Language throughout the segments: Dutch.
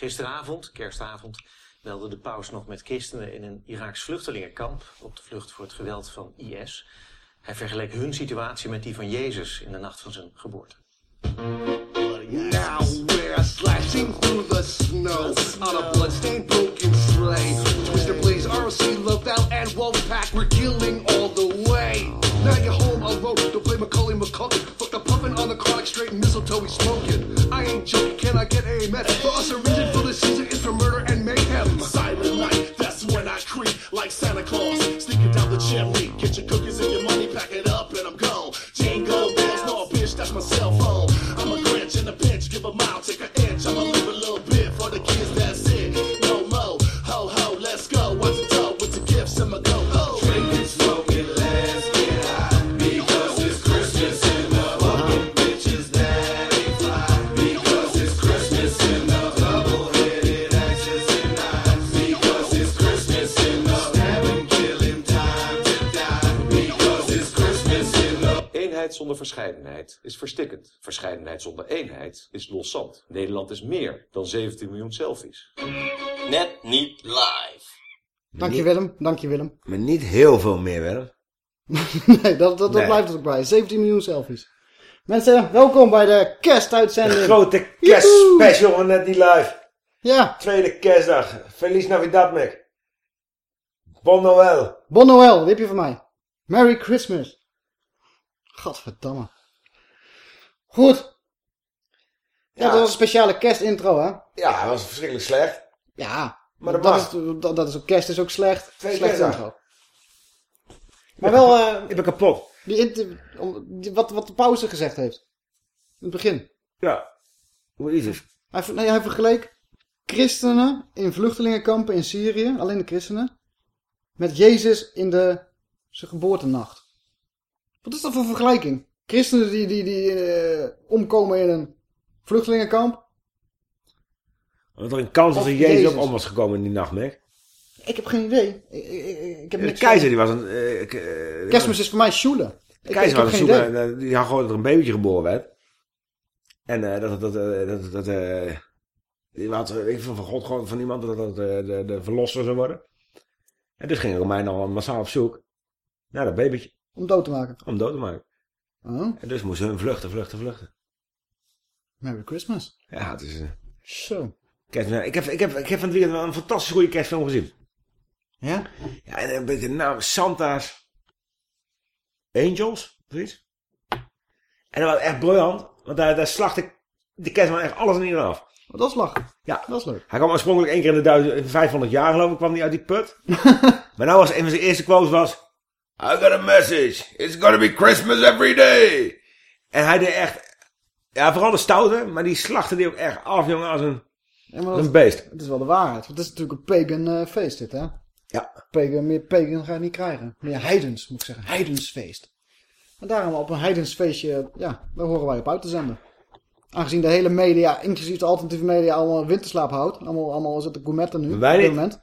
Gisteravond, kerstavond, belde de paus nog met christenen in een Iraaks vluchtelingenkamp op de vlucht voor het geweld van IS. Hij vergeleek hun situatie met die van Jezus in de nacht van zijn geboorte. Now we're slashing through the snow on a bloodstained broken ROC, and we're killing on straight mistletoe we smoking. I ain't joking, can I get amen? For us, a reason for the season is for murder and mayhem. Silent night, that's when I creep like Santa Claus. Zonder verscheidenheid is verstikkend. Verscheidenheid zonder eenheid is loszand. Nederland is meer dan 17 miljoen selfies. Net niet live. Dank je Willem, dank je Willem. Maar niet heel veel meer, Willem. nee, dat, dat, dat Nee. blijft er ook bij. 17 miljoen selfies. Mensen, welkom bij de kerstuitzending. De grote kerstspecial van Net Niet Live. Ja, Tweede kerstdag. Feliz Navidad, Mick. Bon Noël. Bon Noël, die heb je van mij. Merry Christmas. Gadverdamme. Goed. Ja, dat was een speciale kerstintro, hè? Ja, dat was verschrikkelijk slecht. Ja. Maar dat dat, is, dat, dat is ook kerst is ook slecht. Tweede slecht intro. Maar wel, eh, Ik ben kapot. die, die- wat, wat de pauze gezegd heeft. In het begin. Ja. Hoe is het? Hij, nee, hij vergeleek christenen in vluchtelingenkampen in Syrië, alleen de christenen, met Jezus in de zijn geboortenacht. Wat is dat voor vergelijking? Christenen die, die, die eh, omkomen in een vluchtelingenkamp. Want er een kans dat Of er Jezus, Jezus. ook om was gekomen in die nacht, Mick. Ik heb geen idee. Ik, ik, ik- heb De niks keizer die was een... eh, Kerstmis is voor mij Shule. De keizer ik was een idee. die had gewoon dat er een babytje geboren werd. En dat, dat, dat, dat, eh, die had, ik van God, gewoon van iemand, dat dat de, de verlosser zou worden. En dus ging Romein al massaal op zoek naar dat babytje, Om dood te maken. om dood te maken. Oh, En dus moesten hun vluchten, vluchten, vluchten. Merry Christmas. Ja, het is... eh, Zo. kerstfilm. ik, heb, ik, heb, ik heb van het weekend wel een fantastisch goede kerstfilm gezien. Ja? Ja, en een beetje de naam Santa's Angels, zoiets. En dat was echt briljant, want daar, daar slacht ik de kerstman echt alles en iedereen af. Oh, dat is lachen. Ja. Dat is leuk. Hij kwam oorspronkelijk één keer in de duizend, in 500 jaar geloof ik, kwam hij uit die put. maar nou was een van zijn eerste quotes was... I got a message. It's gonna be Christmas every day. En hij deed echt... Ja, vooral de stoute, maar die slachtte die ook echt af, jongen, als een, Ja, als een beest. het is wel de waarheid. Want het is natuurlijk een pagan eh, feest dit, hè? Ja. Pagan, meer pagan ga je niet krijgen. Meer heidens, moet ik zeggen. Heidensfeest. En daarom op een heidensfeestje, ja, daar horen wij op uit te zenden. Aangezien de hele media, inclusief de alternatieve media, allemaal winterslaap houdt. Allemaal, allemaal zitten gourmetten nu. Wij op dit moment.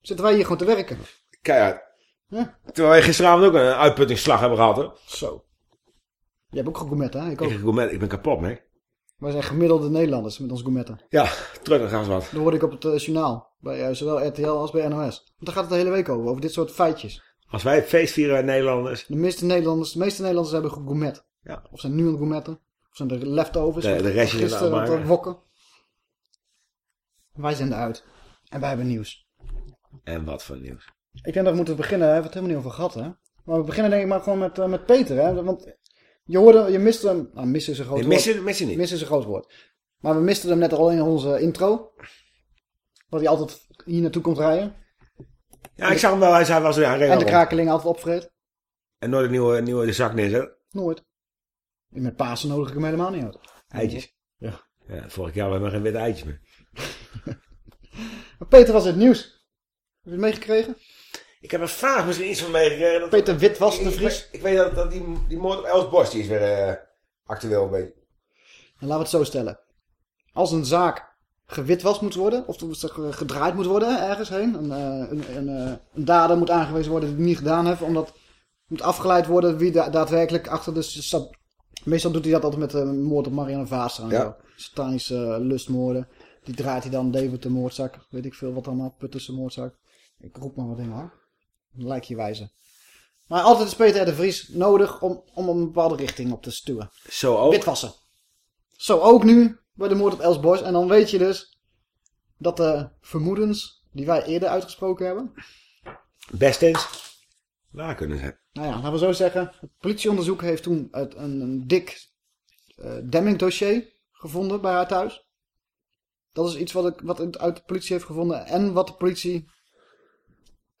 Zitten wij hier gewoon te werken. Keihard. Ja. Terwijl wij gisteravond ook een uitputtingsslag hebben gehad, hoor. Zo. Je hebt ook gegourmetten, hè? Ik ook. Ik, ben, ik ben kapot, man. Wij zijn gemiddelde Nederlanders met ons gourmetten. Ja, terug naar gas wat. Dat hoorde ik op het eh, journaal. Bij eh, zowel RTL als bij NOS. Want daar gaat het de hele week over. Over dit soort feitjes. Als wij het feest vieren, wij Nederlanders. De meeste Nederlanders, de meeste Nederlanders hebben gegourmet. Ja. Of zijn nu aan het gourmetten. Of zijn er leftovers. De- de restjes gisteren aan het wokken. Wij zenden uit. En wij hebben nieuws. En wat voor nieuws. Ik denk dat we moeten beginnen. Daar hebben we het helemaal niet over gehad, hè. Maar we beginnen denk ik maar gewoon met, eh, met Peter, hè. Want je hoorde, je miste hem. Nou, missen is een groot Nee, woord. missen, missen niet. Missen is een groot woord. Maar we misten hem net al in onze intro. Dat hij altijd hier naartoe komt rijden. Ja, ik zag hem wel. Hij zei, was weer aan En de krakeling altijd opvreet. En nooit een nieuwe, nieuwe zak neerzet. Nooit. Met Pasen nodig ik hem helemaal niet uit. Eitjes. Ja. Ja, vorig jaar hebben we geen witte eitjes meer. Maar Peter was het nieuws. Heb je het meegekregen? Ik heb er vaag misschien iets van meegekregen. dat- Peter Wit was de ik, Vries. ik, ik weet dat, dat die, die moord op Els Borst, die is weer eh, actueel een beetje. En laten we het zo stellen. Als een zaak gewitwast moet worden, of gedraaid moet worden ergens heen. Een, eh, een, een, eh, een dader moet aangewezen worden die het niet gedaan heeft, omdat moet afgeleid worden wie da- daadwerkelijk achter de... Meestal doet hij dat altijd met de moord op Marianne en Ja. zo. Satanische lustmoorden. Die draait hij dan David de moordzak. Weet ik veel wat allemaal. Puttense moordzak. Ik roep maar wat dingen hoor. Lijkje wijzen. Maar altijd is Peter R. de Vries nodig om, om een bepaalde richting op te stuwen. Zo ook. Witwassen. Zo ook nu bij de moord op Els Borst. En dan weet je dus dat de vermoedens die wij eerder uitgesproken hebben. Best eens waar kunnen zijn. Nou ja, laten we zo zeggen. Het politieonderzoek heeft toen een, een dik eh Demming dossier gevonden bij haar thuis. Dat is iets wat, ik, wat het uit de politie heeft gevonden. En wat de politie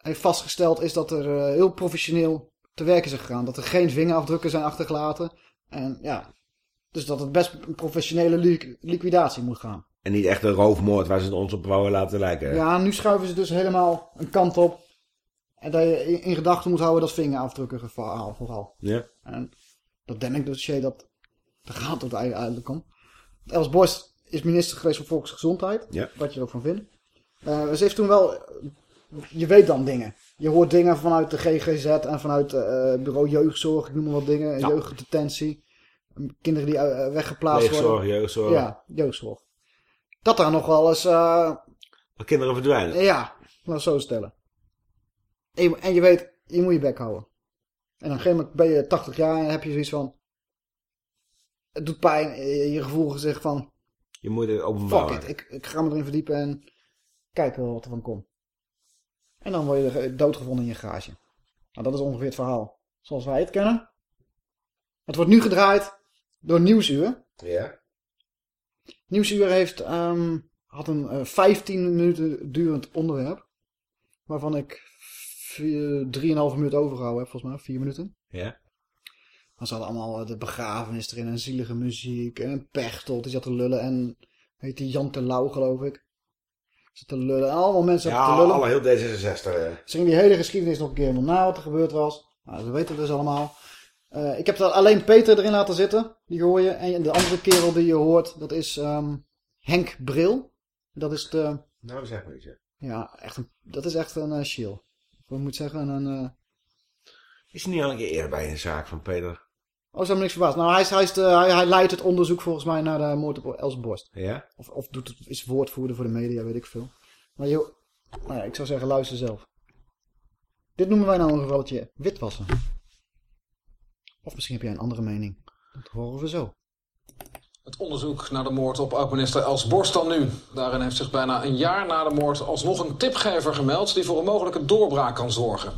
heeft vastgesteld is dat er eh, heel professioneel te werk is gegaan. Dat er geen vingerafdrukken zijn achtergelaten. En ja, dus dat het best een professionele li- liquidatie moet gaan. En niet echt een roofmoord waar ze het ons op wouden laten lijken. Ja, nu schuiven ze dus helemaal een kant op. En dat je in, in gedachten moet houden dat vingerafdrukken verhaal vooral. Ja. En dat Demming dossier, dat, dat gaat tot uiteindelijk om. Els Borst is minister geweest van Volksgezondheid. Ja. Wat je er ook van vindt. Eh, ze heeft toen wel... Je weet dan dingen. Je hoort dingen vanuit de GGZ en vanuit eh bureau jeugdzorg. Ik noem maar wat dingen. Ja. Jeugddetentie. Kinderen die eh, weggeplaatst worden. Jeugdzorg. Ja, jeugdzorg. Dat daar nog wel eens... eh, kinderen verdwijnen. ja, laat het zo stellen. En je, en je weet, je moet je bek houden. En op een gegeven moment ben je 80 jaar en heb je zoiets van... Het doet pijn, je gevoel zegt van... Je moet het openbaar Fuck it, ik, ik ga me erin verdiepen en kijk wel wat er van komt. En dan word je ge- doodgevonden in je garage. Nou, dat is ongeveer het verhaal. Zoals wij het kennen. Het wordt nu gedraaid door Nieuwsuur. Ja. Nieuwsuur heeft, ehm, had een eh, 15 minuten durend onderwerp. Waarvan ik vier- 3,5 minuten overgehouden heb, volgens mij. 4 minuten. Ja. Dan zat allemaal eh, de begrafenis erin en zielige muziek. En een pechtold, die zat te lullen. En heet die Jan Terlouw, geloof ik. Te lullen. En allemaal mensen Ja, te lullen. alle heel D66. eh. Ze gingen die hele geschiedenis nog een keer helemaal na wat er gebeurd was. Nou, dat weten we dus allemaal. Eh, ik heb daar alleen Peter erin laten zitten. Die hoor je. En de andere kerel die je hoort, dat is ehm, Henk Bril. Dat is de... Nou, zeg maar iets. ja. Echt een, dat is echt een uh, shield. Wat moet ik zeggen? Een, eh, Is er niet al een keer eerder bij een zaak van Peter? Oh, ze hebben niks verbaasd. Nou, hij, is, hij, is de, hij, hij leidt het onderzoek volgens mij naar de moord op Els Borst. Ja? Of, of doet het, is woordvoerder voor de media, weet ik veel. Maar joh, nou ja, ik zou zeggen, luister zelf. Dit noemen wij nou een gevalletje witwassen. Of misschien heb jij een andere mening. Dat horen we zo. Het onderzoek naar de moord op oud-minister Els Borst dan nu. Daarin heeft zich bijna een jaar na de moord alsnog een tipgever gemeld... die voor een mogelijke doorbraak kan zorgen.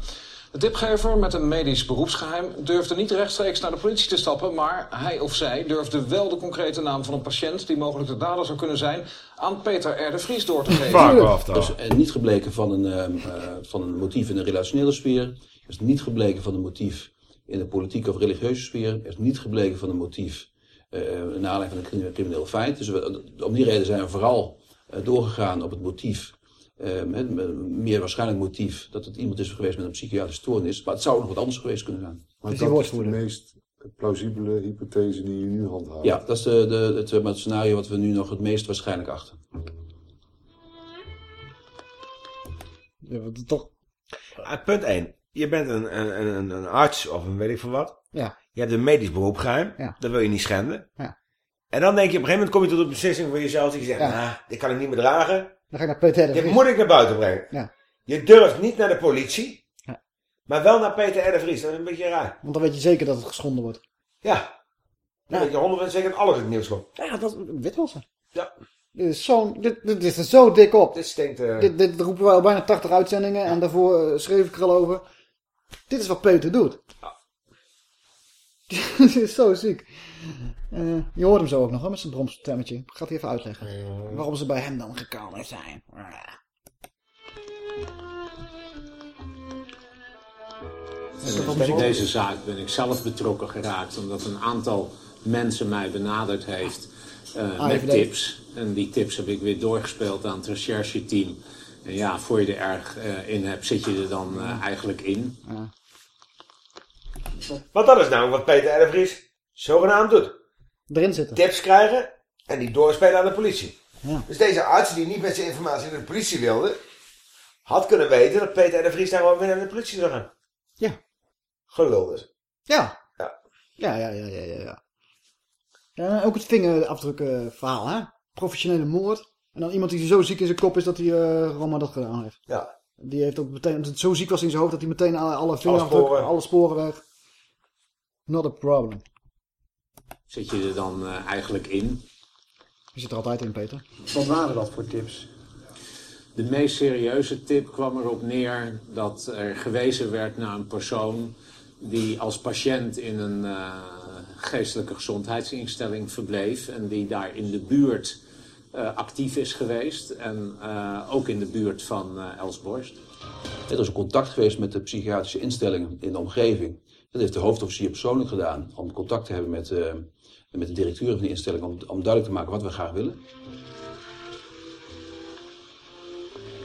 De tipgever met een medisch beroepsgeheim durfde niet rechtstreeks naar de politie te stappen... maar hij of zij durfde wel de concrete naam van een patiënt... die mogelijk de dader zou kunnen zijn... aan Peter R. de Vries door te geven. Fuck off dan. Dus eh, niet gebleken van een, ehm, eh, van een motief in de relationele sfeer. Er is niet gebleken van een motief in de politieke of religieuze sfeer. Er is niet gebleken van een motief eh naar aanleiding van een crimi- crimineel feit. Dus we, om die reden zijn we vooral doorgegaan op het motief. Eh, met een meer waarschijnlijk motief dat het iemand is geweest met een psychiatrische stoornis. Maar het zou nog wat anders geweest kunnen zijn. Dus Maar die dat is de meest plausibele hypothese die je nu handhaaft. Ja, dat is de, de, het, eh, het scenario wat we nu nog het meest waarschijnlijk achten. Ja, wat- toch, Ah, punt 1. Je bent een, een, een, een arts of een weet ik veel wat. ja. Je hebt een medisch beroep geheim. Ja. Dat wil je niet schenden. Ja. En dan denk je op een gegeven moment kom je tot een beslissing voor jezelf. Die zegt, Ja. nou, dit kan ik niet meer dragen. Dan ga ik naar Peter R. de Dit Vries. moet ik naar buiten brengen. Ja. Je durft niet naar de politie. Ja. Maar wel naar Peter R. de Vries. Dat is een beetje raar. Want dan weet je zeker dat het geschonden wordt. Ja. Dan Ja. weet je 100% zeker dat alles in het nieuws komt. Ja, dat is witwassen. Ja. Dit is, zo'n, dit, dit is er zo dik op. Dit stinkt... eh, Dit, dit roepen we al bijna 80 uitzendingen en daarvoor eh, schreef ik er al over. Dit is wat Peter doet. Dit is zo ziek. Eh, je hoort hem zo ook nog hè, met zijn bromstemmetje. Gaat hij even uitleggen. Waarom ze bij hem dan gekomen zijn. In deze zaak ben ik zelf betrokken geraakt omdat een aantal mensen mij benaderd heeft eh, met AFD. tips. En die tips heb ik weer doorgespeeld aan het rechercheteam. En ja, voor je er erg eh, in hebt, zit je er dan eh, eigenlijk in. Want dat is namelijk wat Peter Vries zogenaamd doet. Erin zitten. Tips krijgen en die doorspelen aan de politie. Ja. Dus deze arts die niet met zijn informatie naar de politie wilde... had kunnen weten dat Peter R. de Vries daar gewoon weer naar de politie zou gaan. Ja. Gelul dus. Ja. Ja. Ja, ja, ja, ja, ja. ja. Ook het vingerafdrukken verhaal, hè. Professionele moord. En dan iemand die zo ziek in zijn kop is dat hij uh, Roma dat gedaan heeft. Ja. Die heeft ook meteen, het zo ziek was in zijn hoofd dat hij meteen alle, alle vingerafdrukken, alle, alle sporen weg. Not a problem. Zit je er dan uh, eigenlijk in? Je zit er altijd in, Peter. Wat waren dat voor tips? De meest serieuze tip kwam erop neer dat er gewezen werd naar een persoon die als patiënt in een uh, geestelijke gezondheidsinstelling verbleef en die daar in de buurt uh, actief is geweest en uh, ook in de buurt van Elsborst. Er is een contact geweest met de psychiatrische instellingen in de omgeving. Dat heeft de hoofdofficier persoonlijk gedaan om contact te hebben met, met de directeur van de instelling om, om duidelijk te maken wat we graag willen.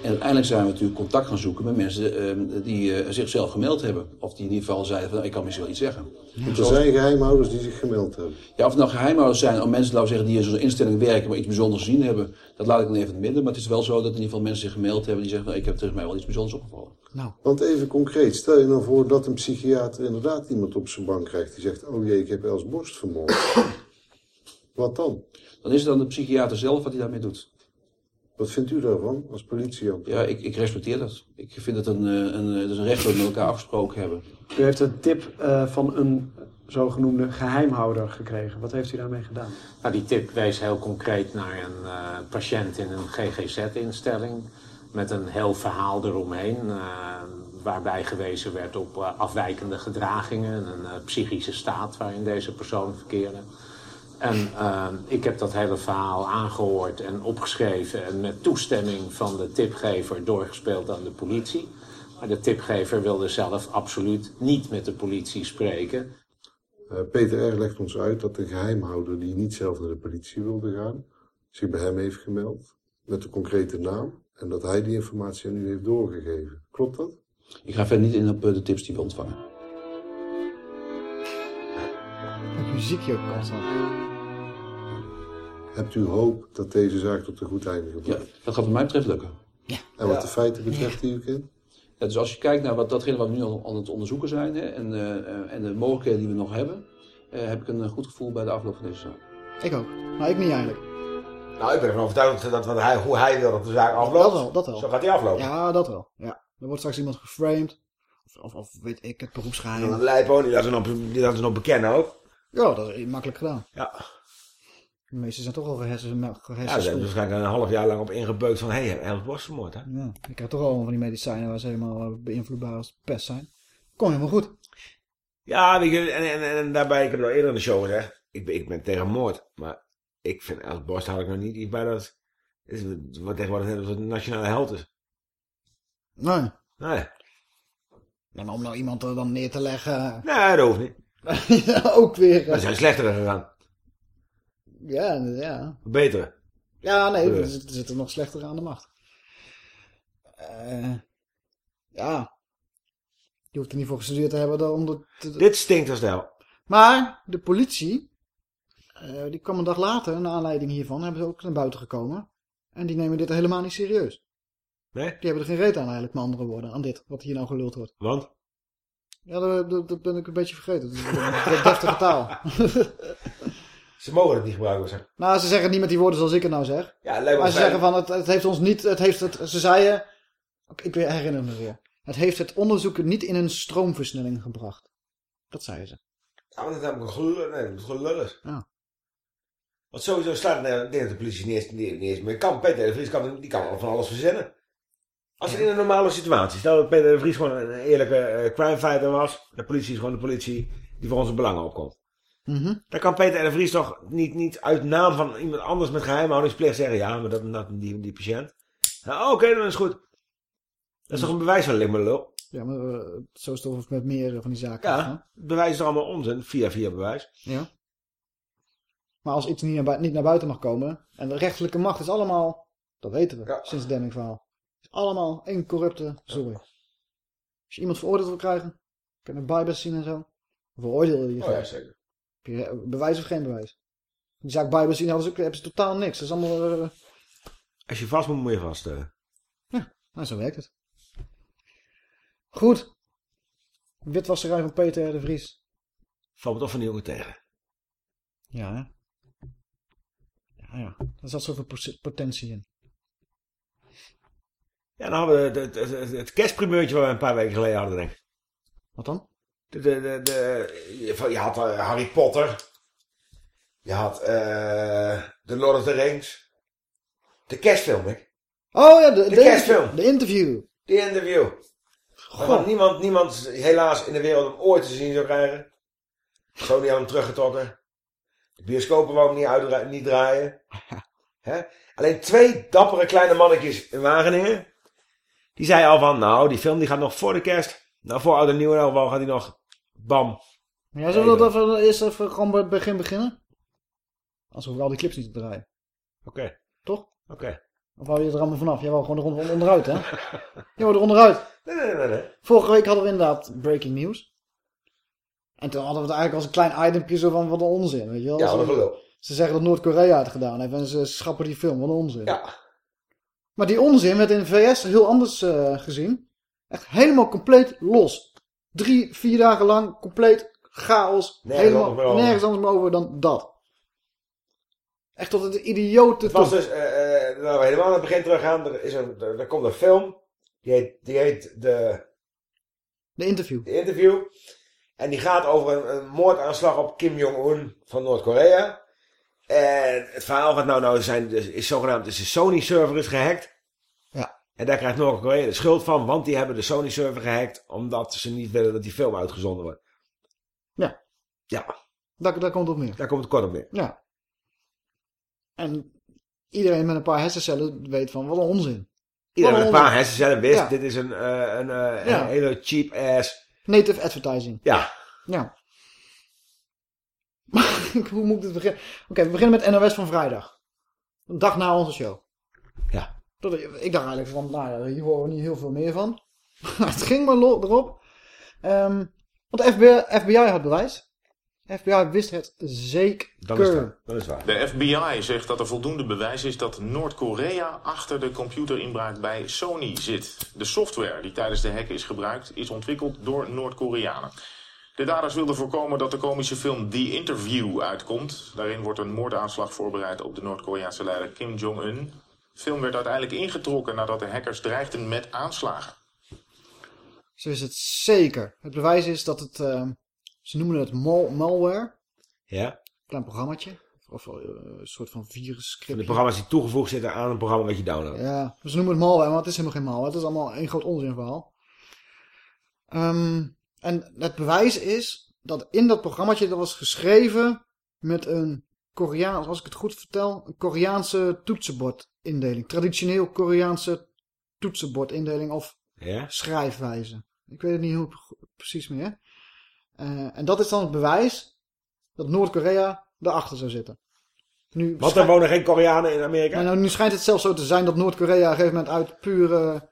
En uiteindelijk zijn we natuurlijk contact gaan zoeken met mensen uh, die uh, zichzelf gemeld hebben. Of die in ieder geval zeiden van, nou, ik kan misschien wel iets zeggen. Ja. Er zijn geheimhouders die zich gemeld hebben. Ja, of het nou geheimhouders zijn, of mensen, laten we zeggen, die in zo'n instelling werken, maar iets bijzonders gezien hebben. Dat laat ik dan even midden. Maar het is wel zo dat in ieder geval mensen zich gemeld hebben die zeggen, nou, ik heb tegen mij wel iets bijzonders opgevallen. Nou. Want even concreet, stel je nou voor dat een psychiater inderdaad iemand op zijn bank krijgt die zegt, oh jee, ik heb Els Borst vermoord. wat dan? Dan is het dan de psychiater zelf wat hij daarmee doet. Wat vindt u daarvan als politieambtenaar? Ja, ik, ik, respecteer dat. Ik vind het een, een, dat is een recht dat we met elkaar afgesproken hebben. U heeft een tip uh, van een zogenoemde geheimhouder gekregen. Wat heeft u daarmee gedaan? Nou, die tip wees heel concreet naar een uh, patiënt in een GGZ-instelling. Met een heel verhaal eromheen. Uh, waarbij gewezen werd op afwijkende gedragingen. Een psychische staat waarin deze persoon verkeerde. En ik heb dat hele verhaal aangehoord en opgeschreven en met toestemming van de tipgever doorgespeeld aan de politie. Maar de tipgever wilde zelf absoluut niet met de politie spreken. Peter R. legt ons uit dat de geheimhouder die niet zelf naar de politie wilde gaan, zich bij hem heeft gemeld met de concrete naam en dat hij die informatie aan u heeft doorgegeven. Klopt dat? Ik ga verder niet in op de tips die we ontvangen. Het muziekje ook constant. Hebt u hoop dat deze zaak tot een goed einde gaat Ja, dat gaat wat mij betreft lukken. Ja. En wat de feiten betreft die u kent? Ja, dus als je kijkt naar wat, datgene wat we nu aan het onderzoeken zijn hè, en, uh, en de mogelijkheden die we nog hebben, uh, heb ik een goed gevoel bij de afloop van deze zaak. Ik ook. Maar ik niet eigenlijk. Nou, ik ben ervan overtuigd dat, dat hij, hoe hij wil dat de zaak afloopt. Dat wel, dat wel. Zo gaat hij aflopen. Ja, dat wel. Ja. Er wordt straks iemand geframed. Of, of, of weet ik, het beroepsgeheim. Een lijpo, die laten ze nog, die laten ze nog bekennen ook. Ja, dat is makkelijk gedaan. Ja. De meeste zijn toch al gehersen, Ja, ze hebben waarschijnlijk een half jaar lang op ingebeukt van... hé, hey, Borst vermoord, hè? Ja, ik krijg toch al van die medicijnen waar ze helemaal beïnvloedbaar als pest zijn. Kom helemaal goed. Ja, en, en, en daarbij, ik heb het al eerder in de show gezegd... ik ben, ik ben tegen moord, maar ik vind Els Borst had ik nog niet iets bij dat... Is wat tegenwoordig net als een nationale held is. Nee. Nee. Maar om nou iemand er dan neer te leggen... Nee, dat hoeft niet. ook weer... Er zijn slechtere gegaan. Ja, ja. Betere. Ja, nee, er zitten nog slechtere aan de macht. Uh, ja. Je hoeft er niet voor gestudeerd te hebben om... De, te, Dit stinkt als hel. Maar de politie, uh, die kwam een dag later, naar aanleiding hiervan, hebben ze ook naar buiten gekomen. En die nemen dit helemaal niet serieus. Nee? Die hebben er geen reet aan eigenlijk, met andere woorden, aan dit, wat hier nou geluld wordt. Want? Ja, dat, dat, dat ben ik een beetje vergeten. Dat is een deftige taal. Ze mogen het niet gebruiken, zeg. Nou, ze zeggen het niet met die woorden zoals ik het nou zeg. Ja, maar ze zeggen van, het, het heeft ons niet, het heeft het, ze zeiden, ik herinner me weer. Het heeft het onderzoek niet in een stroomversnelling gebracht. Dat zeiden ze. Ja, maar dat heb ik gelul, nee, dat is gelul is. Ja. Want sowieso staat er, ik denk dat de politie niet eens, niet, niet eens meer kan. Peter de Vries kan, die kan van alles verzinnen. Als het in een normale situatie, stel dat Peter de Vries gewoon een eerlijke uh, crimefighter was. De politie is gewoon de politie die voor onze belangen opkomt. Mm -hmm. Dan kan Peter de Vries toch niet, niet uit naam van iemand anders met geheimhoudingsplicht zeggen... ja, maar dat, dat die, die patiënt. Nou, Oké, okay, dan is goed. Dat is toch een bewijs van limmer lul? Ja, maar uh, zo is het toch met meer van die zaken. Ja, bewijs is allemaal onzin. Via via bewijs. Ja. Maar als iets niet naar, niet naar buiten mag komen... en de rechterlijke macht is allemaal... dat weten we, ja. sinds het Demming-verhaal. is allemaal één corrupte zooi. Als je iemand veroordeeld wil krijgen... kan je bijbest zien en zo... veroordeel je je. Oh ja, zeker. Bewijs of geen bewijs? Die zaak Bijbel zien hadden ze, hebben ze totaal niks. Dat is allemaal... Uh... Als je vast moet, moet je vast. Uh... Ja, nou zo werkt het. Goed. Witwasserij van Peter de Vries. Valt me toch van die jongen tegen. Ja, hè? Ja, ja. Er zat zoveel potentie in. Ja, dan hadden we het, het, het, het kerstprimeurtje wat we een paar weken geleden hadden, denk ik. Wat dan? De, de, de, de, je- had eh, Harry Potter. Je had eh The Lord of the Rings. De kerstfilm, hè? Oh ja, de, De kerstfilm. De interview. De interview. Waarvan niemand, niemand helaas in de wereld hem ooit te zien zou krijgen. Sony had hem teruggetrokken. De bioscopen wou hem niet, niet draaien. Hè? Alleen twee dappere kleine mannetjes in Wageningen. Die zeiden al van, nou, die film die gaat nog voor de kerst. Nou, voor Oud en Nieuw in elk geval gaat die nog, bam. Ja, zullen we dat even, eerst even gewoon bij het begin beginnen? Anders hoef ik al die clips niet te draaien. Oké. Toch? Oké. Of hou je er allemaal vanaf? Jij wou gewoon er onder- onderuit, hè? Je wou er onderuit. Nee, nee, nee, nee. Vorige week hadden we inderdaad breaking news. En toen hadden we het eigenlijk als een klein itempje zo van wat een onzin, weet je wel? Ja, wat een gelul. Ze zeggen dat Noord-Korea het gedaan heeft en ze schrappen die film, wat een onzin. Ja. Maar die onzin werd in de VS heel anders eh, gezien. Echt helemaal compleet los. Drie, vier dagen lang compleet chaos. Nergens helemaal, anders meer over. nergens anders meer over dan dat. Echt tot het idiote Het was dus, eh, nou, helemaal aan het begin teruggaan. Er, is een, er, er komt een film. Die heet, die heet de, De interview. de Interview. En die gaat over een, een moordaanslag op Kim Jong-un van Noord-Korea. En het verhaal gaat nou, nou zijn, dus is zogenaamd, dus de Sony-server is gehackt. Ja. En daar krijgt Noord-Korea de schuld van, want die hebben de Sony-server gehackt, omdat ze niet willen dat die film uitgezonden wordt. Ja. Ja, Daar, daar komt het op neer. daar komt het kort op neer. Ja. En iedereen met een paar hersencellen weet van wat een onzin. Iedereen Wat met een paar onzin. hersencellen wist, Ja. dit is een, eh, een, eh, Ja. een hele cheap ass. Native advertising. Ja. Ja. Hoe moet ik dit beginnen? Oké, we beginnen met NOS van vrijdag. Een dag na onze show. Ja. Ik dacht eigenlijk van, nou ja, hier horen we niet heel veel meer van. het ging maar erop. Ehm, want de FBI, FBI had bewijs. FBI wist het zeker. Dat is waar. Dat is waar. De FBI zegt dat er voldoende bewijs is dat Noord-Korea achter de computerinbraak bij Sony zit. De software die tijdens de hack is gebruikt is ontwikkeld door Noord-Koreanen. De daders wilden voorkomen dat de komische film The Interview uitkomt. Daarin wordt een moordaanslag voorbereid op de Noord-Koreaanse leider Kim Jong-un. De film werd uiteindelijk ingetrokken nadat de hackers dreigden met aanslagen. Zo is het zeker. Het bewijs is dat het, ehm, ze noemen het mal- malware. Ja. Klein programmaatje. Of eh, een soort van virusscript. De programma's die toegevoegd zitten aan een programma wat je downloadt. Ja, ze noemen het malware, maar het is helemaal geen malware. Het is allemaal één groot onzinverhaal. Ehm, en het bewijs is dat in dat programmaatje dat was geschreven met een Koreaans, als ik het goed vertel, een Koreaanse toetsenbordindeling. Traditioneel Koreaanse toetsenbordindeling of Ja. schrijfwijze. Ik weet het niet heel pre- precies meer. Eh, en dat is dan het bewijs dat Noord-Korea erachter zou zitten. Nu Want er wonen geen Koreanen in Amerika. nou, nu schijnt het zelfs zo te zijn dat Noord-Korea op een gegeven moment uit pure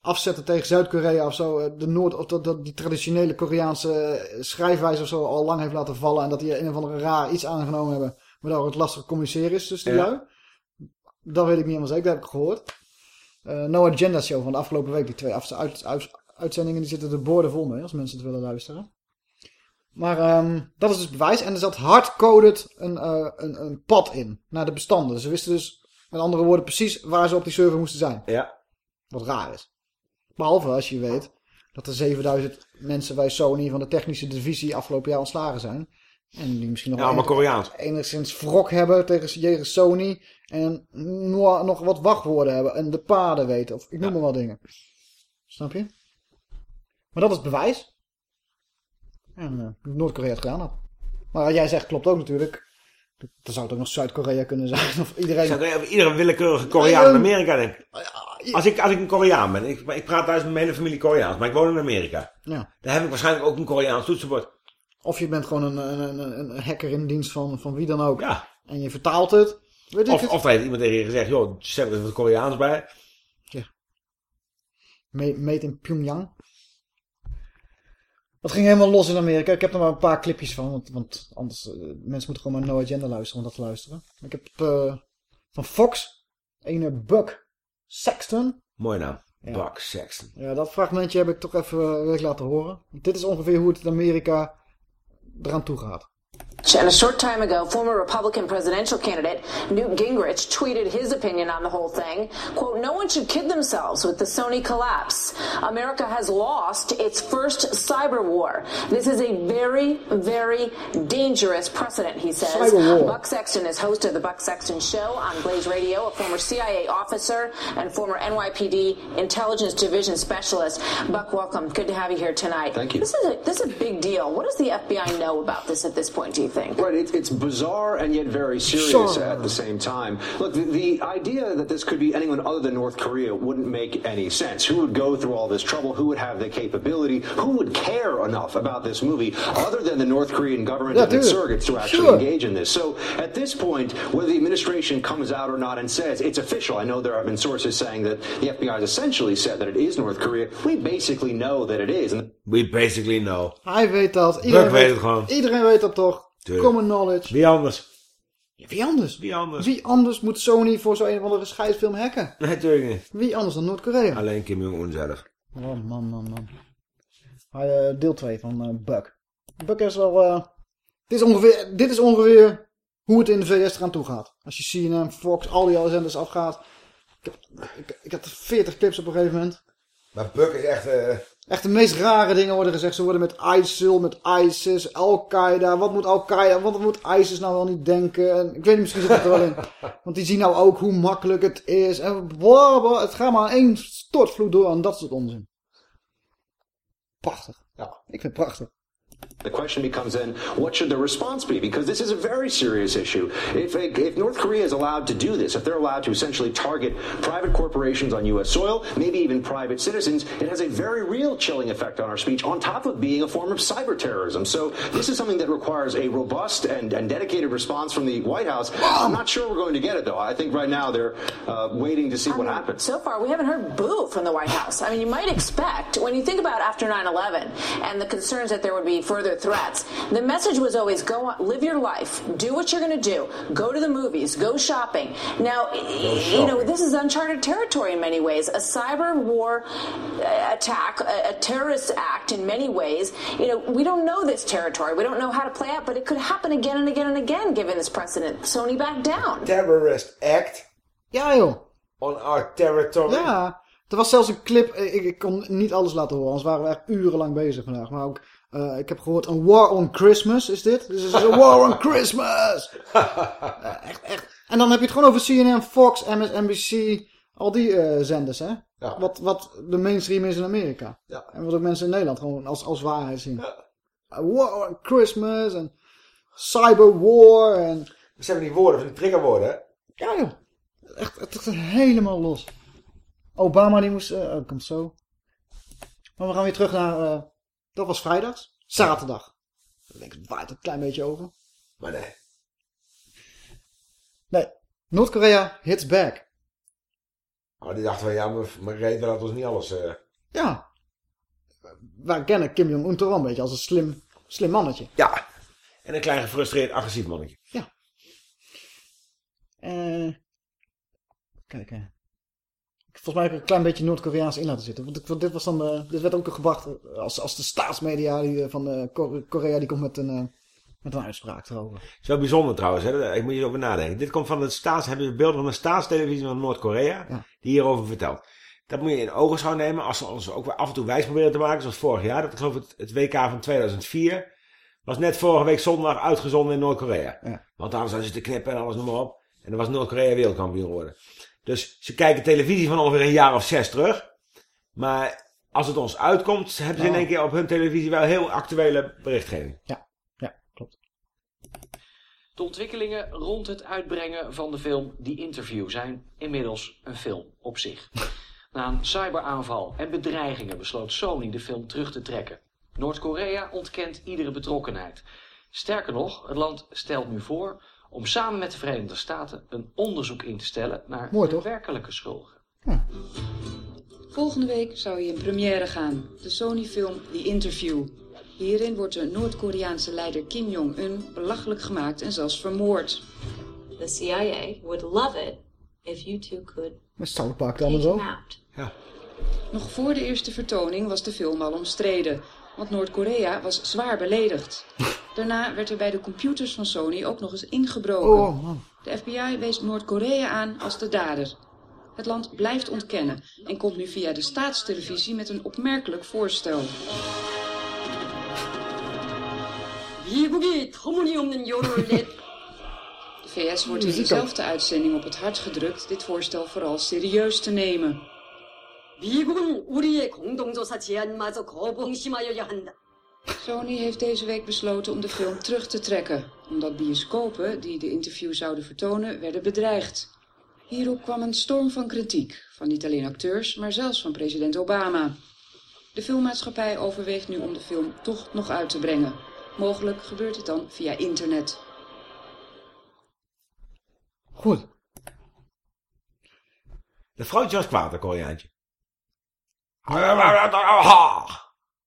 afzetten tegen Zuid-Korea of zo, eh, de Noord, of dat, dat die traditionele Koreaanse eh, schrijfwijze of zo al lang heeft laten vallen en dat die een of andere raar iets aangenomen hebben, waardoor het lastig communiceren is tussen die Ja. lui. Dat weet ik niet helemaal zeker, dat heb ik gehoord. Eh no Agenda Show van de afgelopen week, die twee af- uit, uit- uitzendingen, die zitten de borden vol mee, als mensen het willen luisteren. Maar ehm, dat is dus bewijs. En er zat hardcoded een, eh, een, een pad in naar de bestanden. Ze wisten dus, met andere woorden, precies waar ze op die server moesten zijn. Ja. Wat raar is. Behalve als je weet dat er 7000 mensen bij Sony van de technische divisie afgelopen jaar ontslagen zijn. En die misschien nog Ja, Koreaans. enigszins wrok hebben tegen tegen Sony. En nog, nog wat wachtwoorden hebben. En de paden weten. Of ik noem maar wat dingen. Snap je? Maar dat is bewijs. En eh, Noord-Korea het gedaan had. Maar jij zegt klopt ook natuurlijk. Dan zou het ook nog Zuid-Korea kunnen zijn. Of iedereen... Er iedere willekeurige Koreaan in Amerika denk Ja, Als ik, als ik een Koreaan ben, ik, ik praat thuis met mijn hele familie Koreaans, maar ik woon in Amerika. Ja. Dan heb ik waarschijnlijk ook een Koreaans toetsenbord. Of je bent gewoon een, een, een, een hacker in dienst van, van wie dan ook. Ja. En je vertaalt het. Weet Of, het? of heeft iemand tegen je gezegd, joh, zet er wat Koreaans bij. Me- Made in Pyongyang. Dat ging helemaal los in Amerika. Ik heb er maar een paar clipjes van. Want, want anders, eh, mensen moeten gewoon maar No Agenda luisteren om dat te luisteren. Ik heb eh, van Fox, ene Buck Sexton. Mooi naam. Ja. Buck Sexton. Ja, dat fragmentje heb ik toch even ik laten horen. Dit is ongeveer hoe het in Amerika eraan toe gaat. And a short time ago, former Republican presidential candidate Newt Gingrich tweeted his opinion on the whole thing. Quote, no one should kid themselves with the Sony collapse. America has lost its first cyber war. This is a very, very dangerous precedent, he says. Cyber war. Buck Sexton is host of the Buck Sexton Show on Blaze Radio, a former CIA officer and former NYPD Intelligence Division specialist. Buck, welcome. Good to have you here tonight. Thank you. This is a, this is a big deal. What does the FBI know about this at this point, do you? Right, it, it's bizarre and yet very serious Sure. at the same time. Look, the, the idea that this could be anyone other than North Korea wouldn't make any sense. Who would go through all this trouble? Who would have the capability? Who would care enough about this movie other than the North Korean government Yeah, and its surrogates to actually Sure. engage in this? So at this point, whether the administration comes out or not and says it's official, I know there have been sources saying that the FBI has essentially said that it is North Korea. We basically know that it is. And We basically know. Hij weet dat. Iedereen weet het gewoon. Iedereen weet dat toch? Tuurlijk. Common knowledge. Wie anders? Wie anders? Wie anders? Wie anders moet Sony voor zo'n een of andere scheidfilm hacken? Nee, natuurlijk niet. Wie anders dan Noord-Korea? Alleen Kim Jong-un zelf. Oh man, man, man. Maar, eh, deel 2 van eh, Buck. Buck is wel... eh, dit, is ongeveer, dit is ongeveer hoe het in de VS eraan toe gaat. Als je CNN, Fox, al die zenders afgaat. Ik heb, ik, ik had 40 clips op een gegeven moment. Maar Buck is echt... Echt de meest rare dingen worden gezegd. Ze worden met ISIL, met ISIS, Al-Qaeda. Wat moet Al-Qaeda, wat moet ISIS nou wel niet denken? En ik weet niet, misschien zit het er wel in. Want die zien nou ook hoe makkelijk het is. En bla, bla, het gaat maar één stortvloed door en dat soort onzin. Prachtig. Ja, ik vind het prachtig. The question becomes then, what should the response be? Because this is a very serious issue. If, if North Korea is allowed to do this, if they're allowed to essentially target private corporations on U.S. soil, maybe even private citizens, it has a very real chilling effect on our speech, on top of being a form of cyber terrorism. So this is something that requires a robust and, and dedicated response from the White House. I'm not sure we're going to get it, though. I think right now they're uh, waiting to see what happens. So far, we haven't heard boo from the White House. I mean, you might expect, when you think about after 9 11 and the concerns that there would be further threats, the message was always go on, live your life, do what you're going to do, go to the movies, go shopping. Now, you know, this is uncharted territory in many ways. A cyber war uh, attack, a, a terrorist act in many ways. You know, we don't know this territory. We don't know how to play out, but it could happen again and again and again given this precedent. Sony back down. Terrorist act Ja joh. on our territory. Ja, er was zelfs een clip. eh, Ik, ik kon niet alles laten horen, anders waren we echt urenlang bezig vandaag. Maar ook, eh, ik heb gehoord, een war on Christmas is dit. Dus het is een war on Christmas. Eh, echt, echt. En dan heb je het gewoon over CNN, Fox, MSNBC, al die eh, zenders, hè. Ja. Wat, wat de mainstream is in Amerika. Ja. En wat ook mensen in Nederland gewoon als, als waarheid zien. War on Christmas en cyber war en... Dat zijn die woorden, van die triggerwoorden, hè? Ja joh. Echt, het is helemaal los. Obama die moest... eh oh, komt zo. Maar we gaan weer terug naar... dat was vrijdags. Zaterdag. Ik denk, het waait een klein beetje over. Maar nee. Nee. Noord-Korea hits back. Oh, die dachten van, ja, maar, reden laat ons niet alles... eh. Ja. Wij kennen Kim Jong-un toch wel een beetje als een slim, slim mannetje. Ja. En een klein gefrustreerd, agressief mannetje. Eh kijk, hè. Volgens mij heb ik een klein beetje Noord-Koreaans in laten zitten. Want dit, was dan, de- dit werd ook gebracht als, als de staatsmedia die, eh, van eh, Ko- Korea die komt met een, eh, met een uitspraak erover. Het is wel bijzonder trouwens, hè? ik moet je nadenken. Dit komt van het staats, hebben ze beelden van de staatstelevisie van Noord-Korea, die hierover vertelt. Dat moet je in ogenschouw nemen als ze ons ook weer af en toe wijs proberen te maken, zoals vorig jaar. Dat ik geloof het, het WK van 2004 was net vorige week zondag uitgezonden in Noord-Korea. Ja. Want daar zijn ze te knippen en alles noem maar op. En dan was Noord-Korea wereldkampioen geworden. Dus ze kijken televisie van ongeveer een jaar of zes terug. Maar als het ons uitkomt, hebben ze in Oh. één keer op hun televisie wel heel actuele berichtgeving. Ja, ja, klopt. De ontwikkelingen rond het uitbrengen van de film The Interview zijn inmiddels een film op zich. Na een cyberaanval en bedreigingen besloot Sony de film terug te trekken. Noord-Korea ontkent iedere betrokkenheid. Sterker nog, het land stelt nu voor om samen met de Verenigde Staten een onderzoek in te stellen naar Mooi, de toch? werkelijke schuldigen. Volgende week zou hij in première gaan, de Sony-film The Interview. Hierin wordt de Noord-Koreaanse leider Kim Jong-un belachelijk gemaakt en zelfs vermoord. The CIA would love it if you two could Met South Park dan en zo. Nog voor de eerste vertoning was de film al omstreden want Noord-Korea was zwaar beledigd. Daarna werd er bij de computers van Sony ook nog eens ingebroken. De FBI wees Noord-Korea aan als de dader. Het land blijft ontkennen en komt nu via de staatstelevisie met een opmerkelijk voorstel. De VS wordt in diezelfde uitzending op het hart gedrukt dit voorstel vooral serieus te nemen. 미국은 우리의 공동조사 제안마저 거부심하여야 한다. Sony heeft deze week besloten om de film terug te trekken, omdat bioscopen die de interview zouden vertonen werden bedreigd. Hierop kwam een storm van kritiek, van niet alleen acteurs, maar zelfs van president Obama. De filmmaatschappij overweegt nu om de film toch nog uit te brengen. Mogelijk gebeurt het dan via internet. Goed. Dat vrouwtje was kwaad, dat Koreaantje.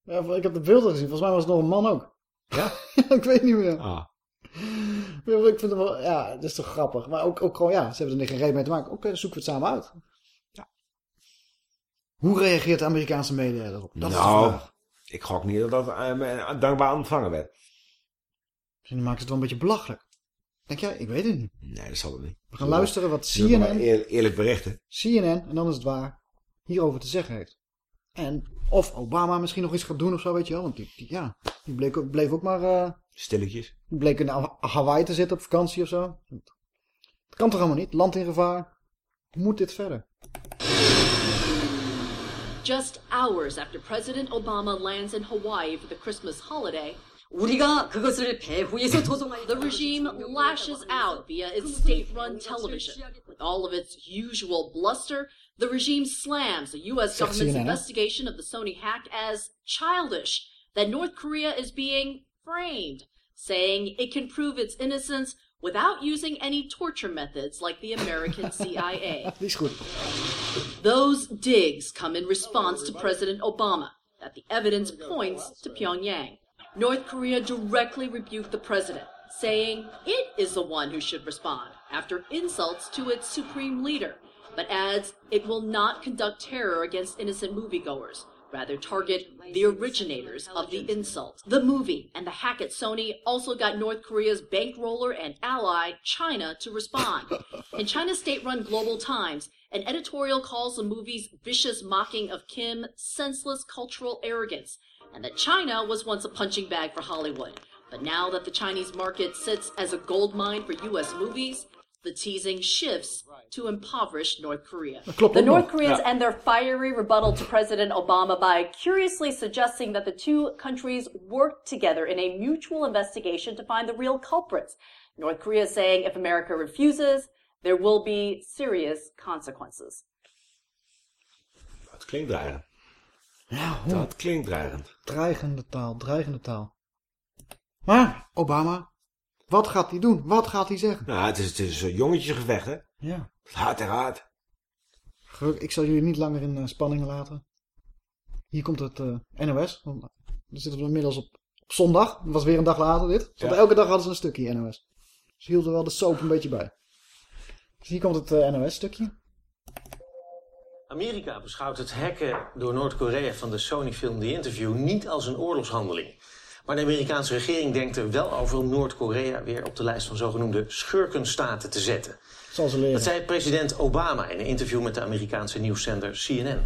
Ja, ik heb de beelden gezien. Volgens mij was het nog een man ook. Ja? ik weet niet meer. Ah. Ik vind het wel, ja, dat is toch grappig. Maar ook, ook gewoon, ja, ze hebben er geen reden mee te maken. Oké, zoeken we het samen uit. Ja. Hoe reageert de Amerikaanse media erop? Dat nou, ik gok niet dat dat eh, dankbaar ontvangen werd. Misschien ze het wel een beetje belachelijk. Denk jij? Ik weet het niet. Nee, dat zal het niet. We gaan luisteren wat CNN, eer- eerlijk berichten. CNN, en dan is het waar, hierover te zeggen heeft. En of Obama misschien nog iets gaat doen of zo, weet je wel. Want ja, die bleef, ook, bleef ook maar... Uh, Stilletjes. Die bleek in Hawaii te zitten op vakantie of zo. Het kan toch allemaal niet? Land in gevaar. Hoe moet dit verder? Just hours after President Obama lands in Hawaii for the Christmas holiday, the regime lashes out via its state-run television with all of its usual bluster the regime slams the U.S. Government's investigation of the Sony hack as childish, that North Korea is being framed, saying it can prove its innocence without using any torture methods like the American CIA. Those digs come in response to President Obama that the evidence points to Pyongyang. North Korea directly rebuked the president, saying it is the one who should respond after insults to its supreme leader, but adds it will not conduct terror against innocent moviegoers, rather target the originators of the insult. The movie and the hack at Sony also got North Korea's bankroller and ally, China, to respond. In China's state-run Global Times, an editorial calls the movie's vicious mocking of Kim senseless cultural arrogance, and that China was once a punching bag for Hollywood. But now that the Chinese market sits as a gold mine for U.S. movies, the teasing shifts to impoverish North Korea. The North. Koreans Ja. end their fiery rebuttal to President Obama by curiously suggesting that the two countries work together in a mutual investigation to find the real culprits. North Korea is saying if America refuses, there will be serious consequences. Dat klinkt dreigend. Ja, hoe? Dat klinkt dreigend. Dreigende taal, dreigende taal. Maar, Obama, wat gaat hij doen? Wat gaat hij zeggen? Nou, het is, het is een jongetjesgevecht, hè? Ja. Hard en hard. Gelukkig, ik zal jullie niet langer in eh, spanning laten. Hier komt het eh, NOS. Want Dan zitten we inmiddels op, op zondag. Dat was weer een dag later dit. Want Ja. elke dag hadden ze een stukje NOS. Ze hielden wel de soap een beetje bij. Dus hier komt het eh, NOS-stukje. Amerika beschouwt het hacken door Noord-Korea van de Sony-film The Interview niet als een oorlogshandeling. Maar de Amerikaanse regering denkt er wel over om Noord-Korea weer op de lijst van zogenoemde schurkenstaten te zetten. Zal ze leren. Dat zei president Obama in een interview met de Amerikaanse nieuwszender CNN.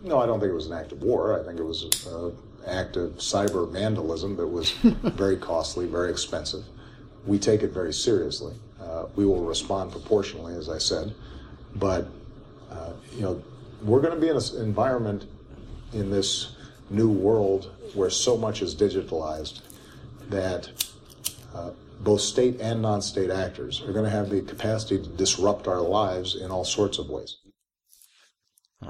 No, I don't think it was an act of war. I think it was an act of cyber vandalism that was very costly, very expensive. We take it very seriously. Uh, we will respond proportionally, as I said. But, uh, you know, we're going to be in an environment in this new world where so much is digitalized that uh, both state and non state actors are going to have the capacity to disrupt our lives in all sorts of ways. Ja,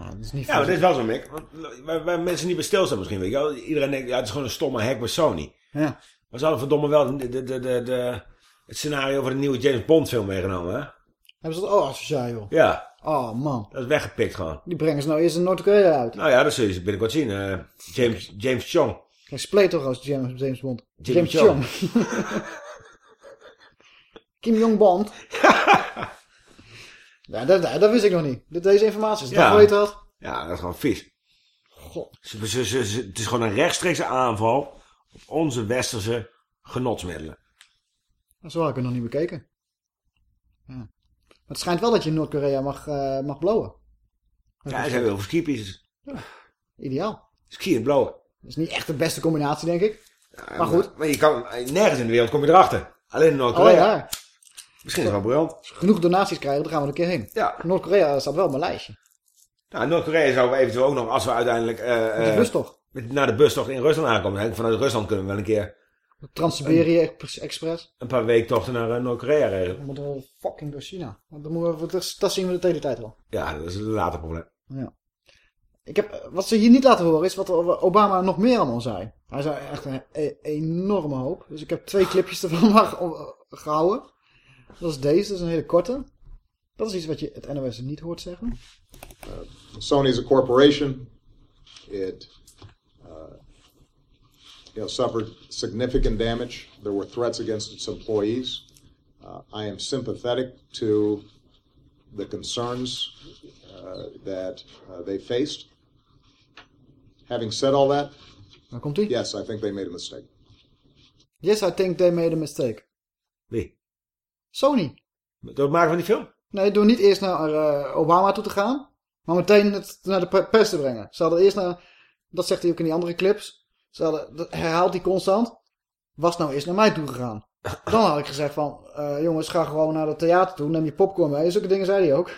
maar dit is wel zo, Mick. Want Waar, waar mensen niet bij stilstaan misschien, weet je wel. Iedereen denkt, ja, het is gewoon een stomme hack bij Sony. Ja. Maar ze hadden verdomme wel de, de, de, de, de- het scenario voor de nieuwe James Bond film meegenomen, hè? Hebben ze dat? Oh, asociaal joh. Ja. Oh man. Dat is weggepikt gewoon. Die brengen ze nou eerst in Noord-Korea uit. Nou ja, dat zul je binnenkort zien. eh, James, James Chong. Hij spleet toch als James, James Bond. James Chong. Kim Jong-bond. ja, dat, dat, dat wist ik nog niet. Dat Deze informatie is. Dat Ja. dat. Ja, dat is gewoon vies. God. Ze, ze, ze- het is gewoon een rechtstreekse aanval op onze westerse genotsmiddelen. Zo had ik het nog niet bekeken. Ja. Maar het schijnt wel dat je in Noord-Korea mag, eh, mag blowen. Ja, ze hebben heel veel skipieces. Ideaal. Skiën en blowen. Dat is niet echt de beste combinatie, denk ik. maar goed. Maar je kan, nergens in de wereld kom je erachter. Alleen in Noord-Korea. Oh ja. Misschien is het wel briljant. Als we genoeg donaties krijgen, dan gaan we er een keer heen. Ja. Noord-Korea staat wel op mijn lijstje. Nou, Noord-Korea zou eventueel ook nog, als we uiteindelijk... Met de eh, bustocht. met- naar de bustocht in Rusland aankomen. Vanuit Rusland kunnen we wel een keer Trans-Siberië Ex- Express. een paar weektochten naar eh, Noord-Korea regelen. Dan moeten we fucking door China. Want dan moeten we, dat, dat zien we de hele tijd wel. Ja, dat is een later probleem. Ja. Ik heb, eh, wat ze hier niet laten horen is wat Obama nog meer allemaal zei. Hij zei echt een e- enorme hoop. Dus ik heb twee clipjes ervan gehouden. Dat is deze, dat is een hele korte. Dat is iets wat je het NOS niet hoort zeggen. Sony is a corporation. It you know, suffered significant damage. There were threats against its employees. Uh, I am sympathetic to the concerns uh, that uh, they faced. Having said all that, Waar yes, I think they made a mistake. Yes, I think they made a mistake. Wie? Sony. Door het maken van die film? Nee, door niet eerst naar eh, Obama toe te gaan, maar meteen het naar de pe- pers te brengen. Ze hadden eerst naar, dat zegt hij ook in die andere clips, ze hadden, dat herhaalt hij constant, was nou eerst naar mij toe gegaan. Dan had ik gezegd van, eh, jongens, ga gewoon naar het theater toe, neem je popcorn mee, zulke dingen zei hij ook.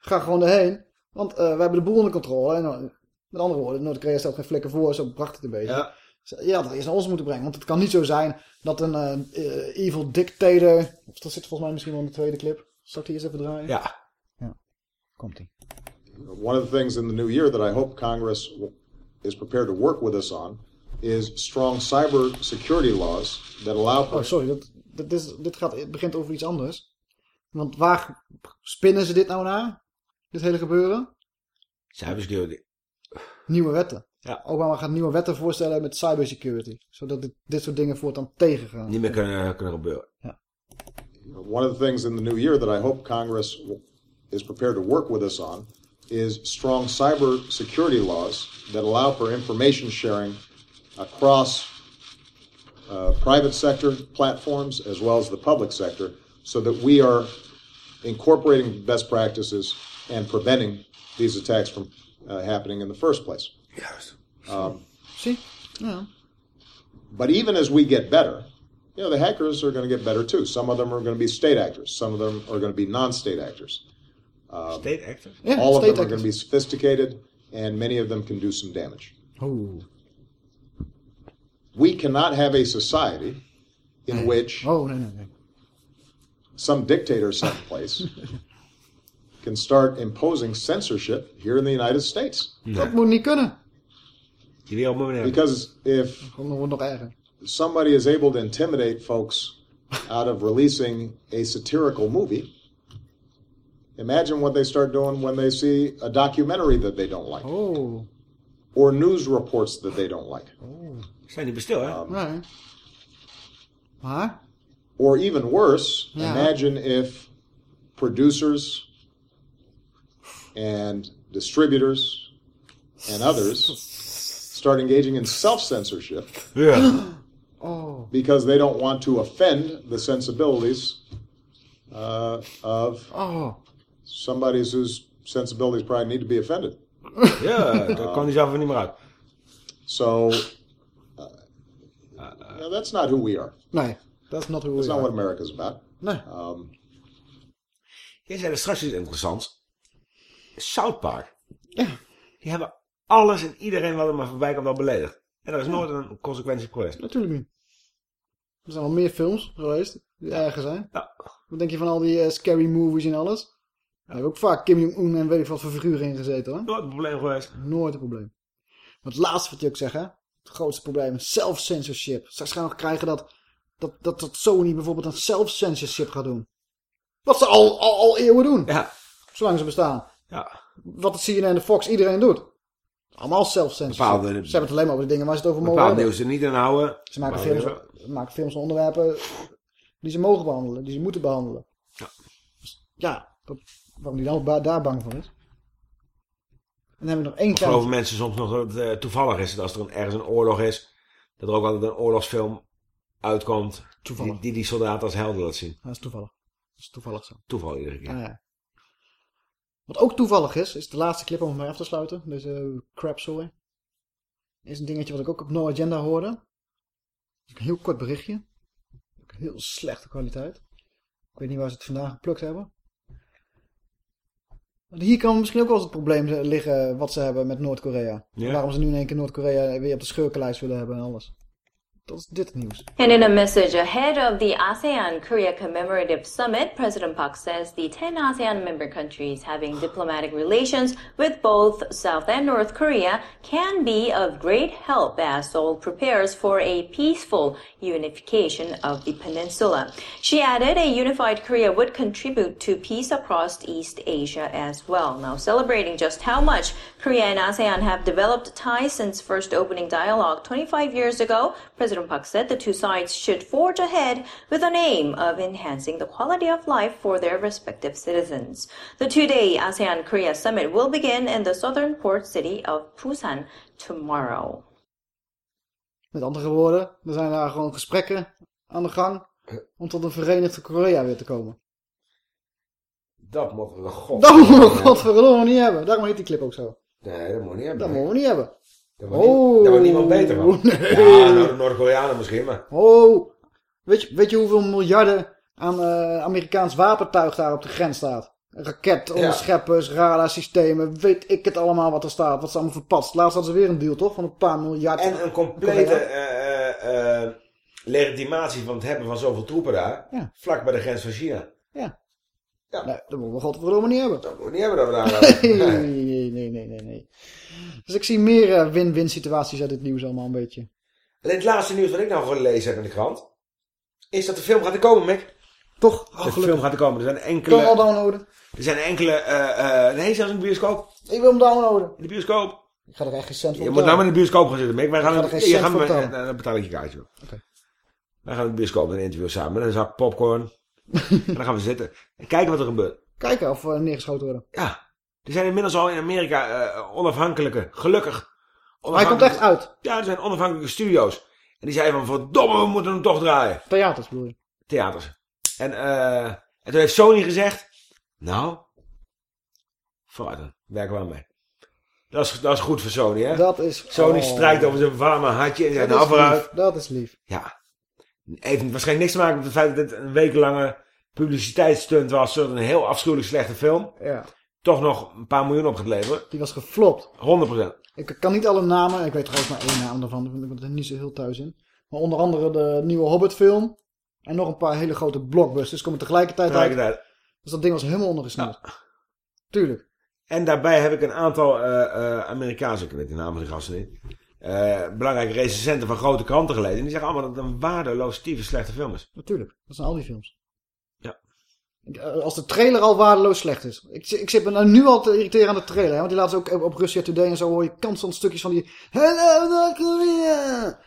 Ga gewoon erheen, want eh, we hebben de boel onder controle. En, met andere woorden, Noord-Korea stelt geen flikken voor, zo bracht het een beetje. Ja. Je had het eerst naar ons moeten brengen, want het kan niet zo zijn dat een eh, evil dictator, of dat zit volgens mij misschien wel in de tweede clip. Zal ik die eens even draaien? Ja. Ja. Komt-ie. One of the things in the new year that I hope Congress is prepared to work with us on is strong cyber security laws that allow Oh, sorry. Dat, dat is, dit gaat, het begint over iets anders. Want waar spinnen ze dit nou naar? Dit hele gebeuren? Cybersecurity. Nieuwe wetten. Ja. Obama gaat nieuwe wetten voorstellen met cybersecurity. Zodat dit, dit soort dingen voortaan tegengaan. Niet meer kunnen, kunnen gebeuren. One of the things in the new year that I hope Congress will- is prepared to work with us on is strong cyber security laws that allow for information sharing across uh, private sector platforms as well as the public sector so that we are incorporating best practices and preventing these attacks from uh, happening in the first place. Yes. Um, Zie? Ja. but even as we get better, you know, the hackers are going to get better too. Some of them are going to be state actors. Some of them are going to be non-state actors. Um, State actors? Yeah, all of state them are going to be sophisticated, and many of them can do some damage. Oeh. We cannot have a society in which Oh, nee, nee, nee. some dictator someplace can start imposing censorship here in the United States. Dat moet niet kunnen. Die wereld moet weer Because if Dan wordt het nog erger. somebody is able to intimidate folks out of releasing a satirical movie, imagine what they start doing when they see a documentary that they don't like. Oh. Or news reports that they don't like. Zijn die bestil, hè? Nee. Maar? Or even worse, Yeah. imagine if producers and distributors and others start engaging in self censorship Yeah. Oh. because they don't want to offend the sensibilities uh, of Oh. somebody whose sensibilities probably need to be offended. Ja, daar kan hij zelf niet meer uit. So, know, that's not who we are. Nee, that's not who That's we not are. what America's about. Nee. Um, Jij zei er straks iets interessants. South Park. Ja. Die hebben alles en iedereen wat er maar voorbij komt wel beledigd. En er is nooit een consequentie geweest. Natuurlijk niet. Er zijn al meer films geweest die erger zijn. Wat denk je van al die eh, scary movies en alles? Daar hebben ook vaak Kim Jong-un en weet ik wat voor figuren in gezeten hoor. Nooit een probleem geweest. Nooit een probleem. Maar het laatste wat je ook zegt hè. Het grootste probleem is self-censorship. Straks gaan we krijgen dat, dat, dat, dat Sony bijvoorbeeld een self-censorship gaat doen. Wat ze al, al, al eeuwen doen. Ja. Zolang ze bestaan. Ja. Wat het CNN en de Fox iedereen doet. Allemaal self-censorship. Bepaalde- Ze hebben het alleen maar over de dingen waar ze het over mogen Bepaald hebben. nieuws er niet aan houden. Ze maken films, ze maken films van onderwerpen die ze mogen behandelen, die ze moeten behandelen. Ja. Dus ja, dat, waarom die dan daar bang voor is. Dan hebben we nog één klein... geloven mensen soms nog dat het eh, toevallig is. Dat als er een, ergens een oorlog is, dat er ook altijd een oorlogsfilm uitkomt. Toevallig. Die, die die soldaten als helden laat zien. Dat is toevallig. Dat is toevallig zo. Toeval iedere keer. Ja, ja. Wat ook toevallig is, is de laatste clip om het mee af te sluiten. Deze crap sorry. Is een dingetje wat ik ook op No Agenda hoorde. Een heel kort berichtje. Ook Heel slechte kwaliteit. Ik weet niet waar ze het vandaan geplukt hebben. Hier kan misschien ook wel eens het probleem liggen wat ze hebben met Noord-Korea. Ja. Waarom ze nu in één keer Noord-Korea weer op de schurkenlijst willen hebben en alles. And in a message ahead of the ASEAN Korea Commemorative Summit, President Park says the 10 ASEAN member countries having diplomatic relations with both South and North Korea can be of great help as Seoul prepares for a peaceful unification of the peninsula. She added a unified Korea would contribute to peace across East Asia as well. Now, celebrating just how much Korea and ASEAN have developed ties since first opening dialogue 25 years ago, President Park said the two sides should forge ahead with an aim of enhancing the quality of life for their respective citizens. The two-day ASEAN Korea summit will begin in the southern port city of Busan tomorrow. Met andere woorden, er zijn daar gewoon gesprekken aan de gang om tot een verenigde Korea weer te komen. Dat moeten we god. Dat moeten we godverdomme niet hebben. Daarom heet die clip ook zo. Nee, dat moet niet hebben. Dat mogen we niet hebben. Daar wordt, niemand beter van. Nee. Ja, nou, Noord-Koreanen misschien, maar... Oh, weet je, weet je hoeveel miljarden aan eh, Amerikaans wapentuig daar op de grens staat? Raketonderscheppers, radarsystemen, weet ik het allemaal wat er staat. Wat ze allemaal verpast. Laatst hadden ze weer een deal, toch? Van een paar miljard. En een complete eh, eh, legitimatie van het hebben van zoveel troepen daar. Ja. Vlak bij de grens van China. Ja. Nee, dat moeten we godverdomme niet hebben. Dat moeten we niet hebben dat we daar hebben. Nee, nee, nee, nee, nee. Dus ik zie meer eh, win-win situaties uit dit nieuws allemaal een beetje. Alleen het laatste nieuws wat ik nou gelezen heb in de krant... is dat de film gaat er komen, Mick. Toch? Oh, de gelukkig. film gaat er komen. Er zijn enkele... Al downloaden? Er zijn enkele... eh eh nee, zelfs in de bioscoop. Ik wil hem downloaden. In de bioscoop. Ik ga er echt geen cent voor Je moet nou maar in de bioscoop gaan zitten, Mick. Wij gaan, Ik ga er geen cent voor dan betaal ik je kaartje. Oké. Wij gaan in de bioscoop een interview samen. Met een zak popcorn. En dan gaan we zitten. En kijken wat er gebeurt. Kijken of we neergeschoten worden. Ja. Er zijn inmiddels al in Amerika eh, onafhankelijke, gelukkig. hij onafhankelijke- komt echt uit. Ja, er zijn onafhankelijke studio's. En die zeiden van, verdomme, we moeten hem toch draaien. Theaters bedoel je? Theaters. En, eh, en toen heeft Sony gezegd, nou, vooruit dan, werken we aan mee. Dat is, dat is goed voor Sony, hè? Dat is... Sony oh. strijkt over zijn warme hartje en zegt, nou vooruit. lief. Dat is lief. Ja. Heeft waarschijnlijk niks te maken met het feit dat het een wekenlange publiciteitsstunt was. Zodat een heel afschuwelijk slechte film. Ja. Toch nog een paar miljoen op gaat leveren. Die was geflopt. 100%. Ik kan niet alle namen, ik weet trouwens maar één naam daarvan, ik ben er niet zo heel thuis in. Maar onder andere de nieuwe Hobbit film. En nog een paar hele grote blockbusters komen tegelijkertijd uit. Tegelijkertijd. Dus dat ding was helemaal ondergesneeuwd. Tuurlijk. En daarbij heb ik een aantal eh, eh, Amerikaanse, ik weet de naam van die gasten niet. Eh, belangrijke recensenten van grote kranten gelezen. En die zeggen allemaal dat het een waardeloos, tyfus slechte film is. Natuurlijk. Dat zijn al die films. Ja. Eh, Als de trailer al waardeloos slecht is. Ik, ik zit me nou nu al te irriteren aan de trailer. Hè? Want die laten ze ook op- op Russia Today en zo hoor je constant stukjes van die... Hello North Korea!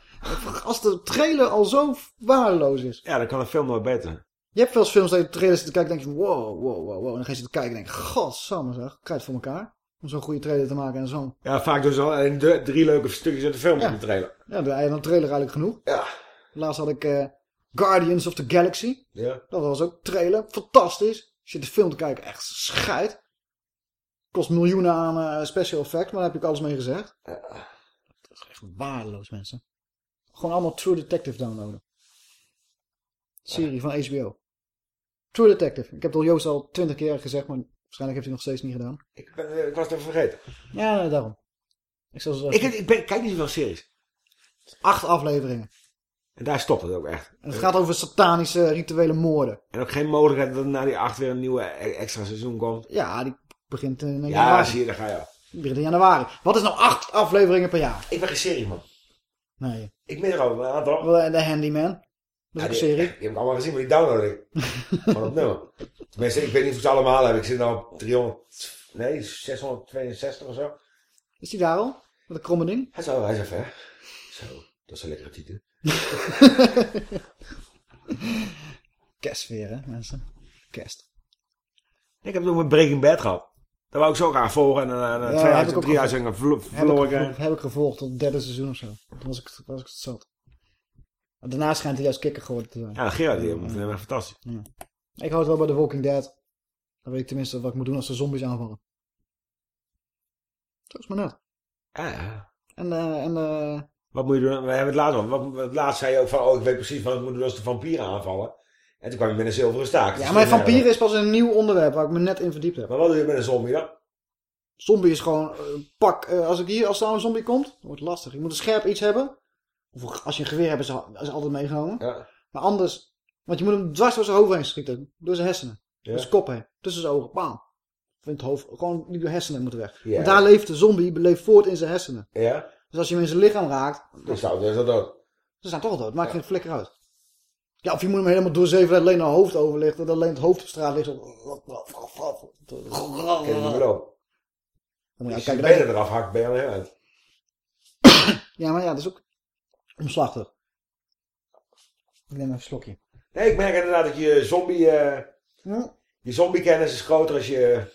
Als de trailer al zo waardeloos is. Ja, dan kan een film nooit beter. Je hebt veel eens films dat je de trailer zit te kijken en denk je wow, wow, wow, wow. En dan ga je zitten kijken en denk je, godsamme zeg, krijg het voor elkaar. Om zo'n goede trailer te maken en zo'n... Ja, vaak doen ze al de, drie leuke stukjes uit de film in de trailer. Ja, de, en een trailer eigenlijk genoeg. Ja. Laatst had ik eh, Guardians of the Galaxy. Ja. Dat was ook trailer. Fantastisch. Als je de film te kijken, echt scheid. Kost miljoenen aan eh, special effect, maar daar heb ik alles mee gezegd. Dat is echt waardeloos, mensen. Gewoon allemaal True Detective downloaden. Serie van HBO. True Detective. Ik heb het al Joost al twintig keer gezegd, maar waarschijnlijk heeft hij nog steeds niet gedaan. Ik, ben, eh, ik was het even vergeten. Ja, daarom. Ik, zal ze Ik, ik, ben, ik kijk niet zoveel series. Acht afleveringen. En daar stopt het ook echt. En het gaat over satanische rituele moorden. En ook geen mogelijkheid dat er na die acht weer een nieuwe e- extra seizoen komt. Ja, die begint in Ja, januari. zie je, daar ga je al. Die begint in januari. Wat is nou acht afleveringen per jaar? Ik ben geen serie, man. Nee. Ik ben er al. Wel, De Handyman. Dat is Ja, ook een die, serie. Die heb ik allemaal gezien, maar die download ik. Van het nummer. Tenminste, ik weet niet of ze allemaal heb. Ik zit nou op 300... Nee, 662 of zo. Is die daar al? Met een kromme ding? Hij is, al- hij is even, hè. Zo, dat is een lekkere titel. Kerst weer, hè, mensen. Kerst. Ik heb het ook met Breaking Bad gehad. Dat wou ik zo graag volgen. En uh, Ja, twee heb uit, ik ook drie uitzendingen Heb verloren. gevolgd- heb ik gevolgd tot het derde seizoen of zo. Toen was ik, was ik het zat. Maar daarna schijnt hij juist kikker geworden te zijn. Ja, Gerard, die vindt hem echt fantastisch. Ja. Ik hou het wel bij The Walking Dead. Dan weet ik tenminste wat ik moet doen als de zombies aanvallen. Zo is maar net. Ja, ja. En, eh, en eh, Wat moet je doen? We hebben het laatst, wat, wat, laatst zei je ook van, oh, ik weet precies wat ik moet doen als de vampieren aanvallen. En toen kwam je met een zilveren staak. ja, maar vampieren is pas een nieuw onderwerp waar ik me net in verdiept heb. Maar wat doe je met een zombie dan? Zombie is gewoon eh, pak. eh, als ik hier als er nou een zombie komt, wordt het lastig. Je moet een scherp iets hebben. Of als je een geweer hebt, is, is altijd meegenomen. Ja. Maar anders, want je moet hem dwars door zijn hoofd heen schieten. Door zijn hersenen. Ja. Door zijn kop heen. Tussen zijn ogen. Bam. Of in het hoofd. Gewoon die hersenen moeten weg. Ja. Want daar leeft de zombie leeft voort in zijn hersenen. Ja? Dus als je hem in zijn lichaam raakt, Dan staat hij zo dood. ze zijn toch dood. Maakt geen flikker uit. Ja, of je moet hem helemaal doorzeven dat alleen naar hoofd overligt. Dat alleen het hoofd op straat ligt. Je Als je je- benen eraf hakt, ben je al heel uit. Ja, maar ja, dat is ook omslachtig. Ik neem even een slokje. Nee, ik merk inderdaad dat je zombie... eh, Je zombie-kennis is groter als je...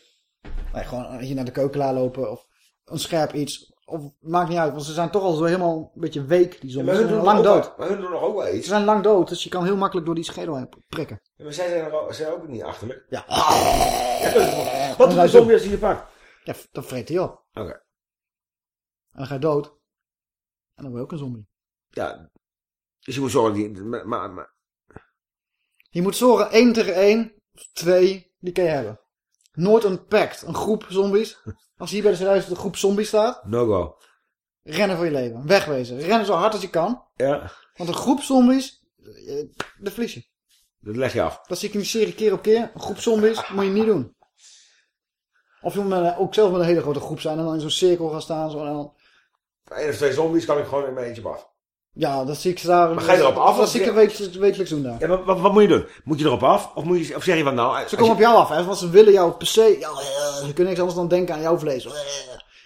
Nee, gewoon hier naar de keuken lopen of een scherp iets. Of maakt niet uit, want ze zijn toch al zo helemaal een beetje week, die zombies. Ze zijn lang dood. wel- Maar hun doen nog ook wel Ze iets. zijn lang dood, dus je kan heel makkelijk door die schedel heen prikken. Ja, maar zij zijn, er ook, zijn ook niet achterlijk. Ja. Ja, wat doet een zombie als hij je pakt? Ja, dan vreet hij op. Oké. En dan ga je dood. En dan word je ook een zombie. Ja. Dus je moet zorgen die... Maar, maar, Je moet zorgen, één tegen één, twee, die kan je hebben. Nooit een pact, een groep zombies. Als hier bij de sluis een groep zombies staat, no go. rennen voor je leven. Wegwezen. Rennen zo hard als je kan. Ja. Want een groep zombies, eh, dat verlies je. Dat leg je af. Dat zie ik in die serie keer op keer. Een groep zombies moet je niet doen. Of je moet een- ook zelf met een hele grote groep zijn en dan in zo'n cirkel gaan staan. Zo, en dan, Eén of twee zombies kan ik gewoon in mijn eentje af. Ja, dat zie ik daar. Maar ga je erop af, Dat zie ik wekelijks, wekelijks doen daar. Ja, maar wat, wat moet je doen? Moet je erop af? Of, moet je, of zeg je van nou... Ze komen je- op jou af, hè, want ze willen jou per se. Ja, ze kunnen niks anders dan denken aan jouw vlees.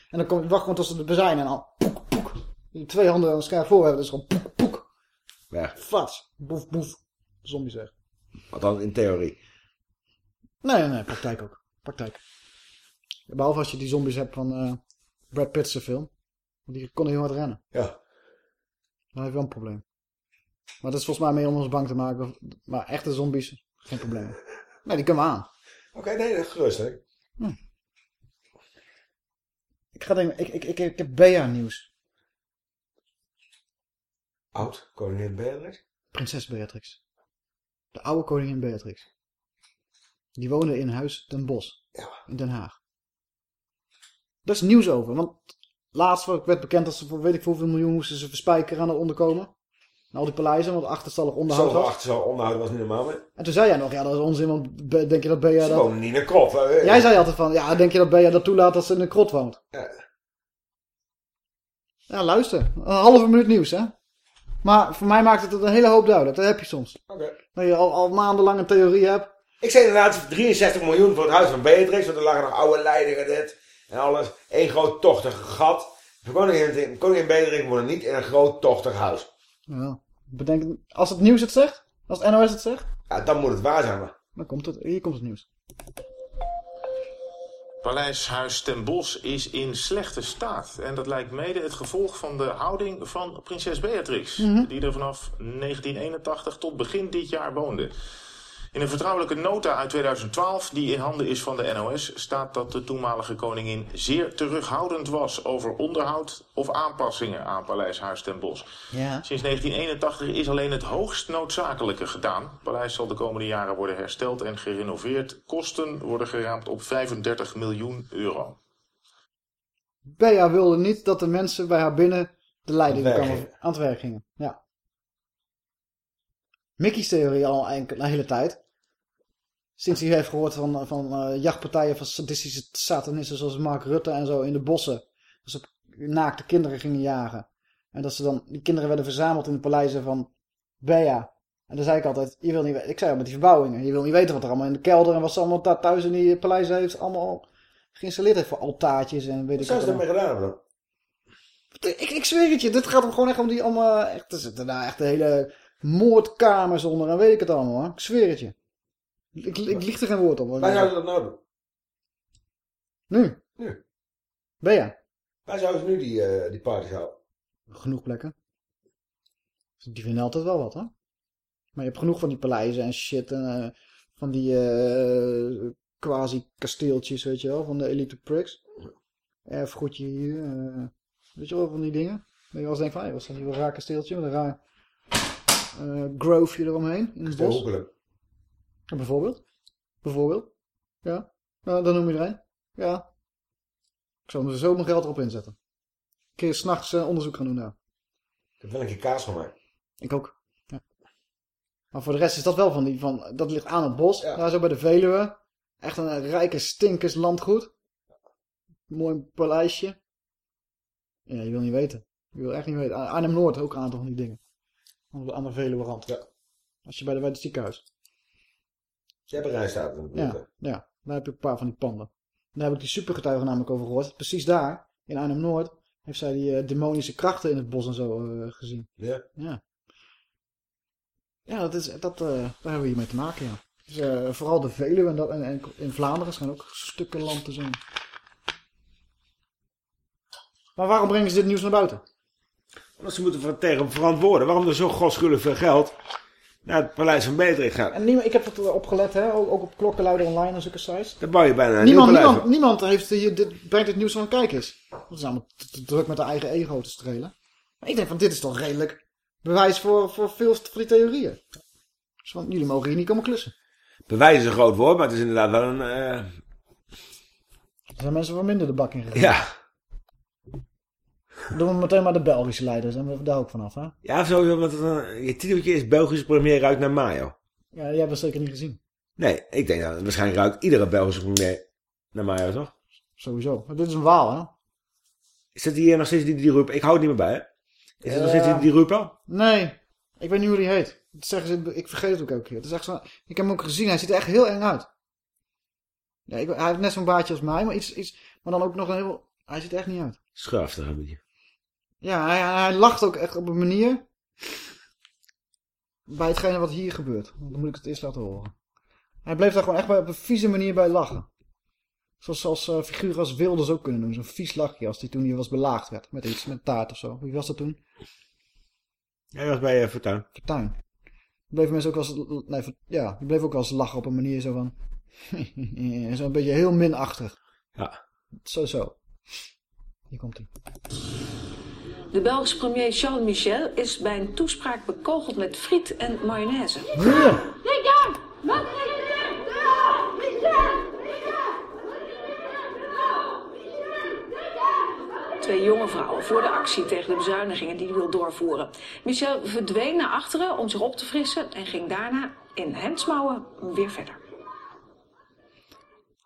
En dan kom, wacht gewoon tot ze er zijn en dan poek, poek. Die twee handen scherp voor hebben, dus gewoon poek, poek. Ja, Flats. Boef, boef. Zombies weg. wat dan in theorie. Nee, nee, nee, praktijk ook. Praktijk. Behalve als je die zombies hebt van eh, Brad Pitt's film. Want die kon heel hard rennen. Ja. Dan heb je wel een probleem. Maar dat is volgens mij meer om ons bang te maken. Maar echte zombies, geen probleem. Nee, die kunnen we aan. Oké, nee, gerust hè. Ik, ga denken, ik, ik, ik, ik heb Bea nieuws. Oud, koningin Beatrix. Prinses Beatrix. De oude koningin Beatrix. Die woonde in huis ten Bosch. In Den Haag. Daar is nieuws over. Want laatst werd bekend dat ze voor weet ik hoeveel miljoen moesten ze verspijkeren aan het onderkomen. En al die paleizen, want achterstallig onderhoud Zoveel was. achter zo onderhoud was niet normaal meer. En toen zei jij nog, ja dat is onzin, want denk je dat Bea Ze dat... wonen niet in een krot. hè. Jij zei altijd van, ja denk je dat Bea dat toelaat dat ze in een krot woont? Ja. Ja, luister. Een halve minuut nieuws, hè. Maar voor mij maakt het een hele hoop duidelijk. Dat heb je soms. Oké. Dat je al, al maandenlang een theorie hebt. Ik zei inderdaad 63 miljoen voor het huis van Beatrix. Want er lagen nog oude leidingen dit. En alles. Eén groot tochtig gat. De koningin, koningin Beatrix woonde niet in een groot tochtig huis. Ja. Bedenk, als het nieuws het zegt, als het NOS het zegt, Ja, dan moet het waar zijn. Maar. dan komt het. Hier komt het nieuws. Paleishuis ten Bosch is in slechte staat. En dat lijkt mede het gevolg van de houding van prinses Beatrix. Mhm. Die er vanaf 1981 tot begin dit jaar woonde. In een vertrouwelijke nota uit 2012, die in handen is van de NOS, staat dat de toenmalige koningin zeer terughoudend was over onderhoud of aanpassingen aan Paleishuis ten Bosch. Ja. Sinds 1981 is alleen het hoogst noodzakelijke gedaan. Het paleis zal de komende jaren worden hersteld en gerenoveerd. Kosten worden geraamd op 35 miljoen euro. Bea wilde niet dat de mensen bij haar binnen de leiding Aan het werk kwamen, gingen. aan het werk gingen. Ja. Mickey's theorie al een, een hele tijd. Sinds hij heeft gehoord van, van eh, jachtpartijen van sadistische satanisten zoals Mark Rutte en zo in de bossen. Dat ze op naakte kinderen gingen jagen. En dat ze dan, die kinderen werden verzameld in de paleizen van Bea. En dan zei ik altijd, je wil niet weten, ik zei al met die verbouwingen, je wil niet weten wat er allemaal in de kelder en wat ze allemaal daar thuis in die paleizen heeft, allemaal geïnstalleerd heeft voor altaartjes en weet Wat ik zijn ze wat. ermee gedaan hebben dan? Ik, ik zweer het je, dit gaat hem gewoon echt om die allemaal, echt, er zitten daar echt de hele moordkamers onder en weet ik het allemaal hoor. Ik zweer het je. Ik, ik lieg er geen woord op. Waar zouden dat nou doen? Nu? Nu. Ben je? Waar zouden nu die, eh die parties houden? Genoeg plekken. Die vinden altijd wel wat, hè? Maar je hebt genoeg van die paleizen en shit. En, eh, van die eh, quasi-kasteeltjes, weet je wel. Van de elite pricks. Erfgoedje hier. weet je wel, van die dingen. Dat je wel eens denkt van, hey, wat is dat hier een raar kasteeltje met een raar groveje eromheen in het bos. Ja, bijvoorbeeld. Bijvoorbeeld. Ja. Nou, dan noem je er een. Ja. Ik zal er zo mijn geld erop inzetten. Een keer s'nachts uh, onderzoek gaan doen daar. Ik heb wel een keer kaas gemaakt. Ik ook. Ja. Maar voor de rest is dat wel van die, van, dat ligt aan het bos. Daar zo bij de Veluwe. Echt een rijke stinkers landgoed. Mooi paleisje. Ja, je wil niet weten. Je wil echt niet weten. Arnhem-Noord ook een aantal van die dingen. Aan de- Aan de Veluwe rand. Ja. Als je bij, de, bij het ziekenhuis. Je hebt een rij staat in de buurt. Ja, ja, daar heb je een paar van die panden. Daar heb ik die supergetuigen namelijk over gehoord. Precies daar, in Arnhem-Noord, heeft zij die eh, demonische krachten in het bos en zo eh, gezien. Ja. Ja. Ja, dat is, dat, eh, daar hebben we hier mee te maken, ja. Dus, eh, vooral de Veluwe en, dat, en, en in Vlaanderen zijn ook stukken land te zijn. Maar waarom brengen ze dit nieuws naar buiten? Want ze moeten tegen hem verantwoorden. Waarom er zo godschuwelijk veel geld naar het paleis van Beatrix gaat. En niemand, ik heb er opgelet, hè, ook, ook op klokkenluider online en zulke sites. Dan bouw je bijna een Niemand, nieuw paleis niemand, niemand heeft hier, dit, brengt het nieuws van kijk eens. Dat is allemaal te, te druk met de eigen ego te strelen. Maar ik denk van dit is toch redelijk bewijs voor, voor veel van die theorieën. Dus van, jullie mogen hier niet komen klussen. Bewijs is een groot woord, maar het is inderdaad wel een... eh, Er zijn mensen van minder de bak in gegaan. ja. Doen we meteen maar de Belgische leiders en we daar ook vanaf, hè? Ja, sowieso, want het, eh, je titeltje is Belgische premier ruikt naar mayo. Ja, die hebben we zeker niet gezien. Nee, ik denk dat waarschijnlijk ruikt iedere Belgische premier naar mayo, toch? Sowieso. Maar dit is een waal, hè? Zit hier nog steeds die, die Rup? Ik hou het niet meer bij, hè? Is er nog steeds die, die Rupo? Nee, ik weet niet hoe die heet. Dat zeggen ze, ik vergeet het ook elke keer. Het is echt zo, ik heb hem ook gezien, hij ziet er echt heel eng uit. Ja, ik, hij heeft net zo'n baardje als mij, maar, iets, iets, maar dan ook nog een heel... Hij ziet er echt niet uit. Schurftig een beetje. Ja, hij, hij lacht ook echt op een manier... Bij hetgene wat hier gebeurt. Dan moet ik het eerst laten horen. Hij bleef daar gewoon echt bij, op een vieze manier bij lachen. Zoals, zoals eh, figuren als Wilders ook kunnen doen. Zo'n vies lachje als die toen hier was belaagd werd. Met iets, met taart of zo. Wie was dat toen? Hij was bij uh, Fortuyn. Fortuyn. Bleven mensen ook wel eens, nee, ver- ja, die bleef ook wel eens lachen op een manier zo van... Zo'n beetje heel minachtig. Ja. Zo, zo. Hier komt hij. De Belgische premier Charles Michel is bij een toespraak bekogeld met friet en mayonaise. Twee jonge vrouwen voor de actie tegen de bezuinigingen die hij wil doorvoeren. Michel verdween naar achteren om zich op te frissen en ging daarna in hemdsmouwen weer verder.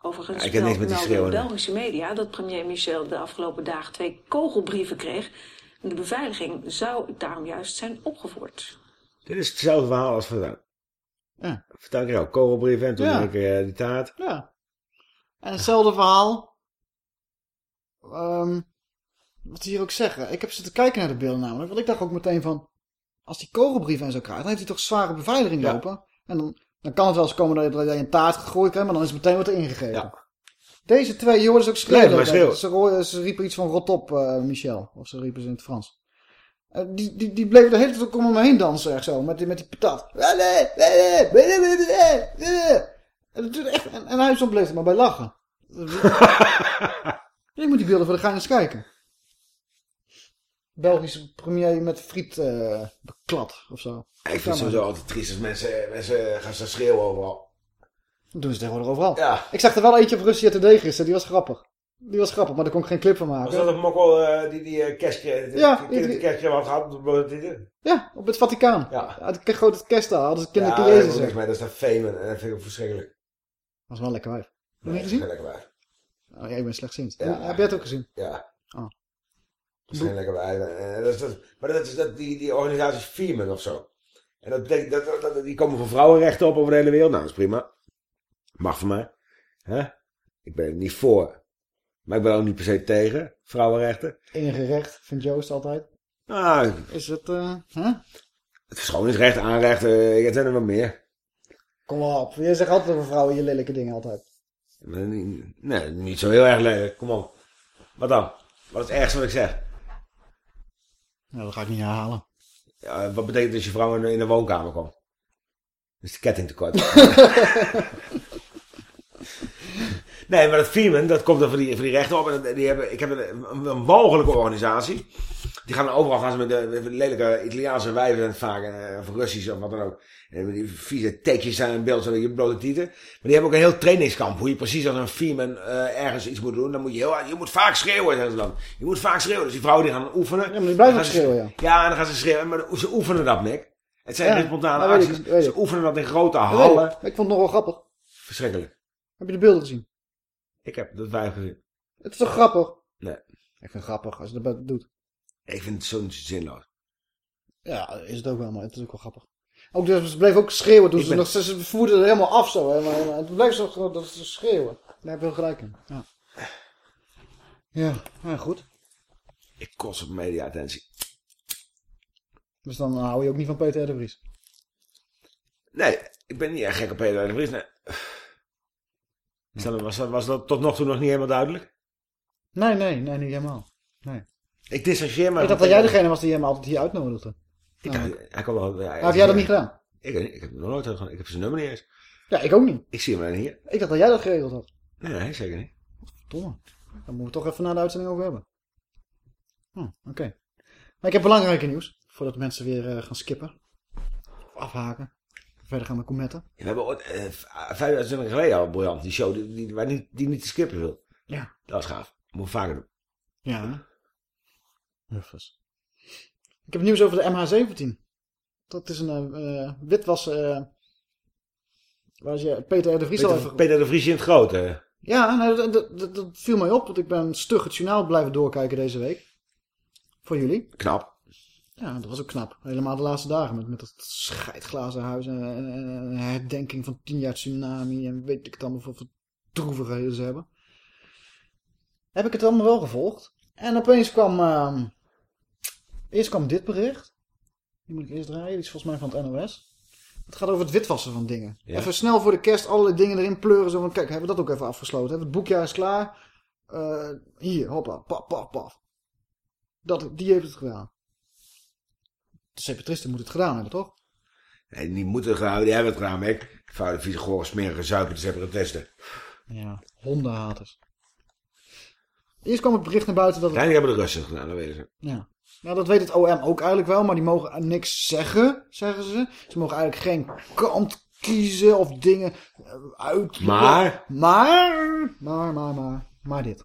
Overigens Ja, ik heb niks met die melden schreeuwen. Belgische media dat premier Michel de afgelopen dagen twee kogelbrieven kreeg. De beveiliging zou daarom juist zijn opgevoerd. Dit is hetzelfde verhaal als Fortuyn. Ja. Fortuyn kreeg ook kogelbrieven en toen Ja. ik eh, die taart. Ja. En hetzelfde verhaal. Ehm, wat ze hier ook zeggen. Ik heb zitten kijken naar de beelden namelijk. Want ik dacht ook meteen van... Als die kogelbrieven en zo krijgt, dan heeft hij toch zware beveiliging Ja. lopen. En dan, dan kan het wel eens komen dat je, dat je een taart gegooid krijgt, maar dan is meteen wat erin gegeven. Deze twee, je hoorde ze ook schreeuwen. Ze, ze riepen iets van rot op, eh, Michel. Of ze riepen ze in het Frans. Eh, die, die, die bleven de hele tijd om me heen dansen, echt zo. Met die, met die patat. Echt, en, en bleef er maar bij lachen. Je moet die beelden voor de gaan eens kijken. Belgische premier met friet eh beklad of zo. Ik vind het sowieso altijd triest als mensen, mensen gaan ze schreeuwen overal. Dat doen ze tegenwoordig overal. Ja. Ik zag er wel eentje op Russia Today gisteren, die was grappig. Die was grappig, maar daar kon ik geen clip van maken. Was dat een mokkel eh, die die uh, Ja, die, kerstje had gehad? Ja, op het Vaticaan. Ja. Uit de grote kerstdaal hadden ze Ja, heb ik Jezus. mee. Dat is dat femen en dat vind ik verschrikkelijk. Dat was wel lekker wijf. Heb je gezien? lekker wijf. Oh, jij bent slechtziend. Ja. Heb jij het ook gezien? Ja. Oh. Geen lekker wijf. Dat is, dat, maar dat is dat, die, die organisatie is Femen of zo. En dat betekent, dat, dat, dat- die komen voor vrouwenrechten op over de hele wereld. Nou, dat is prima. Mag voor mij. Hè? Ik ben er niet voor. Maar ik ben ook niet per se tegen vrouwenrechten. Enige recht, vindt Joost altijd. Nou, Is het, eh, hè? het verschoningsrecht, aanrecht, eh, ik heb er wat meer. Kom maar op. Je zegt altijd over vrouwen je lelijke dingen altijd. Nee, niet zo heel erg lelijk. Kom op. Wat dan? Wat is het ergste wat ik zeg? Nou, dat ga ik niet herhalen. Ja, wat betekent als je vrouw in de- woonkamer komt? Is de ketting tekort. nee, maar dat Feeman, dat komt er voor die, voor die rechten op. En die hebben, ik heb een, een, walgelijke organisatie. Die gaan overal gaan ze met de, met de lelijke Italiaanse wijven vaak, eh, of Russisch of wat dan ook. En die vieze tekjes zijn in beeld, zo je blote tieten. Maar die hebben ook een heel trainingskamp. Hoe je precies als een Feeman eh, ergens iets moet doen. Dan moet je heel hard- je moet vaak schreeuwen, zeggen ze dan. Je moet vaak schreeuwen. Dus die vrouwen die gaan oefenen. Ja, maar die blijven schreeuwen, ja. Ja, en dan gaan ze schreeuwen. Maar ze oefenen dat, Nick. Het zijn Ja, geen spontane ik, acties. Ze oefenen dat in grote hallen. ik. Ik vond het nog wel grappig. Verschrikkelijk. Heb je de beelden gezien? Ik heb dat weinig gezien. Het is toch grappig? Nee. Ik vind het grappig als je dat doet. Ik vind het zo zinloos. Ja, is het ook wel, maar het is ook wel grappig. Ook, dus, ze bleef ook schreeuwen toen Ik ze ben- nog, ze, ze voerden er helemaal af zo. Hè, maar, maar het bleef zo dat ze schreeuwen. Daar heb je wel gelijk in. Ja. Ja, ja, goed. Ik kost op media-attentie. Dus dan hou je ook niet van Peter R. de Vries. Nee, ik ben niet echt gek op Peter R. de Vries. Nee. Stel, Was, dat- was dat tot nog toe nog niet helemaal duidelijk? Nee, nee, nee, niet helemaal. Nee. Ik distancieer me. Ik dacht dat jij degene was die hem altijd hier uitnodigde. Ik Nou, dacht, hij wel, ja, heb jij dat niet gedaan? Ik, ik heb nog nooit gedaan. Ik heb zijn nummer niet eens. Ja, ik ook niet. Ik zie hem alleen hier. Ik dacht dat jij dat geregeld had. Nee, nee, zeker niet. Domme. Daar moeten we toch even na de uitzending over hebben. Hm, Oké. Maar ik heb belangrijke nieuws. Voordat mensen weer eh, gaan skippen. Of afhaken. Verder gaan met commenten. We hebben ooit, eh, v- vijf uitzendingen geleden al briljant. Die show die, die, waar niet, die niet te skippen wil. Ja. Dat was gaaf. Moet vaker doen. Ja. Huffers. Ik heb nieuws over de MH17. Dat is een eh witwas... eh waar je Peter R. de Vries al Peter, even... Peter de Vries in het grote. Ja, nou, dat, dat, dat- dat viel mij op. Want ik ben stug het journaal blijven doorkijken deze week. Voor jullie. Knap. Ja, dat was ook knap. Helemaal de laatste dagen. Met, met dat scheidglazen huis. En, en, herdenking van 10 jaar tsunami. En weet ik het allemaal. Voor droevigheden ze hebben. Heb ik het allemaal wel gevolgd. En opeens kwam... ehm, eerst kwam dit bericht. Die moet ik eerst draaien. Die is volgens mij van het NOS. Het gaat over het witwassen van dingen. Ja. Even snel voor de kerst allerlei dingen erin pleuren. Zo van, kijk, hebben we dat ook even afgesloten. Hebben Het boekjaar is klaar. Eh, hier, hoppa, paf. Dat, die heeft het gedaan. De separatisten moeten het gedaan hebben, toch? Nee, die moeten het gedaan, die hebben het gedaan, Mick. Vuile, vieze, gore, smerige, zuipende separatisten. Ja, hondenhaters. Eerst kwam het bericht naar buiten dat... het- Uiteindelijk hebben de Russen het gedaan, dat weten ze. Ja. Nou, dat weet het OM ook eigenlijk wel, maar die mogen niks zeggen, zeggen ze. Ze mogen eigenlijk geen kant kiezen of dingen eh, uit... Maar? Maar, maar, maar, maar, maar dit.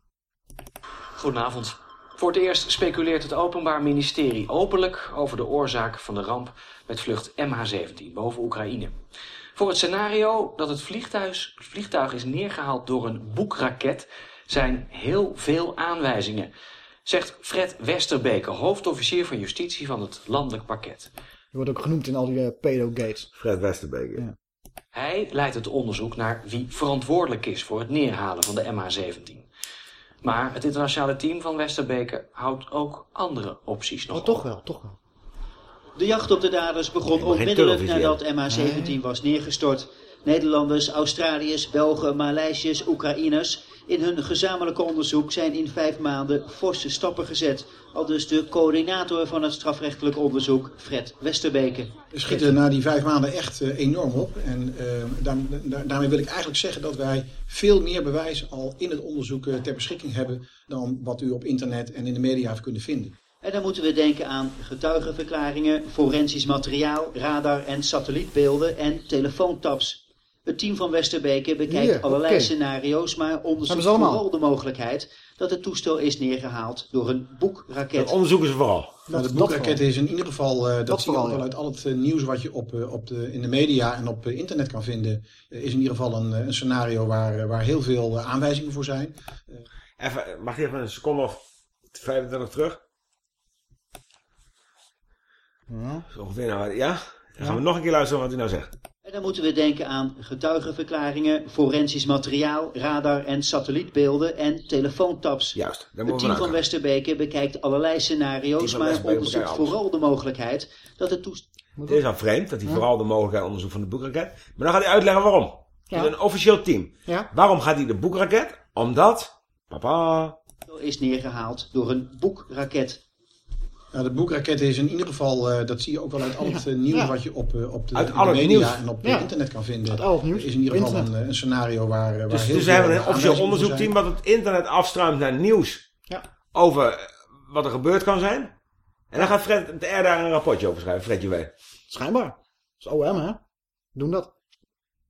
Goedenavond. Voor het eerst speculeert het Openbaar Ministerie openlijk over de oorzaak van de ramp met vlucht MH17 boven Oekraïne. Voor het scenario dat het vliegtuig, vliegtuig is neergehaald door een boekraket zijn heel veel aanwijzingen, zegt Fred Westerbeke, hoofdofficier van justitie van het landelijk parket. Die wordt ook genoemd in al die eh, pedo-gates. Fred Westerbeek. Ja. Hij leidt het onderzoek naar wie verantwoordelijk is voor het neerhalen van de MH17. Maar het internationale team van Westerbeke houdt ook andere opties nog Oh, toch wel, toch wel. De jacht op de daders begon maar onmiddellijk nadat MH17 was neergestort. Nederlanders, Australiërs, Belgen, Maleisiërs, Oekraïners. In hun gezamenlijke onderzoek zijn in vijf maanden forse stappen gezet. Al dus de coördinator van het strafrechtelijk onderzoek, Fred Westerbeke. We schieten na die vijf maanden echt eh, enorm op. En eh, daar- daar- daarmee wil ik eigenlijk zeggen dat wij veel meer bewijs al in het onderzoek eh, ter beschikking hebben dan wat u op internet en in de media heeft kunnen vinden. En dan moeten we denken aan getuigenverklaringen, forensisch materiaal, radar- en satellietbeelden en telefoontaps. Het team van Westerbeke bekijkt Hier, allerlei scenario's, maar onderzoekt vooral de mogelijkheid dat het toestel is neergehaald door een boekraket. Dat onderzoeken ze vooral. Nou, de dat boekraket is in ieder geval, eh, dat, Dat zie je wel uit al het eh, nieuws wat je op, eh, op de, in de media en op internet kan vinden, is in ieder geval een, een scenario waar, waar heel veel aanwijzingen voor zijn. Even, mag je even een seconde of 25 terug? Ja. Zo ongeveer nou, ja? Dan gaan we nog een keer luisteren wat hij nou zegt. En dan moeten we denken aan getuigenverklaringen, forensisch materiaal, radar- en satellietbeelden en telefoontaps. Juist, daar Het moeten we team van. Westerbeke bekijkt allerlei scenario's, maar onderzoekt vooral de mogelijkheid dat het toestel... Het is al vreemd dat hij Ja. vooral de mogelijkheid onderzoekt van de boekraket. Maar dan gaat hij uitleggen waarom. Dus een officieel team. Ja. Waarom gaat hij de boekraket? Omdat, papa, is neergehaald door een boekraket. Nou, de boekraket is in ieder geval, eh, dat zie je ook wel uit al het eh, nieuws Ja. wat je op, eh, op de, Uit de media nieuws. en op Ja. het internet kan vinden. Uit al het nieuws is in ieder geval een, scenario waar, waar Dus, heel dus veel we hebben een officieel onderzoekteam wat het internet afstruimt naar nieuws Ja. over wat er gebeurd kan zijn. En dan gaat Fred de R daar een rapportje over schrijven, Fred Juwé. Schijnbaar. Dat is OM, hè? Doen dat.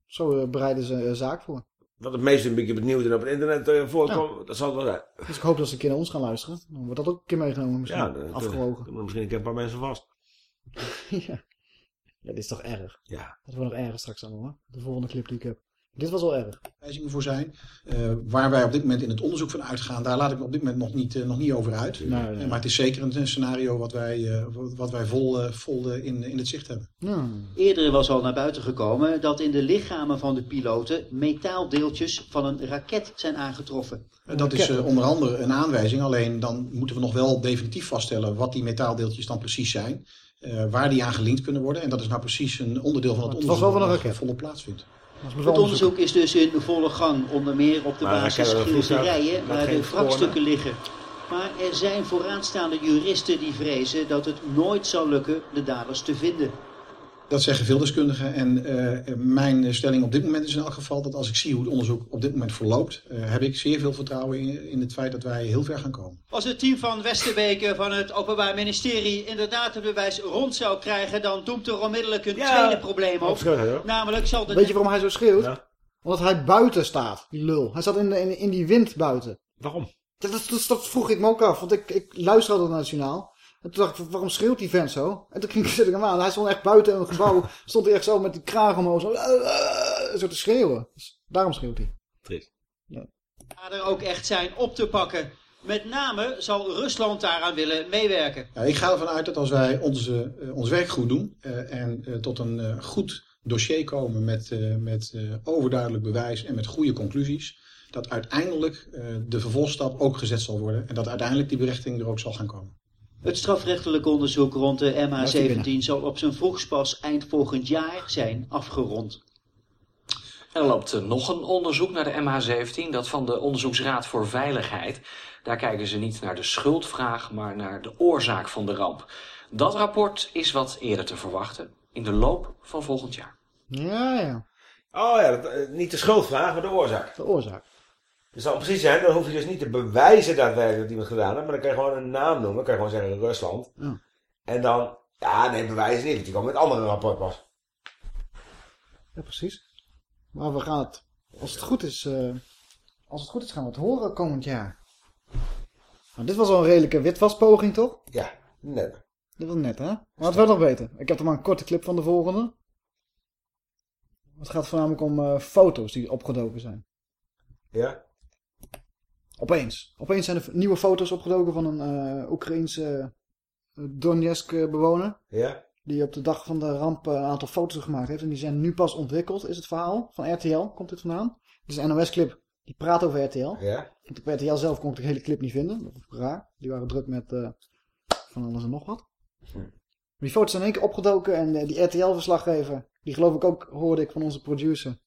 Zo bereiden ze een zaak voor. Wat het meeste een beetje nieuws en op het internet eh, voorkomt, dat zal het wel zijn. Dus ik hoop dat ze een keer naar ons gaan luisteren. Dan wordt dat ook een keer meegenomen misschien. Ja, dan- Afgewogen. dan misschien een keer een paar mensen vast. ja. ja, dit is toch erg. Ja. Dat wordt nog erger straks allemaal, hoor. De volgende clip die ik heb. Dit was wel erg. voor zijn. Eh, waar wij op dit moment in het onderzoek van uitgaan, daar laat ik me op dit moment nog niet, eh, nog niet over uit. Maar het is zeker een, een scenario wat wij, eh, wat- wij vol, eh, vol in, in het zicht hebben. Eerder was al naar buiten gekomen dat in de lichamen van de piloten metaaldeeltjes van een raket zijn aangetroffen. Dat is onder andere een aanwijzing, alleen dan moeten we nog wel definitief vaststellen wat die metaaldeeltjes dan precies zijn. eh, waar die aan gelinkt kunnen worden. En dat is nou precies een onderdeel van het, het was onderzoek wel van een dat volop plaatsvindt. Het onderzoek is dus in volle gang, onder meer op de Maar basis schilderijen waar de wrakstukken liggen. Maar er zijn vooraanstaande juristen die vrezen dat het nooit zal lukken de daders te vinden. Dat zeggen veel deskundigen. En eh, mijn stelling op dit moment is in elk geval dat als ik zie hoe het onderzoek op dit moment verloopt, eh, heb ik zeer veel vertrouwen in, in het feit dat wij heel ver gaan komen. Als het team van Westerbeek van het Openbaar Ministerie inderdaad het bewijs rond zou krijgen, dan doemt er onmiddellijk een Ja, tweede probleem op. Namelijk zal de... Weet je waarom hij zo schreeuwt? Omdat hij buiten staat, die lul. Hij zat in, de, in, in die wind buiten. Waarom? Dat, dat, dat, dat vroeg ik me ook af, want ik, ik luister altijd naar het journaal. En toen dacht ik, waarom schreeuwt die vent zo? En toen ging ik zitten hem aan. Hij stond echt buiten in een gebouw. stond hij echt zo met die kraag omhoog. Zo, zo te schreeuwen. Dus daarom schreeuwt hij. Triest. Ja. er ook echt zijn op te pakken. Met name zal Rusland daaraan willen meewerken. Ja, ik ga ervan uit dat als wij onze, eh, ons werk goed doen eh, en eh, tot een eh, goed dossier komen met, eh, met eh, overduidelijk bewijs en met goede conclusies, dat uiteindelijk eh, de vervolgstap ook gezet zal worden en dat uiteindelijk die berechting er ook zal gaan komen. Het strafrechtelijk onderzoek rond de Laat die MH17 zal op zijn vroegst pas eind volgend jaar zijn afgerond. En er loopt nog een onderzoek naar de MH17, dat van de Onderzoeksraad voor Veiligheid. Daar kijken ze niet naar de schuldvraag, maar naar de oorzaak van de ramp. Dat rapport is wat eerder te verwachten, in de loop van volgend jaar. Ja, ja. Oh ja, dat, eh, niet de schuldvraag, maar de oorzaak. De oorzaak. Dus zal precies zijn, dan hoef je dus niet te bewijzen daadwerkelijk dat iemand gedaan heeft, maar dan kan je gewoon een naam noemen. Dan kan je gewoon zeggen Rusland. Ja. En dan, ja nee, bewijs niet, want die komt met andere rapport pas. Ja, precies. Maar we gaan het, als het goed is, eh, als het goed is gaan we het horen komend jaar. Nou, dit was al een redelijke witwaspoging, toch? Ja, net. Dit was net, hè? Maar het werd nog beter. Ik heb er maar een korte clip van de volgende. Het gaat voornamelijk om eh, foto's die opgedoken zijn. Ja? Opeens. Opeens zijn er nieuwe foto's opgedoken van een eh Oekraïense uh, Donetsk-bewoner. Ja? Die op de dag van de ramp eh, een aantal foto's gemaakt heeft. En die zijn nu pas ontwikkeld, is het verhaal. Van RTL komt dit vandaan. Dit is een NOS-clip. Die praat over RTL. Ja? Want op RTL zelf kon ik de hele clip niet vinden. Dat raar. Die waren druk met eh, van alles en nog wat. Die foto's zijn in één keer opgedoken. En eh, die RTL-verslaggever, die geloof ik ook, hoorde ik van onze producer,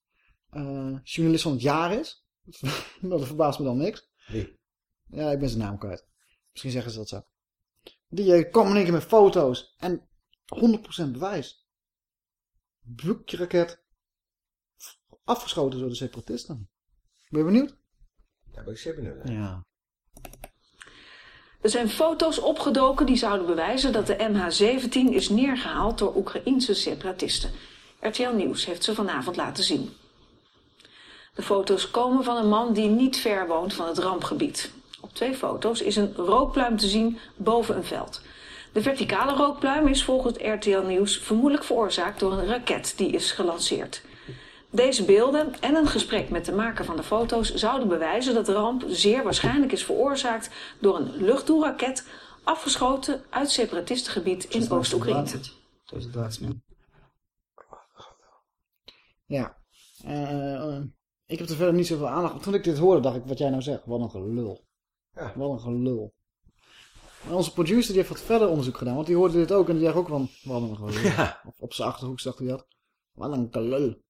eh, journalist van het jaar is. dat verbaast me dan niks. Wie? Ja, ik ben zijn naam kwijt. Misschien zeggen ze dat zo. Die eh, kwam in één keer met foto's. En 100% bewijs. Boekje-raket. Afgeschoten door de separatisten. Ben je benieuwd? Ja, ben ik zeer benieuwd. Ja. Er zijn foto's opgedoken die zouden bewijzen dat de MH17 is neergehaald door Oekraïense separatisten. RTL Nieuws heeft ze vanavond laten zien. De foto's komen van een man die niet ver woont van het rampgebied. Op twee foto's is een rookpluim te zien boven een veld. De verticale rookpluim is volgens RTL Nieuws vermoedelijk veroorzaakt door een raket die is gelanceerd. Deze beelden en een gesprek met de maker van de foto's zouden bewijzen dat de ramp zeer waarschijnlijk is veroorzaakt door een luchtdoelraket afgeschoten uit separatistengebied in Oost-Oekraïne. Deze draadsman. Ja. Eh, eh, ik heb er verder niet zoveel aandacht. Toen ik dit hoorde, dacht ik, wat jij nou zegt, wat een gelul. Ja. Wat een gelul. Maar onze producer die heeft wat verder onderzoek gedaan, want die hoorde dit ook en die zegt ook van, wat een gelul. Ja. Of op zijn achterhoek zag hij dat. Wat een gelul.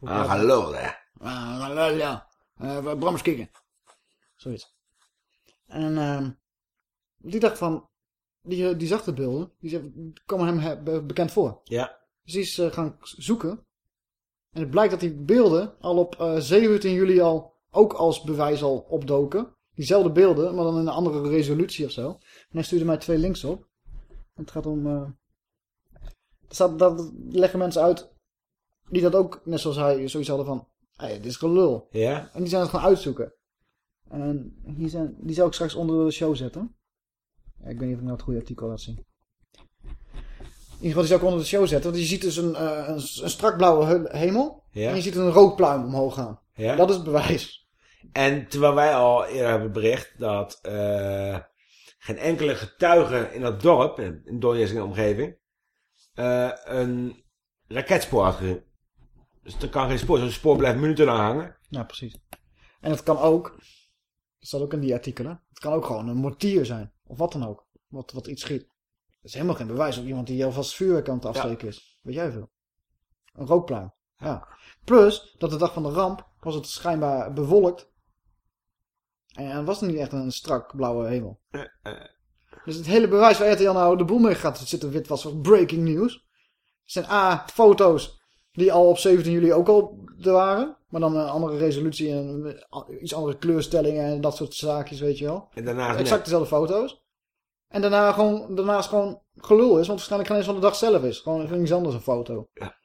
Ah, gelul, hè. Uh, la, la, uh, is kicken. Zoiets. En uh, die dacht van, die, die zag de beelden, die komen hem be bekend voor. Ja. Dus die is uh, gaan zoeken. En het blijkt dat die beelden al op uh, 17 juli al ook als bewijs al opdoken. Diezelfde beelden, maar dan in een andere resolutie of zo. En hij stuurde mij twee links op. Het gaat om... Uh, dat, dat leggen mensen uit die dat ook, net zoals hij, zoiets hadden van... Hey, dit is gelul. Ja. En die zijn het gaan uitzoeken. En die, zijn, die zal ik straks onder de show zetten. Ja, ik weet niet of ik nou het goede artikel laat zien. Ieder geval, die zou ik onder de show zetten. Want je ziet dus een, uh, een, een strak blauwe hemel. Ja. En je ziet een rookpluim omhoog gaan. Ja. Dat is het bewijs. En terwijl wij al eerder hebben bericht dat uh, geen enkele getuige in dat dorp, in Donetsk en omgeving, uh, een raketspoor had gezien. Dus er kan geen spoor. Zo'n spoor blijft minutenlang hangen. Ja, precies. En het kan ook, dat staat ook in die artikelen, het kan ook gewoon een mortier zijn. Of wat dan ook. Wat, wat iets schiet. Dat is helemaal geen bewijs op iemand die alvast vuurwerk aan het afsteken is. Weet jij veel. Een rookpluim. Ja. Plus, dat de dag van de ramp was het schijnbaar bewolkt. En was er niet echt een strak blauwe hemel. Dus het hele bewijs waar RTL nou de boel mee gaat zitten wit was voor breaking news. Het zijn A, foto's die al op 17 juli ook al er waren. Maar dan een andere resolutie en iets andere kleurstellingen en dat soort zaakjes, weet je wel. En daarna exact net. dezelfde foto's. En daarna gewoon, daarnaast gewoon gelul is, want waarschijnlijk geen eens van de dag zelf is. Gewoon iets anders een foto. Ja.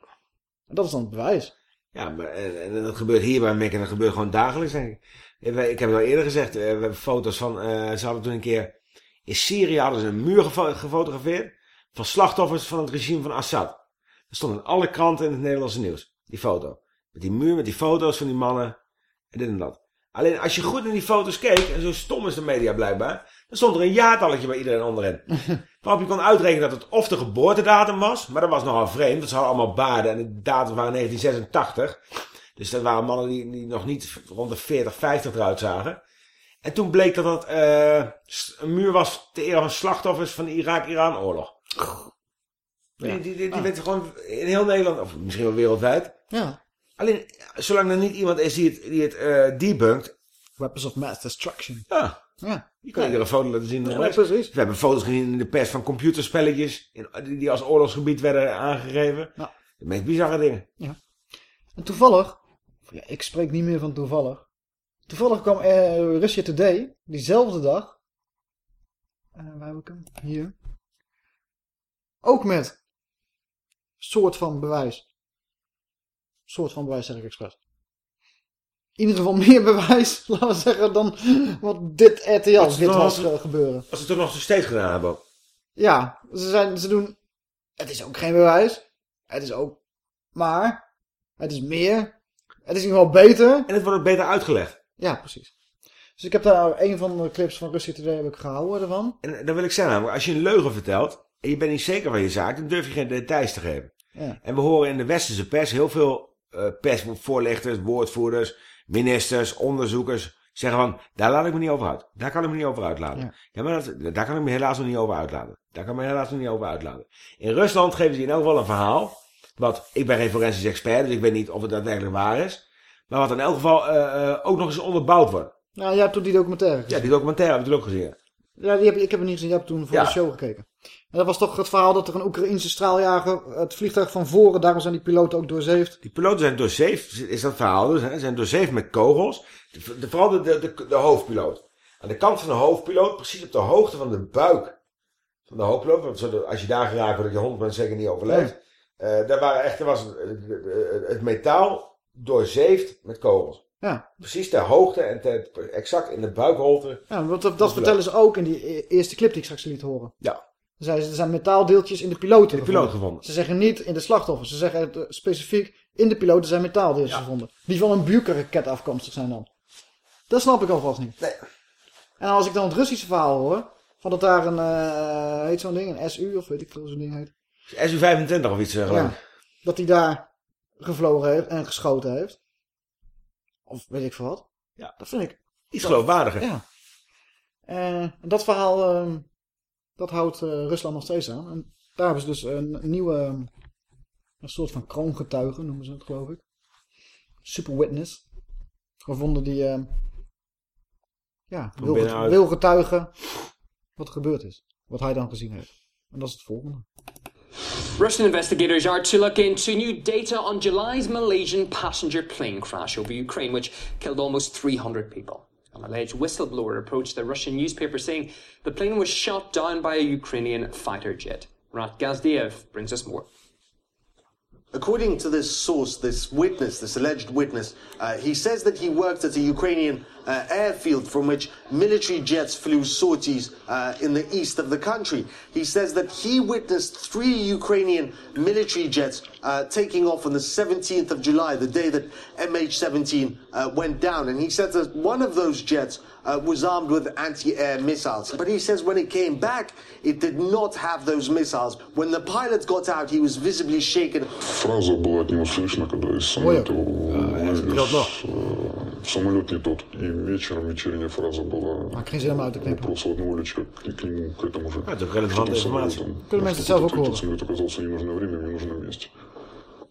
En dat is dan het bewijs. Ja, maar en, dat gebeurt hier bij Mick en dat gebeurt gewoon dagelijks, denk ik. Ik heb het al eerder gezegd, we hebben foto's van, uh, ze hadden toen een keer, in Syrië hadden ze een muur gefo gefotografeerd van slachtoffers van het regime van Assad. Er stond in alle kranten in het Nederlandse nieuws, die foto. Met die muur, met die foto's van die mannen en dit en dat. Alleen als je goed naar die foto's keek, en zo stom is de media blijkbaar, dan stond er een jaartalletje bij iedereen onderin. Waarop je kon uitrekenen dat het of de geboortedatum was, maar dat was nogal vreemd, want ze hadden allemaal baarden en de datum waren 1986. Dus dat waren mannen die, die nog niet rond de 40, 50 eruit zagen. En toen bleek dat dat uh, een muur was ter ere van slachtoffers van de Irak-Iran-oorlog. Ja. Die, die, die, die ah. werd gewoon in heel Nederland, of misschien wel wereldwijd. Ja. Alleen, zolang er niet iemand is die het, die het uh, debunkt. Weapons of mass destruction. Ja. Ja. Je kan iedere foto laten zien. Ja, precies. We hebben foto's gezien in de pers van computerspelletjes. In, die als oorlogsgebied werden aangegeven. Ja. De meest bizarre dingen. Ja. En toevallig, ja, ik spreek niet meer van toevallig. Toevallig kwam uh, Russia Today, diezelfde dag. Uh, waar heb ik hem? Hier. Ook met soort van bewijs. Soort van bewijs zeg ik expres. In ieder geval meer bewijs, laten we zeggen, dan wat dit RTL dit was uh, gebeuren. Als ze het toch nog steeds gedaan hebben. Ja, ze, zijn, ze doen... Het is ook geen bewijs. Het is ook... Maar... Het is meer. Het is in ieder geval beter. En het wordt ook beter uitgelegd. Ja, precies. Dus ik heb daar een van de clips van Russia Today heb ik gehouden ervan. En dan wil ik zeggen, namelijk, als je een leugen vertelt... en je bent niet zeker van je zaak, dan durf je geen details te geven. Ja. En we horen in de westerse pers heel veel uh, persvoorlichters, woordvoerders, ministers, onderzoekers... zeggen van, daar laat ik me niet over uit. Daar kan ik me niet over uitlaten. Ja. ja maar dat, daar kan ik me helaas nog niet over uitlaten. Daar kan ik me helaas nog niet over uitlaten. In Rusland geven ze in elk geval een verhaal... Wat, ik ben geen forensisch expert, dus ik weet niet of het daadwerkelijk waar is. Maar wat in elk geval uh, uh, ook nog eens onderbouwd wordt. Nou, jij hebt toen die documentaire gezien. Ja, die documentaire heb ik toen ook gezien. Ja, die heb, ik heb het niet gezien. Jij hebt toen voor ja. de show gekeken. En dat was toch het verhaal dat er een Oekraïnse straaljager het vliegtuig van voren, daarom zijn die piloten ook doorzeefd. Die piloten zijn doorzeefd, is dat verhaal dus. Hè? Zijn doorzeefd met kogels. De, de, vooral de, de, de, hoofdpiloot. Aan de kant van de hoofdpiloot, precies op de hoogte van de buik van de hoofdpiloot. Want als je daar geraakt wordt, dat je 100% zeker niet overleeft. Ja. Uh, daar waren echt, er was het metaal doorzeefd met kogels. Ja. Precies ter hoogte en ter, exact in de buikholte. Ja, want dat, dat vertellen ze ook in die eerste clip die ik straks liet horen. Ja. Ze er zijn metaaldeeltjes in de piloten in de piloot gevonden. Ze zeggen niet in de slachtoffers. Ze zeggen specifiek in de piloten zijn metaaldeeltjes ja. gevonden. Die van een Buker-raket afkomstig zijn dan. Dat snap ik alvast niet. Nee. En als ik dan het Russische verhaal hoor, van dat daar een, uh, heet zo'n ding, een SU of weet ik veel zo'n ding heet. SU-25 of iets, geloof ja, Dat hij daar gevlogen heeft en geschoten heeft. Of weet ik veel wat. Ja. Dat vind ik. Iets geloofwaardiger. Ja. En dat verhaal, uh, dat houdt uh, Rusland nog steeds aan. En daar hebben ze dus een nieuwe, een soort van kroongetuige, noemen ze het geloof ik. super witness. Gevonden die eh, ja, wil, wil getuigen wat er gebeurd is. Wat hij dan gezien heeft. En dat is het volgende. Russian investigators are to look into new data on July's Malaysian passenger plane crash over Ukraine, which killed almost 300 people. An alleged whistleblower approached the Russian newspaper saying the plane was shot down by a Ukrainian fighter jet. Rat Gazdiev brings us more. According to this source, this witness, this alleged witness, uh, he says that he worked at a Ukrainian uh, airfield from which military jets flew sorties uh, in the east of the country. He says that he witnessed three Ukrainian military jets uh, taking off on the 17th of July, the day that MH17 uh, went down. And he says that one of those jets uh, was armed with anti-air missiles. But he says when it came back, it did not have those missiles. When the pilot got out, he was visibly shaken. Фраза была от него слышна, когда из самолета вылез э, самолет не тот. И вечером вечерняя фраза была Maak geen zin om uit te knippen. вопрос у одного летчика к, к нему, к этому же. Ja, это relevante Что там информация. самолетом? Kunnen mensen het zelf ook Ответил, horen. самолет оказался в ненужное время, в ненужном месте.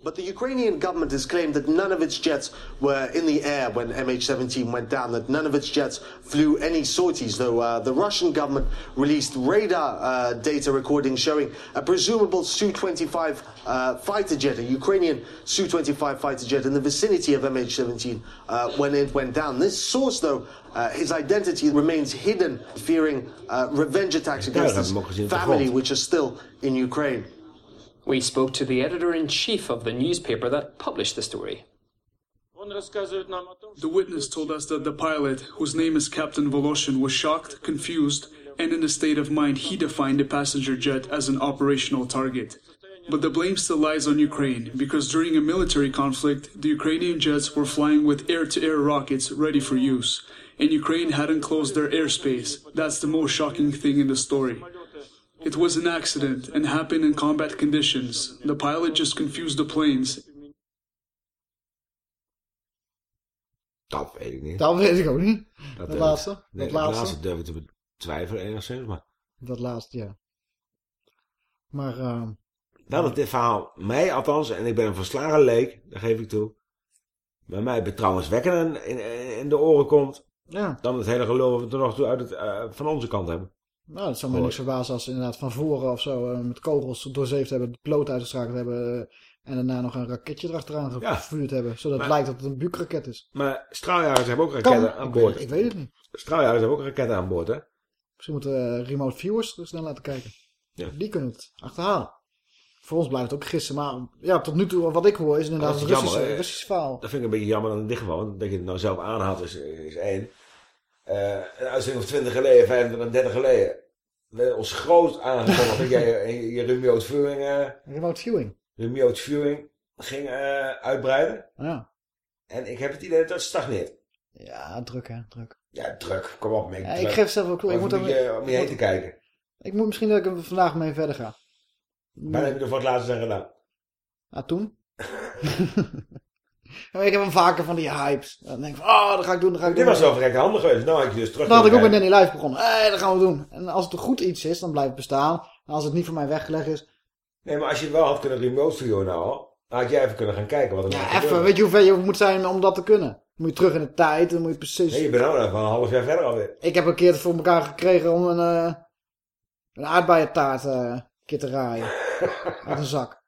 But the Ukrainian government has claimed that none of its jets were in the air when MH17 went down, that none of its jets flew any sorties, though uh, the Russian government released radar uh, data recordings showing a presumable Su-25 uh, fighter jet, a Ukrainian Su-25 fighter jet in the vicinity of MH17 uh, when it went down. This source, though, uh, his identity remains hidden, fearing uh, revenge attacks against his hebben we ook gezien op de family, which is still in Ukraine. We spoke to the editor in chief of the newspaper that published the story. The witness told us that the pilot, whose name is Captain Voloshin, was shocked, confused, and in a state of mind he defined the passenger jet as an operational target. But the blame still lies on Ukraine, because during a military conflict, the Ukrainian jets were flying with air to air rockets ready for use, and Ukraine hadn't closed their airspace. That's the most shocking thing in the story. It was an accident and happened in combat conditions. The pilot just confused the planes Dat weet ik niet. Dat weet ik ook niet. Dat, laatste. Nee, dat dat laatste. laatste durf ik te betwijfelen enigszins. Maar Dat laatste, ja. Maar, wel dat dit verhaal mij althans, en ik ben een verslagen leek, dat geef ik toe. Bij mij betrouwenswekkender in, in, in de oren komt. Ja. Dan het hele gelul wat we tot nog toe uit het, eh, van onze kant hebben. Nou, het zou me niks verbazen als ze inderdaad van voren of zo eh, met kogels doorzeefd hebben, de piloot uitgeschakeld hebben eh, en daarna nog een raketje erachteraan gevuurd hebben, zodat het Maar- lijkt dat het een buukraket is. Maar straaljagers hebben ook raketten Kan. aan Ik boord. weet- ik weet het niet. Straaljagers hebben ook raketten aan boord, hè? Misschien moeten eh, remote viewers er snel laten kijken. Ja. Die kunnen het achterhalen. Voor ons blijft het ook gissen, maar ja, tot nu toe wat ik hoor is inderdaad Dat een is Russisch? Russisch verhaal. Dat vind ik een beetje jammer dan in dit geval. want Dat je het nou zelf aanhaalt is, is één. Eh, een uitzending of 20 geleden, 25, 30 geleden. werd ons groot aangekondigd dat jij je, je remote viewing, eh, Remote viewing. remote viewing ging eh, uitbreiden. Ja. En ik heb het idee dat het stagneert. Ja, druk hè, druk. Ja, druk. Kom op. Ja, ik geef zelf ook. Ik moet dan- je, om je heen te kijken. Ik moet misschien dat ik er vandaag mee verder ga. Waar heb je er voor het laatst zijn gedaan? Ah, toen? Ik heb hem vaker van die hypes. Dan denk ik van, oh, dat ga ik doen, dat ga ik Dit doen. was wel verrekte handig geweest. Nou je dus terug Dan had ik ook met Danny Live begonnen. Hé, dat gaan we doen. En als het een goed iets is, dan blijft het bestaan. En als het niet voor mij weggelegd is... Nee, maar als je het wel had kunnen remote viewen nou al, dan had jij even kunnen gaan kijken wat er nou Ja, even, weet je hoe ver je moet zijn om dat te kunnen? Dan moet je terug in de tijd, dan moet je precies... Nee, je bent nou even een half jaar verder alweer. Ik heb een keer het voor elkaar gekregen om een, eh een aardbeientaart eh, een keer te raaien. Uit een zak.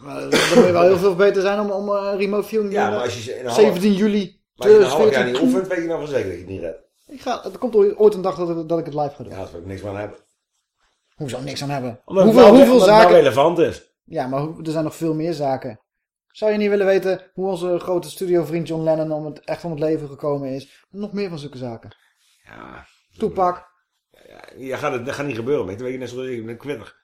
Maar dan moet je wel heel veel beter zijn om, om eh, remote viewing te Ja, doen, maar eh, als je ze in een 17 juli Maar als je een half jaar 2014. niet oefent, weet je nou van zeker dat je het niet redt. Ik ga, er komt ooit een dag dat, ik- dat ik het live ga doen. Ja, daar wil ik niks van hebben. Hoezo niks aan hebben? Omdat het hoeveel wel- hoeveel het zaken... relevant is. Ja, maar hoe- er zijn nog veel meer zaken. Zou je niet willen weten hoe onze grote studiovriend John Lennon om het, echt om het leven gekomen is? Nog meer van zulke zaken. Ja. Toepak. Ja, gaat het, dat gaat niet gebeuren. Dat weet je net zoals ik. Ik ben kwittig.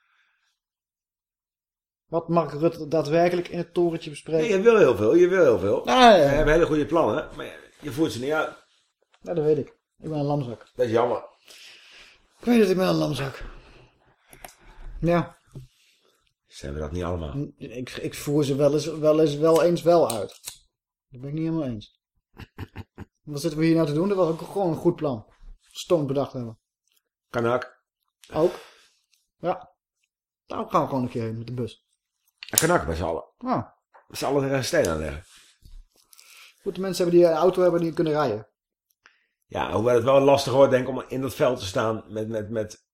Wat Mark Rutte daadwerkelijk in het torentje bespreekt. Nee, je wil heel veel. Je wil heel veel. Ja. We hebben hele goede plannen, maar je- voert ze niet uit. Ja, dat weet ik. Ik ben een lamzak. Dat is jammer. Ik weet dat ik ben een lamzak. Ja. Zijn we dat niet allemaal? Ik, ik voer ze wel eens, wel eens wel eens wel uit. Dat ben ik niet helemaal eens. Wat zitten we hier nou te doen? Dat was ook gewoon een goed plan. Stone bedacht hebben. Kanak. Ook. Ja. Daar gaan we gewoon een keer heen met de bus. Een kanak met z'n allen. Ja. Met z'n allen er een steen aan leggen. Moeten mensen hebben die een auto hebben die kunnen rijden. Ja, hoewel het wel lastig wordt, denk ik, om in dat veld te staan met, met, met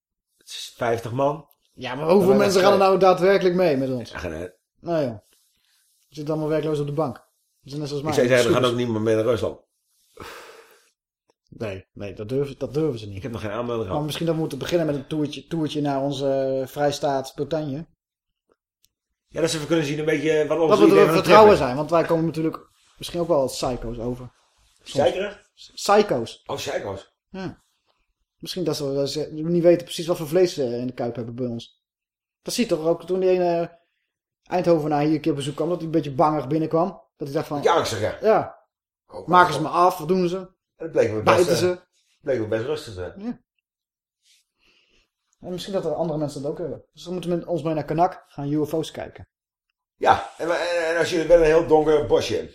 50 man. Ja, maar hoeveel mensen gaan er nou daadwerkelijk mee met ons? Ja, geen- Nou ja. We zitten allemaal werkloos op de bank. Dat is net zoals mij. ik zeggen, er gaat Schutters. ook niemand meer naar Rusland. Nee, nee dat, durven, dat durven ze niet. Ik heb nog geen aanmelding Maar gehad. misschien dat we moeten beginnen met een toertje, toertje naar onze eh, vrijstaat Bretagne. Ja, dat ze even kunnen zien een beetje wat onze Dat we er vertrouwen zijn, want wij komen natuurlijk misschien ook wel als psycho's over. Zeikerig? Psycho's. Oh, psycho's. Ja. Misschien dat ze niet weten precies wat voor vlees ze in de kuip hebben bij ons. Dat zie je toch ook toen die ene Eindhovenaar hier een keer op bezoek kwam, dat hij een beetje bangig binnenkwam. Dat hij dacht van... Ja, ik zeg ja. Ja. Maken ze me af, wat doen ze? En dat bleek wel best, Bijten eh, ze? bleek wel best rustig te zijn. Ja. En misschien dat er andere mensen dat ook hebben. Dus dan moeten we met ons mee naar Kanak gaan UFO's kijken. Ja, en, en, als jullie wel een heel donker bosje in.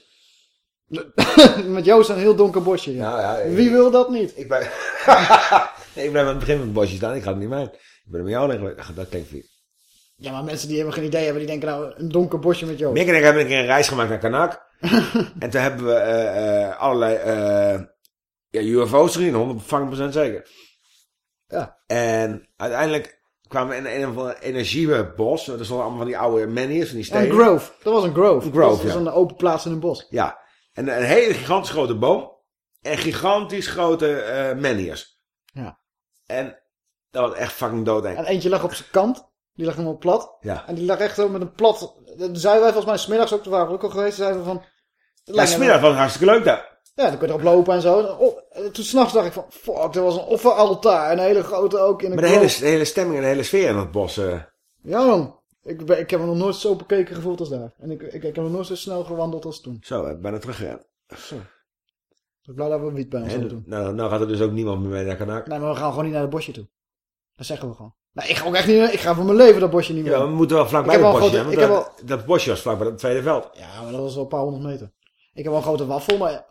met Joost een heel donker bosje. Ja. Nou ja, ik- Wie wil dat niet? Ik ben... nee, ik blijf aan het begin van het bosje staan. Ik ga het niet mee. Ik ben er met jou liggen. Dat klinkt vies. Ja, maar mensen die helemaal geen idee hebben, die denken nou een donker bosje met Joost. Mick en ik hebben een keer een reis gemaakt naar Kanak. en toen hebben we eh, eh, allerlei eh, ja, UFO's gezien, 100% zeker. Ja. En uiteindelijk kwamen we in een, een of andere energiebos. Er stonden allemaal van die oude menhirs, van die Ja, stenen. een grove. Dat was een grove. Een grove, dat was ja. een open plaats in een bos. Ja. En een hele gigantisch grote boom. En gigantisch grote menhirs. Ja. En dat was echt fucking doodeng. En eentje lag op zijn kant. Die lag helemaal plat. Ja. En die lag echt zo met een plat... Zeiden wij volgens mij smiddags ook, toen waren ook al geweest. Zeiden we van... Ja, smiddag was het hartstikke leuk daar. Ja, dan kun je erop lopen en zo. Toen s'nachts dacht ik van... Fuck, er was een offeraltaar. Een hele grote ook in een Maar de hele, de hele stemming en de hele sfeer in dat bos. eh, Ja man. Ik, ben, ik heb me nog nooit zo bekeken gevoeld als daar. En ik, ik, ik heb nog nooit zo snel gewandeld als toen. zo, ik ben er teruggegaan. Zo. Ik ben blij dat we wiet bij ons doen. nou, nou gaat er dus ook niemand meer mee naar Kanak. Nee, maar we gaan gewoon niet naar het bosje toe. Dat zeggen we gewoon. Nee, ik ga ook echt niet... Ik ga voor mijn leven dat bosje niet meer. Ja, we moeten wel vlakbij het bosje. grote- hè, ik want heb dat, dat bosje was vlakbij het tweede veld. Ja, maar dat was wel een paar honderd meter. Ik heb wel een grote wafel, maar...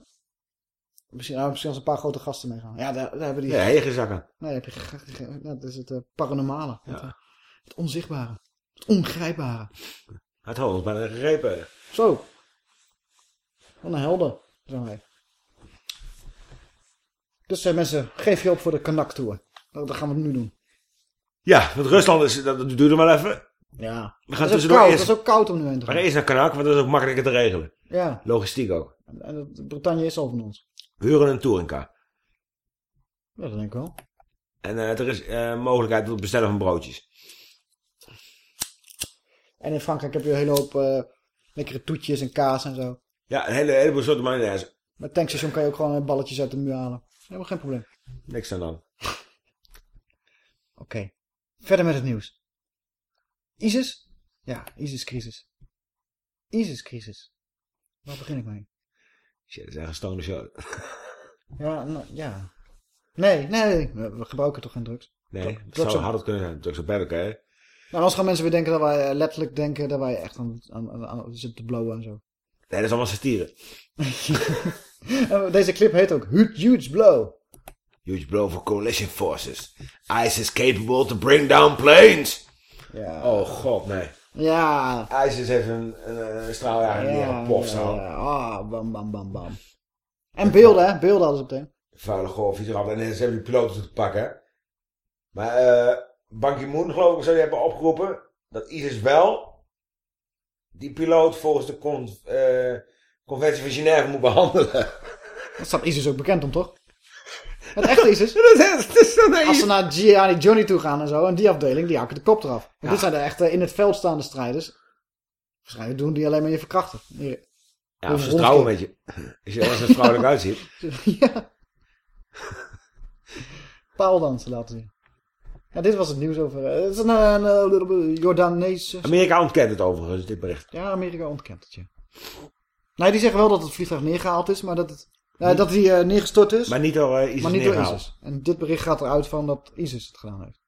Misschien, nou, misschien als een paar grote gasten meegaan. Ja, daar, daar hebben die... Ja, hegenzakken. Nee, heb je... Dat is het eh, paranormale. Ja. Het, eh, het onzichtbare. Het ongrijpbare. Het had ons bijna gegrepen. Zo. Wat een helden. Zijn wij. Dus eh, mensen, geef je op voor de Kanak Tour. Dat, dat gaan we nu doen. Ja, want Rusland is, dat, dat duurt er maar even. Ja. We gaan dat is koud. eerst, Dat is ook koud om nu heen te gaan gaan. eerst naar Kanak, want dat is ook makkelijker te regelen. Ja. Logistiek ook. En, Bretagne is al van ons. Huren een touringcar. Ja, dat denk ik wel. En eh, er is eh, mogelijkheid tot het bestellen van broodjes. En in Frankrijk heb je een hele hoop eh, lekkere toetjes en kaas en zo. Ja, een hele, heleboel soorten mayonaise. Met tankstation kan je ook gewoon balletjes uit de muur halen. Helemaal geen probleem. Niks aan dan. Oké. Verder met het nieuws. ISIS? Ja, ISIS-crisis. ISIS-crisis. Waar begin ik mee? Shit, dat is echt een show. Ja, nou, ja. Nee, nee, we we gebruiken toch geen drugs? Nee, het zou harder kunnen zijn. Drugs op bed, oké. Nou, anders gaan mensen weer denken dat wij eh, letterlijk denken dat wij echt aan, aan, aan, zitten te blowen en zo. Nee, dat is allemaal satire. En Deze clip heet ook Huge, Huge Blow. Huge blow for coalition forces. ISIS capable to bring down planes. Ja. Oh god, nee. Ja. ISIS heeft een, een, een straaljager Ja, ja, zo. ja. Ah, bam, bam, bam, bam. En beelden, hè? Beelden hadden ze meteen. Vuile golf, iets eraf. En ze hebben die piloten te pakken. hè. Maar eh Ban Ki-moon, geloof ik, zou die hebben opgeroepen dat ISIS wel die piloot volgens de con eh, conventie van Genève moet behandelen. Dat staat ISIS ook bekend om, toch? Het echte is naïef. Als ze naar Gianni Johnny toe gaan en zo, en die afdeling, die hakken de kop eraf. Want Ja. dit zijn de echte in het veld staande strijders. Waarschijnlijk doen die alleen maar je verkrachten. Hier. Ja, of ze trouwen met je. Als je als er vrouwelijk uitziet. ja. Paaldansen laten zien. Ja, dit was het nieuws over... eh, Het is een, een, Jordaanese... Amerika ontkent het overigens, dit bericht. Ja, Amerika ontkent het, ja. Nee, die zeggen wel dat het vliegtuig neergehaald is, maar dat het... ja, dat hij eh, neergestort is. Maar niet door eh, ISIS maar niet door. ISIS. En dit bericht gaat eruit van dat ISIS het gedaan heeft.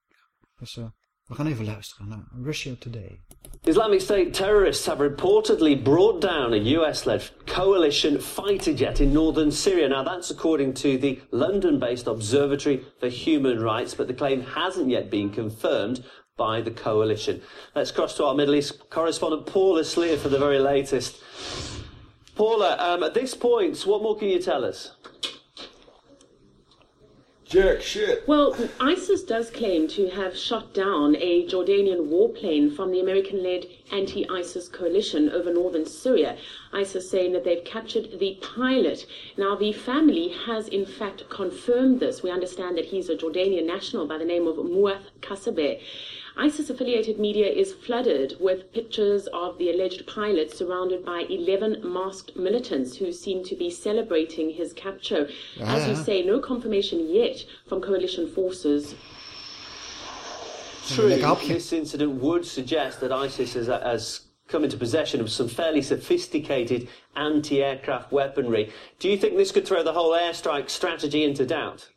Dus eh, we gaan even luisteren naar Russia Today. Islamic State terrorists have reportedly brought down a US led coalition fighter jet in northern Syria. Now, that's according to the London based Observatory for Human Rights, but the claim hasn't yet been confirmed by the coalition. Let's cross to our Middle East correspondent Paul Asleer for the very latest. Paula, um, at this point, what more can you tell us? Jack shit. Well, ISIS does claim to have shot down a Jordanian warplane from the American led anti ISIS coalition over northern Syria. ISIS saying that they've captured the pilot. Now, the family has in fact confirmed this. We understand that he's a Jordanian national by the name of Muath Kasabeh. ISIS affiliated media is flooded with pictures of the alleged pilot surrounded by 11 masked militants who seem to be celebrating his capture. As you Ah. say, no confirmation yet from coalition forces. True, this incident would suggest that ISIS has, has come into possession of some fairly sophisticated anti aircraft weaponry. Do you think this could throw the whole airstrike strategy into doubt?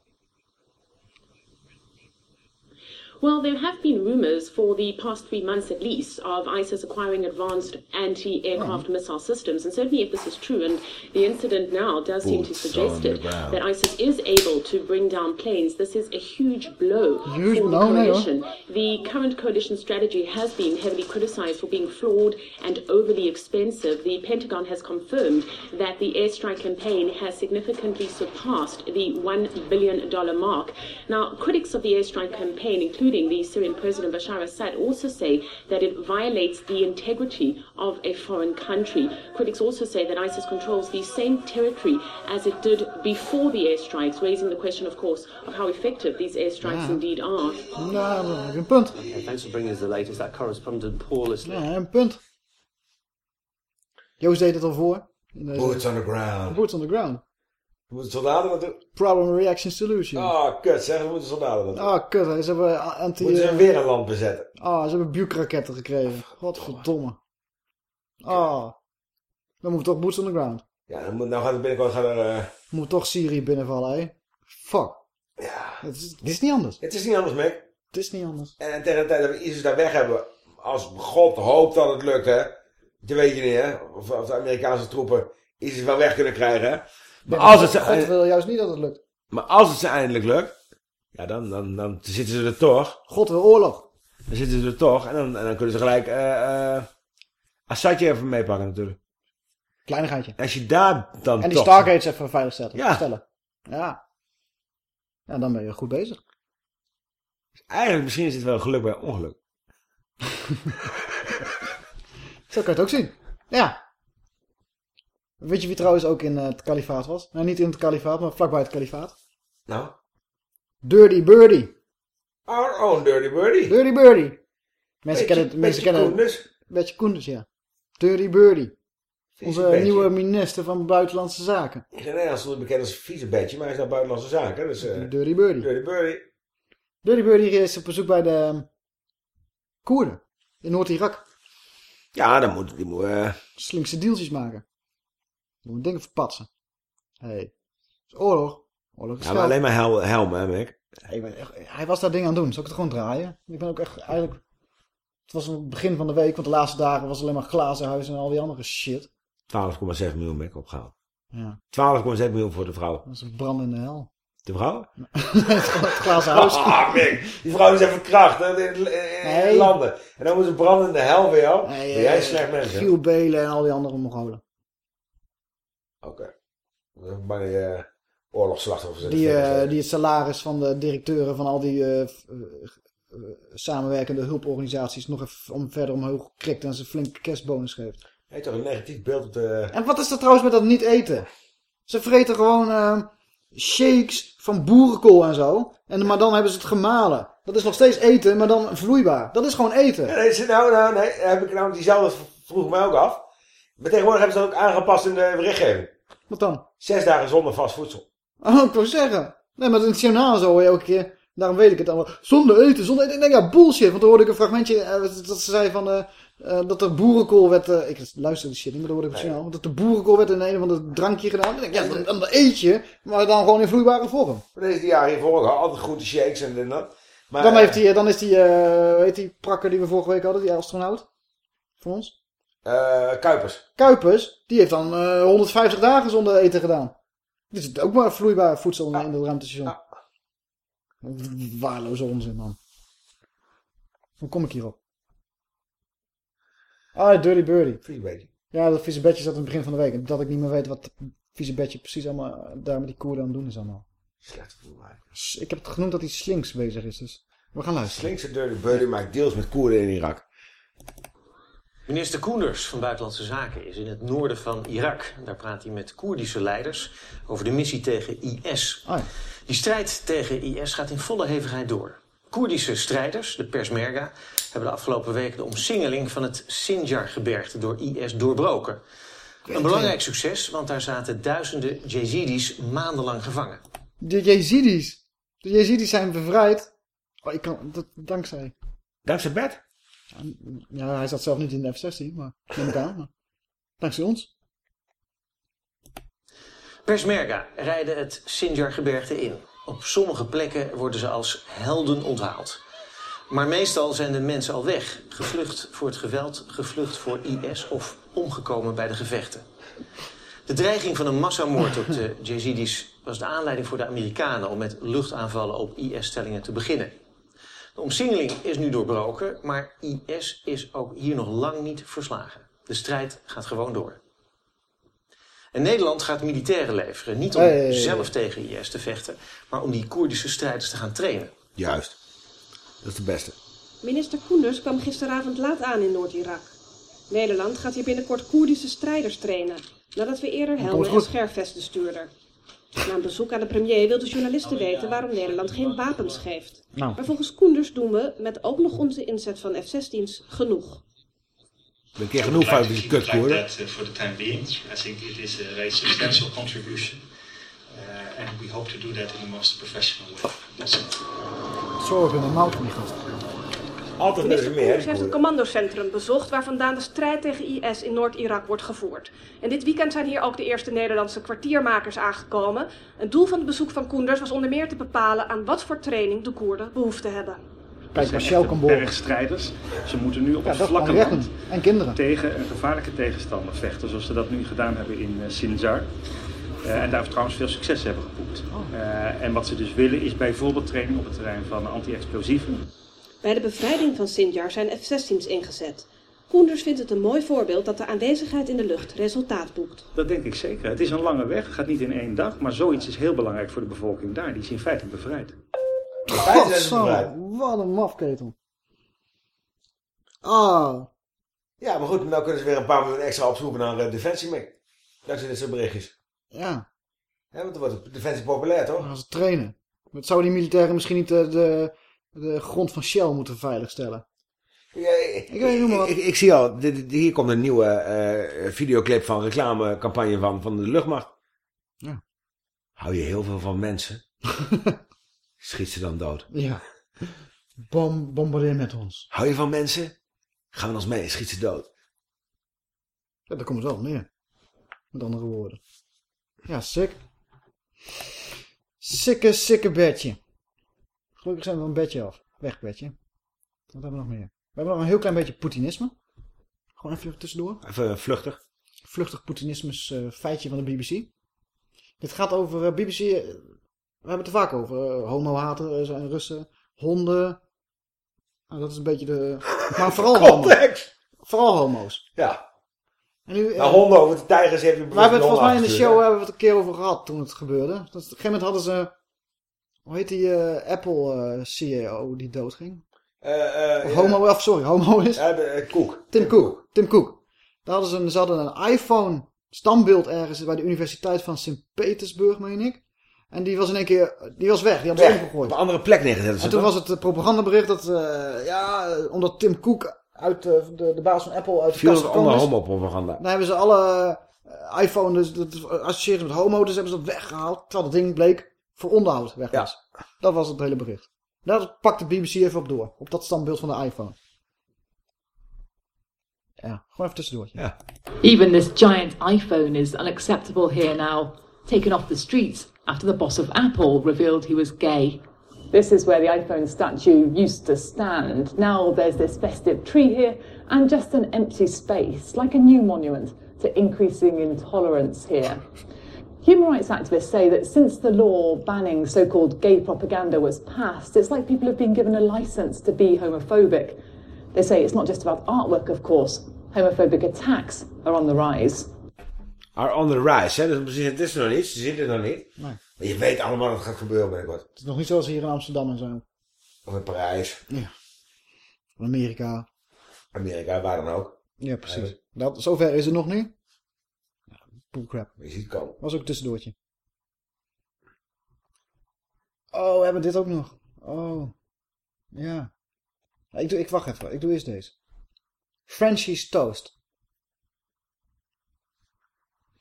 Well, there have been rumours for the past three months at least of ISIS acquiring advanced anti aircraft missile systems. And certainly, if this is true, and the incident now does seem to suggest it, that ISIS is able to bring down planes, this is a huge blow Huge for blow, the coalition. The current coalition strategy has been heavily criticised for being flawed and overly expensive. The Pentagon has confirmed that the airstrike campaign has significantly surpassed the $1 billion mark. Now, critics of the airstrike campaign, including the Syrian President Bashar Assad, also say that it violates the integrity of a foreign country. Critics also say that ISIS controls the same territory as it did before the airstrikes, raising the question, of course, of how effective these airstrikes Ja. indeed are. Nou, dat een punt. Okay, thanks for bringing us the latest. That correspondent Paul is Ja, een punt. Joost deed het al voor. In deze- Boots on the ground. Boots on the ground. Moeten soldaten dat doen? Problem, reaction, solution. Oh, kut zeg. Moeten soldaten dat doen? Ah, kut. hè. Ze hebben anti... Moeten ze eh, weer een land bezetten? Ah, ze hebben buikraketten gekregen. Godverdomme. Ah. Dan moet toch boots on the ground. Ja, dan moet, nou gaat het binnenkort gaan er... eh, Moet toch Syrië binnenvallen, hè? Fuck. Ja. Het is, het is niet anders. Het is niet anders, Mick. Het is niet anders. En tegen de tijd dat we ISIS daar weg hebben, als God hoopt dat het lukt, hè. Dat weet je niet, hè. Of, of de Amerikaanse troepen ISIS wel weg kunnen krijgen, hè. Maar Nee, als het, God, wil juist niet dat het lukt. maar als het ze eindelijk lukt, ja, dan, dan, dan zitten ze er toch. God wil oorlog. Dan zitten ze er toch. En dan, en dan kunnen ze gelijk eh Assadje even meepakken natuurlijk. Kleinigheidje. Als je daar dan En die toch... Stargates even veilig zetten. Ja. stellen. Ja. Ja, dan ben je goed bezig. Eigenlijk misschien is het wel geluk bij ongeluk. Zo kan je het ook zien. Ja. Weet je wie trouwens ook in eh, het kalifaat was? Nou, niet in het kalifaat, maar vlakbij het kalifaat. Nou? Dirty Birdie. Our own Dirty Birdie. Dirty Birdie. Mensen Beetje- kennen het. Mensen kennen Koenders. Beetje Koenders, ja. Dirty Birdie. Onze beetje. nieuwe minister van Buitenlandse Zaken. In Nederland stond hij bekend als vieze bedje, maar hij is naar buitenlandse zaken. Dus, eh Dirty Birdie. Dirty Birdie. Dirty Birdie is op bezoek bij de ehm, Koerden. In Noord-Irak. Ja, dan moet die moet, eh, Slinkse deeltjes maken. Moet dingen verpatsen. Hé. Hey. Is oorlog. Oorlog is Ja, maar alleen maar hel, helm, hè, Mick. Ik ben echt- hij was daar dingen aan het doen. Zal ik het gewoon draaien? Ik ben ook echt eigenlijk... Het was het begin van de week, want de laatste dagen was alleen maar glazen huis en al die andere shit. 12,6 miljoen Mick opgehaald. Ja. 12,6 miljoen voor de vrouw. Dat is een brand in de hel. De vrouw? Nee, het glazen huis. Ah, Mick. Die vrouw is even verkracht hè, in, in, in Nee. landen. En dan moet ze branden in de hel jou. Nee, jij eh, slecht mens, hè? Giel Belen en al die andere Mongolen. Oké. Maar die uh, oorlogsslachtoffers. Die, eh, die het salaris van de directeuren van al die eh, eh, eh, samenwerkende hulporganisaties nog even om verder omhoog krikt en ze flink kerstbonus geeft. Hij heeft toch een negatief beeld op de... En wat is er trouwens met dat niet eten? Ze vreten gewoon eh, shakes van boerenkool en zo. En, maar dan hebben ze het gemalen. Dat is nog steeds eten, maar dan vloeibaar. Dat is gewoon eten. Ja, nee, nou, nou, nee, heb ik nou diezelfde vroeg mij ook af. Maar tegenwoordig hebben ze dat ook aangepast in de berichtgeving. Wat dan? Zes dagen zonder vast voedsel. Oh, ik wou zeggen. Nee, maar in het journaal zo hoor je elke keer. Daarom weet ik het allemaal. Zonder eten, zonder eten. Ik denk, ja, bullshit. Want dan hoorde ik een fragmentje eh, dat dat ze zei van... eh, eh, dat er boerenkool werd... ik luister die shit niet, maar dan hoorde ik journaal. Dat er boerenkool werd in een of ander drankje gedaan. Dan denk ik, ja, dan, dan eet je. Maar dan gewoon in vloeibare vorm. Deze jaar hiervoor altijd groente shakes en dat. Maar, dan, heeft die, dan is die, weet die prakker die we vorige week hadden, die astronaut. Voor ons. Eh, Kuipers. Kuipers, die heeft dan eh 150 dagen zonder eten gedaan. Dit is ook maar vloeibaar voedsel in- in het ruimtestation. Waarloze onzin, man. Hoe kom ik hierop? Ah, Dirty Birdie. Ja, dat vieze bedje zat in het begin van de week. En dat ik niet meer weet wat vieze bedje precies allemaal daar met die Koerden aan het doen is allemaal. Slecht gevoel Ik heb het genoemd dat hij slinks bezig is. Dus we gaan luisteren. Slinkse Dirty Birdie maakt deals met Koerden in Irak. Minister Koenders van Buitenlandse Zaken is in het noorden van Irak. Daar praat hij met Koerdische leiders over de missie tegen IS. Die strijd tegen IS gaat in volle hevigheid door. Koerdische strijders, de Persmerga, hebben de afgelopen weken de omsingeling van het Sinjar-gebergte door IS doorbroken. Een belangrijk succes, want daar zaten duizenden Jezidis maandenlang gevangen. De Jezidis. De Jezidis zijn bevrijd. Oh, ik kan, dat, dankzij. Dankzij Bert? Ja, hij zat zelf niet in de F-16, maar neem ik aan. Maar dankzij ons. Persmerga rijden het Sinjar-gebergte in. Op sommige plekken worden ze als helden onthaald. Maar meestal zijn de mensen al weg. Gevlucht voor het geweld, gevlucht voor IS of omgekomen bij de gevechten. De dreiging van een massamoord op de Jezidis was de aanleiding voor de Amerikanen om met luchtaanvallen op IS-stellingen te beginnen. De omsingeling is nu doorbroken, maar IS is ook hier nog lang niet verslagen. De strijd gaat gewoon door. En Nederland gaat militairen leveren, niet om Hey. zelf tegen IS te vechten, maar om die Koerdische strijders te gaan trainen. Juist. Dat is de beste. Minister Koenders kwam gisteravond laat aan in Noord-Irak. Nederland gaat hier binnenkort Koerdische strijders trainen, nadat we eerder helmen en scherfvesten stuurden. Na een bezoek aan de premier wilden journalisten weten waarom Nederland geen wapens geeft. Nou. Maar volgens Koenders doen we, met ook nog onze inzet van F-16's, genoeg. Een keer genoeg van die uh, for the time being. I think it is a very substantial contribution. Uh, and we hope to do that in the most professional way. Zorgen in de mouw van die gast. Altijd Minister Koenders heeft het commandocentrum bezocht waar vandaan de strijd tegen IS in Noord-Irak wordt gevoerd. En dit weekend zijn hier ook de eerste Nederlandse kwartiermakers aangekomen. Het doel van het bezoek van Koenders was onder meer te bepalen aan wat voor training de Koerden behoefte hebben. Kijk, Shell kan bergstrijders. Ze moeten nu op Ja, het vlakke land. En kinderen. tegen een gevaarlijke tegenstander vechten, zoals ze dat nu gedaan hebben in uh, Sinjar. Uh, en daar trouwens veel succes hebben geboekt. Uh, en wat ze dus willen is bijvoorbeeld training op het terrein van anti-explosieven. Bij de bevrijding van Sinjar zijn F-16's ingezet. Koenders vindt het een mooi voorbeeld dat de aanwezigheid in de lucht resultaat boekt. Dat denk ik zeker. Het is een lange weg, het gaat niet in één dag, maar zoiets is heel belangrijk voor de bevolking daar. Die is in feite bevrijd. God, zo, wat een mafketel. Ah. Ja, maar goed, nou kunnen ze weer een paar miljoen extra opzoeken naar uh, Defensie mee. Dankzij dit soort berichtjes. Ja. Ja, want dan wordt Defensie populair, toch? Dan gaan ze trainen. Maar zouden die militairen misschien niet de, de, de grond van Shell moeten veiligstellen? Ja, ik, ik weet niet. Ik, ik, zie al, dit, dit- hier komt een nieuwe uh, videoclip van reclamecampagne van, van de luchtmacht. Ja. Hou je heel veel van mensen? Schiet ze dan dood. Ja. Bom, bombardeer met ons. Hou je van mensen? Gaan we ons mee, schiet ze dood. Ja, daar komt het wel neer. Met andere woorden. Ja, sick. Sikke, sikke bedje. Gelukkig zijn we een bedje af. Weg bedje. Wat hebben we nog meer? We hebben nog een heel klein beetje Poetinisme. Gewoon even tussendoor. Even vluchtig. Vluchtig Poetinisme is uh, feitje van de BBC. Dit gaat over uh, BBC. Uh, we hebben het er vaak over. Homohaten zijn Russen. Honden. Nou, dat is een beetje de... Maar vooral homo's. Vooral homo's. Ja. En nu, nou, honden over de tijgers heeft u We hebben het volgens mij in de show hebben we het een keer over gehad toen het gebeurde. Op een gegeven moment hadden ze... Hoe heet die uh, Apple uh, CEO die doodging? Uh, homo, of sorry, homo is. Cook. Tim Cook. Tim Cook. Daar hadden ze, een, ze hadden een iPhone standbeeld ergens bij de Universiteit van Sint-Petersburg, meen ik. En die was in één keer, die was weg. Die hadden ze omgegooid. Op een andere plek neergezet. En toen was het propagandabericht dat, ja, omdat Tim Cook uit de, de baas van Apple uit de Viel kast onder is. homo-propaganda. Dan hebben ze alle iPhone, dus dat associëren met homo, dus hebben ze dat weggehaald. Terwijl het ding bleek voor onderhoud weg was. Ja. Dat was het hele bericht. Daar pakt de BBC even op door. Op dat standbeeld van de iPhone. Ja, gewoon even tussendoor. Ja. Even this giant iPhone is unacceptable here now. Taken off the streets after the boss of Apple revealed he was gay. This is where the iPhone statue used to stand. Now there's this festive tree here and just an empty space, like a new monument to increasing intolerance here. Human rights activists say that since the law banning so called gay propaganda was passed, it's like people have been given a license to be homophobic. They say it's not just about artwork, of course, homophobic attacks are on the rise. Are on the rise, hè? Dus het is er nog niet, ze zien het nog niet. Nee. Maar je weet allemaal het gaat gebeuren binnenkort. Het is nog niet zoals hier in Amsterdam en zo. Of in Parijs. Ja. Of Amerika. Amerika, waar dan ook. Ja, precies. Dat, zover is het nog niet. Bullcrap. Het komen. Was ook een tussendoortje. Oh, we hebben dit ook nog. Oh. Ja. Ik, doe, ik wacht even. Ik doe eerst deze. Frenchie's Toast.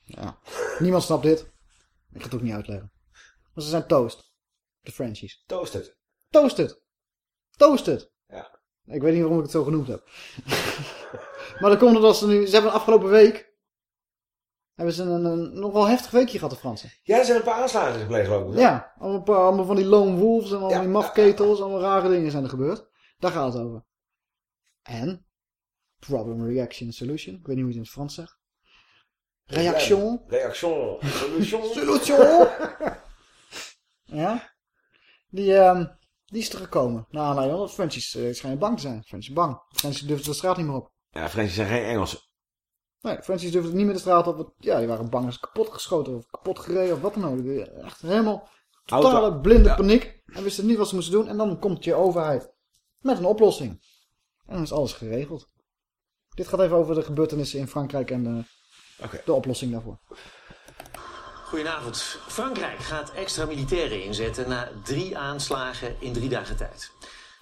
Ja. Niemand snapt dit. Ik ga het ook niet uitleggen. Maar ze zijn toast. De Frenchies. Toasted. Toasted. Toasted. Ja. Ik weet niet waarom ik het zo genoemd heb. maar dan komt het als ze nu... Ze hebben afgelopen week... Hebben ze een, een nogal heftig weekje gehad, de Fransen. Ja, er zijn een paar aanslagen gepleegd geloof ik. Ja, allemaal, paar- allemaal van die lone wolves en allemaal die mafketels. Allemaal rare dingen zijn er gebeurd. Daar gaat het over. En... Problem, reaction, solution. Ik weet niet hoe je het in het Frans zegt. Reaction. Reaction. Solution. Solution. ja. Die, ehm, die is er gekomen. Nou, nou, joh, Frenchies uh, schijnen bang te zijn. Frenchies bang. Frenchies durfden de straat niet meer op. Ja, Frenchies zijn geen Engelsen. Nee, Frenchies durfden niet meer de straat op. want, Ja, die waren bang als kapot geschoten of kapot gereden of wat dan ook. Echt helemaal totale Auto. blinde Ja. paniek. En wisten niet wat ze moesten doen. En dan komt je overheid met een oplossing. En dan is alles geregeld. Dit gaat even over de gebeurtenissen in Frankrijk en de, de oplossing daarvoor. Goedenavond. Frankrijk gaat extra militairen inzetten na drie aanslagen in drie dagen tijd.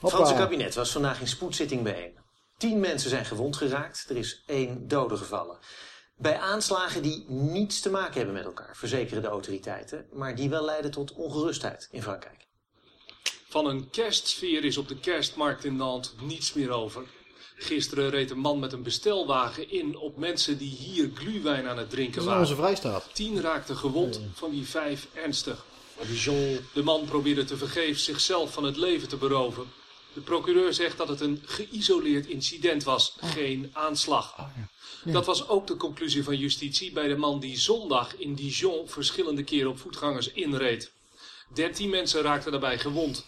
Het. Franse kabinet was vandaag in spoedzitting bijeen. Tien mensen zijn gewond geraakt, er is één dode gevallen. Bij aanslagen die niets te maken hebben met elkaar, verzekeren de autoriteiten, maar die wel leiden tot ongerustheid in Frankrijk. Van een kerstsfeer is op de kerstmarkt in Nantes niets meer over. Gisteren reed een man met een bestelwagen in op mensen die hier gluwijn aan het drinken Dat is waren. onze vrijstaat. Tien raakten gewond, van wie vijf ernstig. De man probeerde tevergeefs zichzelf van het leven te beroven. De procureur zegt dat het een geïsoleerd incident was, geen aanslag. Dat was ook de conclusie van justitie bij de man die zondag in Dijon verschillende keren op voetgangers inreed. Dertien mensen raakten daarbij gewond.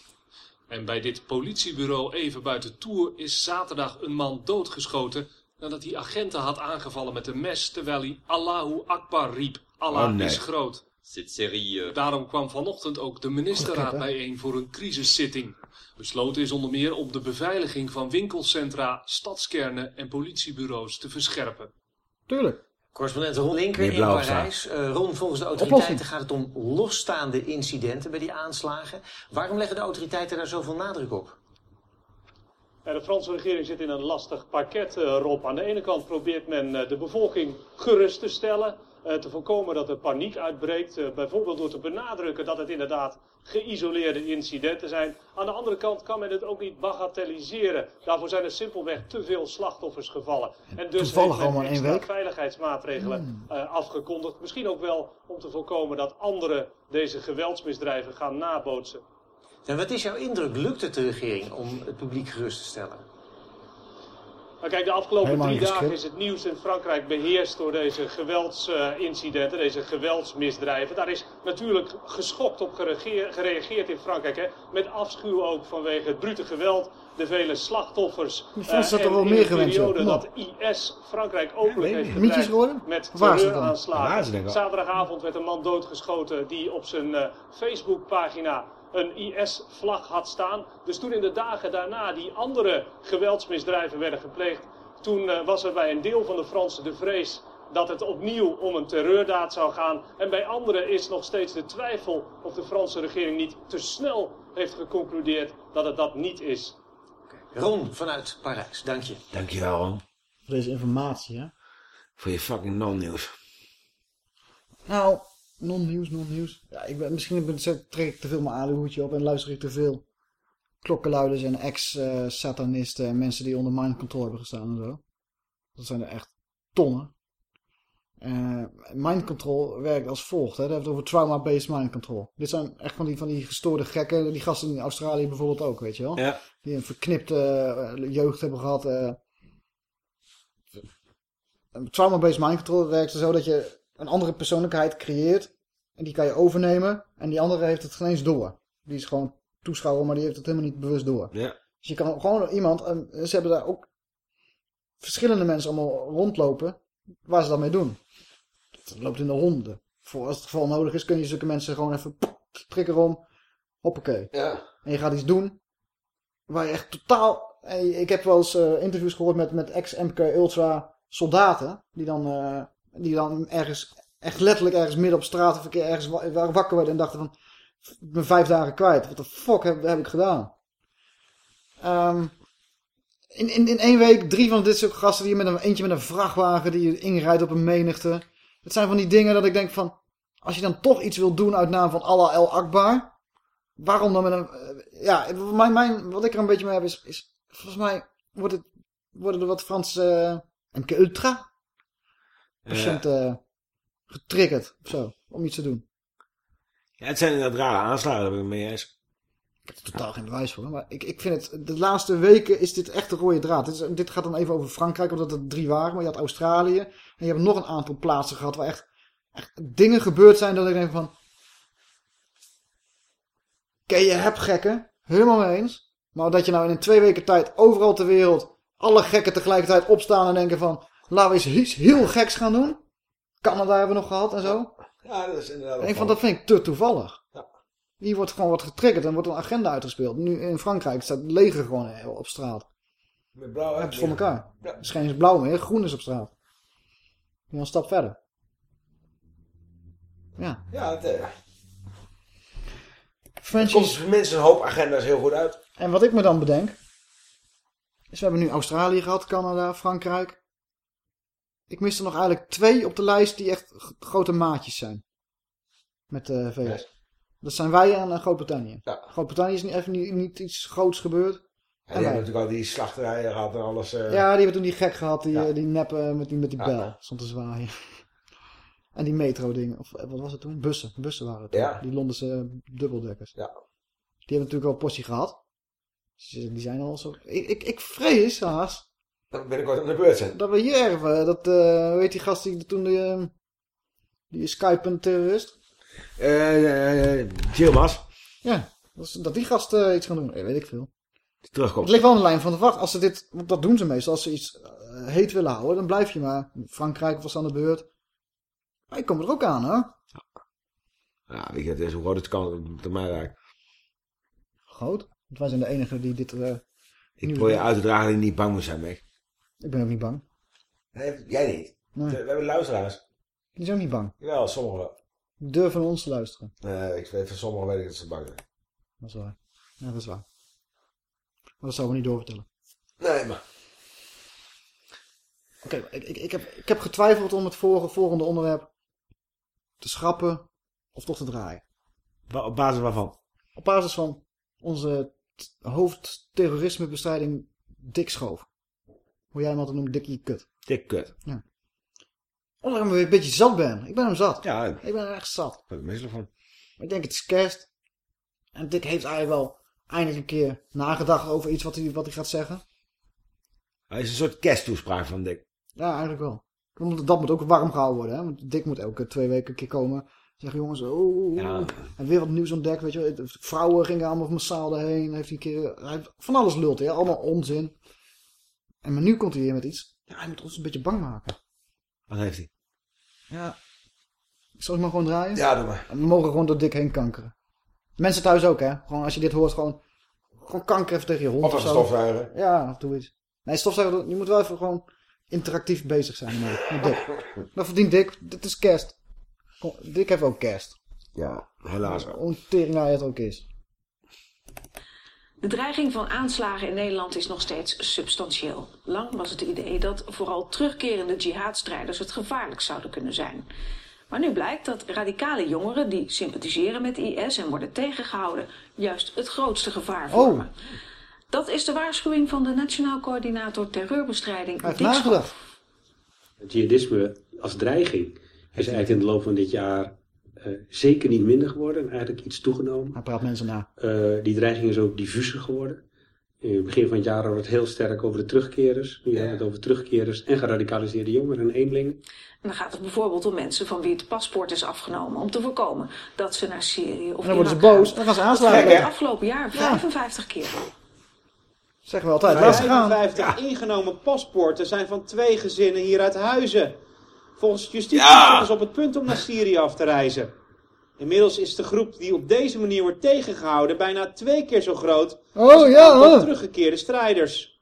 En bij dit politiebureau even buiten Tours is zaterdag een man doodgeschoten nadat hij agenten had aangevallen met een mes terwijl hij Allahu Akbar riep. Allah Oh, nee. is groot. Daarom kwam vanochtend ook de ministerraad bijeen voor een crisissitting. Besloten is onder meer om de beveiliging van winkelcentra, stadskernen en politiebureaus te verscherpen. Tuurlijk. Correspondent Ron Linker in. Parijs. Eh, Ron, volgens de autoriteiten Oplossing. gaat het om losstaande incidenten bij die aanslagen. Waarom leggen de autoriteiten daar zoveel nadruk op? De Franse regering zit in een lastig pakket, eh, Rob. Aan de ene kant probeert men eh, de bevolking gerust te stellen. Eh, te voorkomen dat er paniek uitbreekt. eh, bijvoorbeeld door te benadrukken dat het inderdaad geïsoleerde incidenten zijn. Aan de andere kant kan men het ook niet bagatelliseren. Daarvoor zijn er simpelweg te veel slachtoffers gevallen. En dus toevallig heeft men extra week. veiligheidsmaatregelen eh, afgekondigd. Misschien ook wel om te voorkomen dat anderen deze geweldsmisdrijven gaan nabootsen. En wat is jouw indruk? Lukt het de regering om het publiek gerust te stellen? Maar kijk, de afgelopen Helemaal drie dagen is het nieuws in Frankrijk beheerst door deze geweldsincidenten, deze geweldsmisdrijven. Daar is natuurlijk geschokt op gereageerd in Frankrijk. Hè? Met afschuw ook vanwege het brute geweld, de vele slachtoffers. Fransen eh, zijn toch en wel in meer de gewend, periode dat IS Frankrijk openlijk heeft Mietjes bedreigd geworden? met terreuraanslagen. wel? Zaterdagavond werd een man doodgeschoten die op zijn eh, Facebookpagina een IS-vlag had staan. Dus toen in de dagen daarna die andere geweldsmisdrijven werden gepleegd, toen eh, was er bij een deel van de Fransen de vrees dat het opnieuw om een terreurdaad zou gaan. En bij anderen is nog steeds de twijfel of de Franse regering niet te snel heeft geconcludeerd dat het dat niet is. Ron vanuit Parijs, dank je. Dankjewel, Ron. Voor deze informatie, hè. Voor je fucking non-nieuws. Nou, non-nieuws, non-nieuws. Ja, ik ben, misschien ben, trek ik te veel mijn aluhoedje op en luister ik te veel klokkenluiders en ex-satanisten en mensen die onder mind control hebben gestaan en zo. Dat zijn er echt tonnen. Eh mind control werkt als volgt. Hè. Dat heeft het over trauma-based mind control. Dit zijn echt van die, van die gestoorde gekken. Die gasten in Australië bijvoorbeeld ook, weet je wel. Ja. Die een verknipte eh, jeugd hebben gehad. eh. Trauma-based mind control werkt zo dat je een andere persoonlijkheid creëert. En die kan je overnemen. En die andere heeft het geen eens door. Die is gewoon toeschouwer, maar die heeft het helemaal niet bewust door. Ja. Dus je kan gewoon iemand... en ze hebben daar ook verschillende mensen allemaal rondlopen waar ze dat mee doen. Het loopt in de honden. Voor als het geval nodig is kun je zulke mensen gewoon even prikken om. Hoppakee. Ja. En je gaat iets doen waar je echt totaal... Ik heb wel eens eh, interviews gehoord met, met ex-MK Ultra soldaten. Die dan, eh, die dan ergens, echt letterlijk ergens midden op stratenverkeer ergens wa- wa- wakker werden en dachten van... Ik ben vijf dagen kwijt. Wat de fuck heb, ik gedaan? Ehm, in, in, in één week drie van dit soort gasten die met een eentje met een vrachtwagen die inrijdt op een menigte. Het zijn van die dingen dat ik denk van, als je dan toch iets wil doen uit naam van Allah El Akbar, waarom dan met een, eh, ja, mijn, mijn, wat ik er een beetje mee heb is, is volgens mij wordt het, worden er wat Franse uh, MK Ultra patiënten eh, getriggerd of zo, om iets te doen. Ja, het zijn inderdaad rare aanslagen, daar ben ik het mee eens. Ik heb er totaal geen bewijs voor. Maar ik, ik vind het, de laatste weken is dit echt een rode draad. Dit, is- dit gaat dan even over Frankrijk, omdat er drie waren. Maar je had Australië. En je hebt nog een aantal plaatsen gehad waar echt, echt dingen gebeurd zijn dat ik denk van... Oké, je hebt gekken. Helemaal mee eens. Maar dat je nou in een twee weken tijd overal ter wereld alle gekken tegelijkertijd opstaan en denken van... Laten we eens iets heel geks gaan doen. Canada hebben we nog gehad en zo. Ja, dat is inderdaad En ik van, dat vind ik te toevallig. Hier wordt gewoon wat getriggerd en wordt een agenda uitgespeeld. Nu in Frankrijk staat het leger gewoon eh, op straat. Met blauw Hebben ze voor elkaar. Het is geen blauw meer, groen is op straat. Nu een stap verder. Ja. Ja, het, eh, komt voor mensen een hoop agenda's heel goed uit. En wat ik me dan bedenk. Is we hebben nu Australië gehad, Canada, Frankrijk. Ik mis er nog eigenlijk twee op de lijst die echt grote maatjes zijn. Met de VS. Dat zijn wij en eh, Groot-Brittannië. Groot-Brittannië is niet, even niet, niet iets groots gebeurd. Ja, En die hebben natuurlijk al die slachterijen gehad en alles. eh, Ja, die hebben toen die gek gehad, die, eh, die neppen met die, met die Ja. bel. Stond te zwaaien. En die metro dingen. Of eh, wat was het toen? Bussen. Bussen waren het toen. Ja. Die Londense eh, dubbeldekkers. Ja. Die hebben natuurlijk al een portie gehad. Dus Die zijn al zo... Ik, ik, ik vrees, haast. Dat we binnenkort aan de beurt zijn. Dat we hier erven. Dat, eh weet die gast die toen die... eh, die Skype terrorist. Eh, eh, Gilmas. Ja. Dat, is- dat die gast eh, iets gaan doen. Eh, weet ik veel. Terugkomt. Het ligt wel de lijn van de wacht. Als ze dit, want dat doen ze meestal. Als ze iets heet willen houden, dan blijf je maar. Frankrijk was aan de beurt. Wij komen er ook aan, hoor. Ja, weet je, het is hoe groot het kan op termijn raakt. Groot. Want wij zijn de enigen die dit... eh, Ik probeer uit te dragen dat je niet bang moet zijn, Mick. Ik ben ook niet bang. Nee, jij niet. Nee. We hebben luisteraars. Die zijn ook niet bang. Jawel, sommigen wel. Durven ons te luisteren. Nee, ik weet, van sommigen weet ik dat ze bang zijn. Dat is waar. Ja, dat is waar. Maar dat zouden we niet doorvertellen. Nee, maar... Oké, ik, ik, ik, heb, ik heb getwijfeld om het vorige, volgende onderwerp te schrappen of toch te draaien. Wa- Op basis waarvan? Op basis van onze hoofdterrorismebestrijding Dick Schoof. Hoe jij hem altijd noemt, Dikkie Kut. Dik kut. Ja. Omdat ik hem weer een beetje zat ben. Ik ben hem zat. Ja, Ik ben er echt zat. ik ben er misselijk van. Ik denk het is kerst. En Dick heeft eigenlijk wel eindelijk een keer nagedacht over iets wat hij, wat hij gaat zeggen. Hij is een soort kersttoespraak van Dick. Ja, eigenlijk wel. Dat moet ook warm gehouden worden. Hè? Want Dick moet elke twee weken een keer komen. Zeggen jongens, oh, Ja. en weer wat nieuws ontdekt. Weet je, vrouwen gingen allemaal massaal daarheen. Heeft een keer, hij heeft van alles lult, hè? allemaal onzin. En maar nu komt hij weer met iets. Ja, hij moet ons een beetje bang maken. Wat heeft hij? Ja. Zal ik maar gewoon draaien? Ja, doe maar. En we mogen gewoon door Dick heen kankeren. Mensen thuis ook, hè? Gewoon als je dit hoort, gewoon, gewoon kanker even tegen je hond Of of, stofzuigen. Ja, of doe iets. Nee, stofzuigen, je moet wel even gewoon interactief bezig zijn met, met Dick. Dat verdient Dick. Dit is kerst. Dick heeft ook kerst. Ja, helaas. Hoe tering hij het ook is. De dreiging van aanslagen in Nederland is nog steeds substantieel. Lang was het idee dat vooral terugkerende jihadstrijders het gevaarlijk zouden kunnen zijn. Maar nu blijkt dat radicale jongeren die sympathiseren met IS en worden tegengehouden, juist het grootste gevaar vormen. Dat is de waarschuwing van de Nationaal Coördinator Terreurbestrijding. Nagedacht. Het jihadisme als dreiging is eigenlijk in de loop van dit jaar eh, zeker niet minder geworden. En eigenlijk iets toegenomen. Hij praat mensen na. Eh, die dreiging is ook diffuser geworden. In het begin van het jaar hadden we het heel sterk over de terugkerers. Nu hebben we het over terugkerers en geradicaliseerde jongeren en eenlingen. En dan gaat het bijvoorbeeld om mensen van wie het paspoort is afgenomen om te voorkomen dat ze naar Syrië of En dan worden ze boos dan gaan ze aanslagen Dat. Het afgelopen jaar 55 keer. Zeggen we altijd, laat ze gaan. 55 ingenomen paspoorten zijn van twee gezinnen hier uit Huizen. Volgens justitie Ja. op het punt om naar Syrië af te reizen. Inmiddels is de groep die op deze manier wordt tegengehouden bijna twee keer zo groot Oh, als ja, oh. teruggekeerde strijders.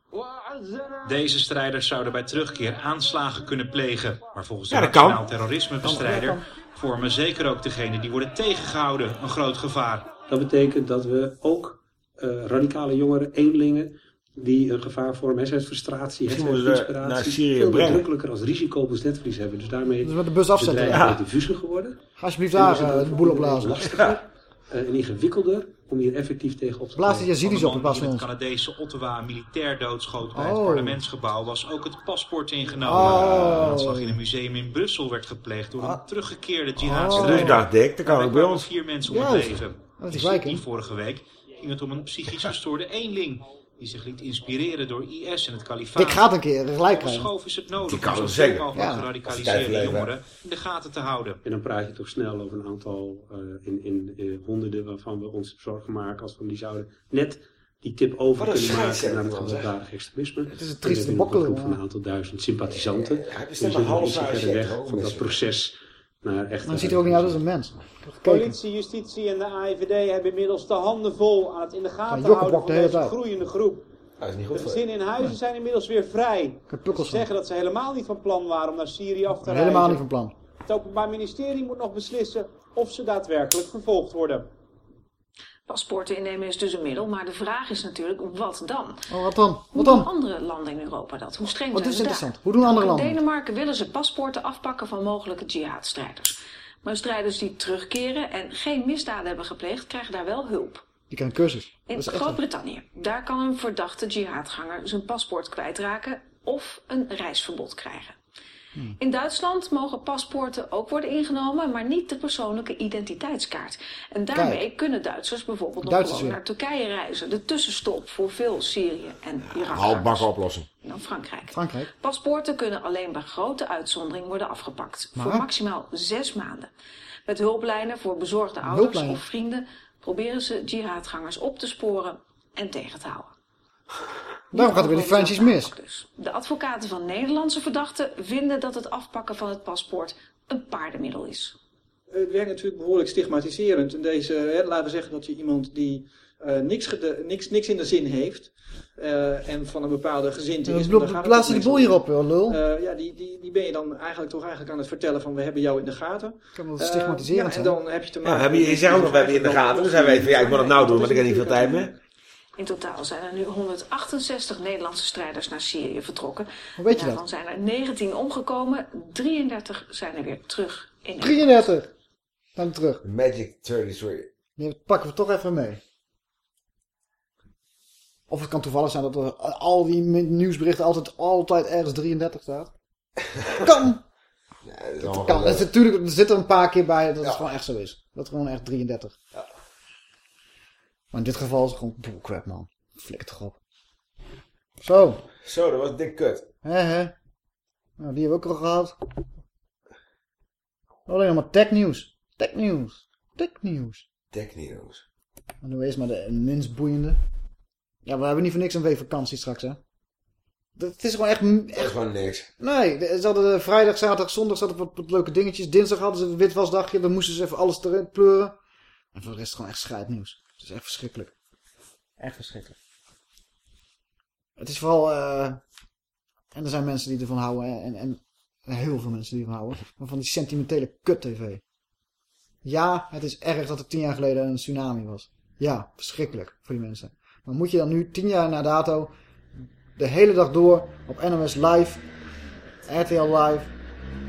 Deze strijders zouden bij terugkeer aanslagen kunnen plegen. Maar volgens de Ja. Nationaal Terrorismebestrijder vormen zeker ook degenen die worden tegengehouden een groot gevaar. Dat betekent dat we ook eh, radicale jongeren, eenlingen, die een gevaar vormen, frustratie, Misschien moeten we naar inspiratie, Syrië veel nadrukkelijker als risico op ons netvlies hebben. Dus daarmee Dus met de bus afzetten. bedrijven Ja. diffuser geworden. Ga alsjeblieft daar eh, de boel opblazen. lastiger eh, en ingewikkelder om hier effectief tegen op te Blaas treden. Yazidis op in plaats het. Canadese Ottawa militair doodschoot bij Oh. het parlementsgebouw was ook het paspoort ingenomen. Oh. Aanslag in een museum in Brussel werd gepleegd door een teruggekeerde Oh. jihadstrijder. Dus dacht ik, dat kan ook bij ons. vier mensen om het leven. Dat is hè? vorige week ging het om een psychisch gestoorde eenling die zich liet inspireren door IS en het kalifaat. Dik gaat een keer gelijk krijgen. Schoof is het nodig om kan zo het veel zeker. mogelijk Ja. geradicaliseerde jongeren in de gaten te houden. En dan praat je toch snel over een aantal eh, in, in eh, honderden waarvan we ons zorgen maken als we die zouden net die tip over een kunnen maken naar het gewelddadig extremisme. Het is een En trieste een groep van ja. een aantal duizend sympathisanten. hij bestaat Dus nog we half verder weg van dat proces naar echt... Maar dan ziet er ook niet uit als een mens. Politie, justitie en de AIVD hebben inmiddels de handen vol aan het in de gaten Ja, houden de van hele deze groeiende groep. Dat is niet De goed voor gezinnen in huizen zijn inmiddels weer vrij. Ze zeggen dat ze helemaal niet van plan waren om naar Syrië af te reizen. Helemaal niet van plan. Het Openbaar Ministerie moet nog beslissen of ze daadwerkelijk vervolgd worden. Paspoorten innemen is dus een middel, maar de vraag is natuurlijk, wat dan? Oh, wat dan? Hoe Wat doen dan? andere landen in Europa dat? Hoe streng Wat zijn is ze daar? interessant. Hoe doen andere In landen? Denemarken willen ze paspoorten afpakken van mogelijke jihadstrijders. Maar strijders die terugkeren en geen misdaden hebben gepleegd, krijgen daar wel hulp. Die krijgt een cursus. In is Groot-Brittannië, daar kan een verdachte jihadganger zijn paspoort kwijtraken of een reisverbod krijgen. Hmm. In Duitsland mogen paspoorten ook worden ingenomen, maar niet de persoonlijke identiteitskaart. En daarmee Kijk. kunnen Duitsers bijvoorbeeld nog Duitsers gewoon naar Turkije reizen. De tussenstop voor veel Syrië en Irak. Halfbakken oplossing. Dan Frankrijk. Frankrijk. Paspoorten kunnen alleen bij grote uitzondering worden afgepakt. Maar? Voor maximaal zes maanden. Met hulplijnen voor bezorgde ouders Hulplijnen? of vrienden proberen ze jihadgangers op te sporen en tegen te houden. Daarom gaat er weer die Francis mis. Dus. De advocaten van Nederlandse verdachten vinden dat het afpakken van het paspoort een paardenmiddel is. Het werkt natuurlijk behoorlijk stigmatiserend. En deze, hè, laten we zeggen dat je iemand die eh, niks, niks, niks in de zin heeft. eh, en van een bepaalde gezinte is. Dan het Plaats die boel hierop, joh, lul. Eh, ja, die, die, die ben je dan eigenlijk toch eigenlijk aan het vertellen van we hebben jou in de gaten. Kan wel Eh, stigmatiserend ja, en zijn. dan heb je te Ja, maken heb je, zegt ook nog, we hebben je in de gaten. Dus hij weet van, ja, ik moet het nou doen, want ik heb niet veel tijd meer. In totaal zijn er nu 168 Nederlandse strijders naar Syrië vertrokken. Hoe weet je Daarvan dat? zijn er 19 omgekomen, 33 zijn er weer terug in Nederland. 33. Dan terug. Magic 33. Die pakken we toch even mee. Of het kan toevallig zijn dat er al die nieuwsberichten altijd, altijd ergens 33 staat. kan! dat Dat kan. Dat is natuurlijk, er zit er een paar keer bij dat het gewoon echt zo is. Dat het gewoon echt 33. Maar in dit geval is het gewoon bullcrap, man. Flikker toch op. Zo. Zo, dat was dik kut. Hè, hè. Nou, die hebben we ook al gehad. Alleen maar technieuws. Technieuws. Technieuws. Technieuws. Dan doen we eerst maar de minst boeiende. Ja, we hebben niet voor niks een week vakantie straks, hè. Dat- Het is gewoon echt... Dat is echt gewoon niks. nee, ze hadden de vrijdag, zaterdag, zondag zaten wat, wat leuke dingetjes. Dinsdag hadden ze een witwasdagje. Dan moesten ze even alles erin pleuren. En voor de rest gewoon echt scheidnieuws. Het is echt verschrikkelijk. Echt verschrikkelijk. Het is vooral... eh, en er zijn mensen die ervan houden. En, en, en heel veel mensen die ervan houden. Maar van die sentimentele kut-tv. Ja, het is erg dat er tien jaar geleden een tsunami was. Ja, verschrikkelijk voor die mensen. Maar moet je dan nu tien jaar na dato de hele dag door op NOS Live, RTL Live,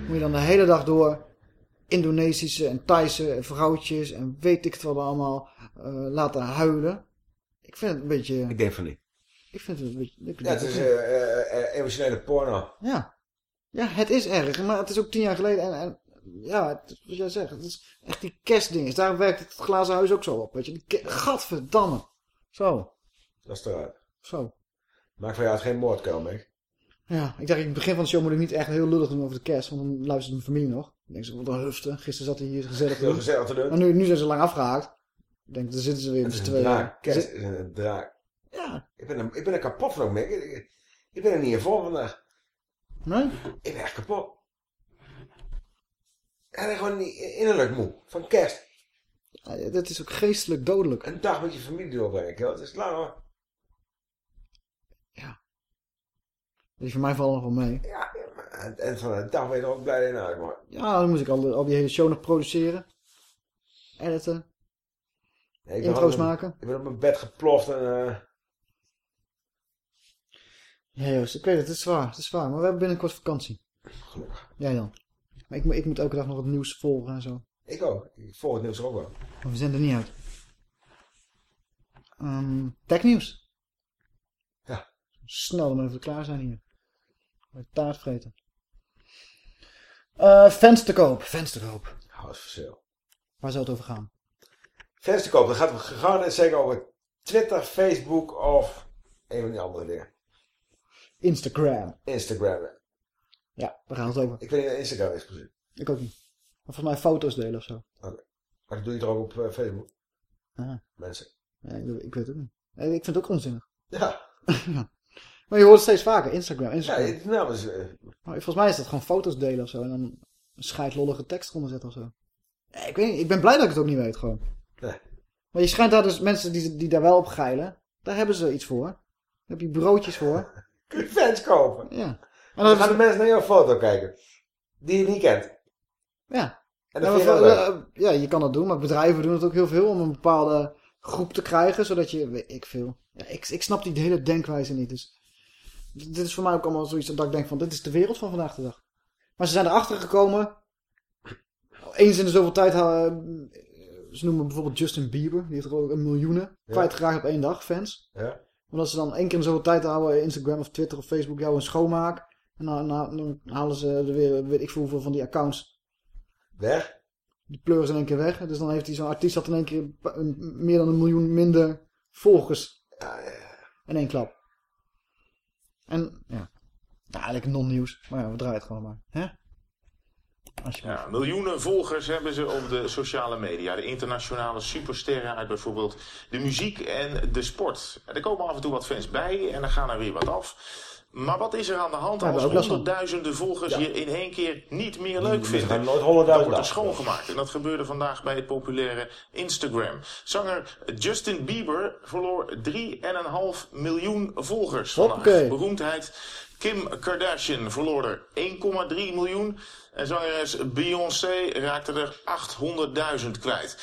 moet je dan de hele dag door Indonesische en Thaise vrouwtjes en weet ik het wat allemaal eh, laten huilen. Ik vind het een beetje... Ik denk van niet. Ik vind het een beetje... ik- Ja, het is eh, eh, eh, emotionele porno. ja. Ja, het is erg, maar het is ook tien jaar geleden en, en ja, het, wat jij zegt, het is echt die kerstdingen. Daar werkt het glazen huis ook zo op, weet je. Die Gadverdamme. Zo, Dat is eruit. zo. Maak van jou het geen moordkuil, mee. Ja, ik dacht in het begin van de show moet ik niet echt heel lullig doen over de kerst, want dan luistert mijn familie nog. Dan denk ze, wat een hufte. Gisteren zat hij hier gezellig te Heel doen. gezellig te doen. Maar nu, nu zijn ze lang afgehaakt. Ik denk, dan zitten ze weer met is z'n tweeën. draak. Kerst is een draak. Ja. Ik ben er, ik ben er kapot van Mick. Ik, ik- ik ben er niet in vorm vandaag. Nee? Ik ben echt kapot. Ik ben gewoon niet innerlijk moe. Van kerst. Ja, dat is ook geestelijk dodelijk. Een dag met je familie doorbrengen. Het is lang hoor. Die voor mij vallen nog wel mee. Ja, ja, aan het eind van de dag ben je er ook blij in. Ja, dan moest ik al, al die hele show nog produceren. Editen. Nee, ik Intro's maken. Ik ben op mijn bed geploft en... eh, Ja Joost, ik weet het, het is zwaar. Het is zwaar. Maar we hebben binnenkort vakantie. Gelukkig. Jij dan? Maar ik, moet- ik moet elke dag nog het nieuws volgen en zo. Ik ook. Ik volg het nieuws er ook wel. Maar we zenden er niet uit. Ehm technieuws. Ja. Snel dan even klaar zijn hier. Bij taart vreten. Eh fans te koop. Fans te koop. House for sale. Waar zou het over gaan? Fans te koop. Dat gaat gegaan zeker over Twitter, Facebook of een van die andere dingen. Instagram. Instagram. Ja, daar gaat het over. Ik weet niet Instagram is precies. Ik ook niet. Maar volgens mij foto's delen of zo. Oké. Maar dat doe je toch ook op eh, Facebook? Ah. Mensen. Nee, ik, ik weet het niet. Nee, Ik vind het ook onzinnig. Ja. Ja. Maar je hoort het steeds vaker. Instagram, Ja, Instagram. naam is... eh, volgens mij is dat gewoon foto's delen of zo. En dan een scheidlollige tekst eronder zetten of zo. Ik weet niet. Ik ben blij dat ik het ook niet weet gewoon. Maar je schijnt daar dus mensen die, die daar wel op geilen. Daar hebben ze iets voor. Daar heb je bureautjes voor. Kun je fans kopen? Ja. En dan gaan de mensen naar jouw foto kijken. Die je niet kent. Ja. En Ja, dat vind je dan eh, ja, je kan dat doen, maar bedrijven doen het ook heel veel om een bepaalde groep te krijgen, zodat je, weet ik veel. Ja, ik, ik snap die hele denkwijze niet. Dus dit is voor mij ook allemaal zoiets dat ik denk van, dit is de wereld van vandaag de dag. Maar ze zijn erachter gekomen. Eens in de zoveel tijd, eh, ze noemen bijvoorbeeld Justin Bieber, die heeft er ook een miljoenen Ja. kwijtgeraakt op één dag, fans. Ja. Omdat ze dan één keer in de zoveel tijd houden Instagram of Twitter of Facebook jou een schoonmaak. En dan, dan, dan halen ze er weer, weet ik veel hoeveel van die accounts Weg? die pleuren ze in één keer weg. Dus dan heeft hij zo'n artiest had in één keer meer dan een miljoen minder volgers. In één klap. En ja, ja eigenlijk non-nieuws. Maar ja, we draaien het gewoon maar. Hè? Ja, miljoenen volgers hebben ze op de sociale media. De internationale supersterren uit bijvoorbeeld de muziek en de sport. Er komen af en toe wat fans bij en dan gaan er weer wat af. Maar wat is er aan de hand als honderdduizenden volgers je in één keer niet meer leuk vinden? nooit honderdduizend wordt er af. schoongemaakt. En dat gebeurde vandaag bij het populaire Instagram. Zanger Justin Bieber verloor 3,5 miljoen volgers vandaag. Beroemdheid Kim Kardashian verloor er 1,3 miljoen. En zangeres Beyoncé raakte er 800.000 kwijt.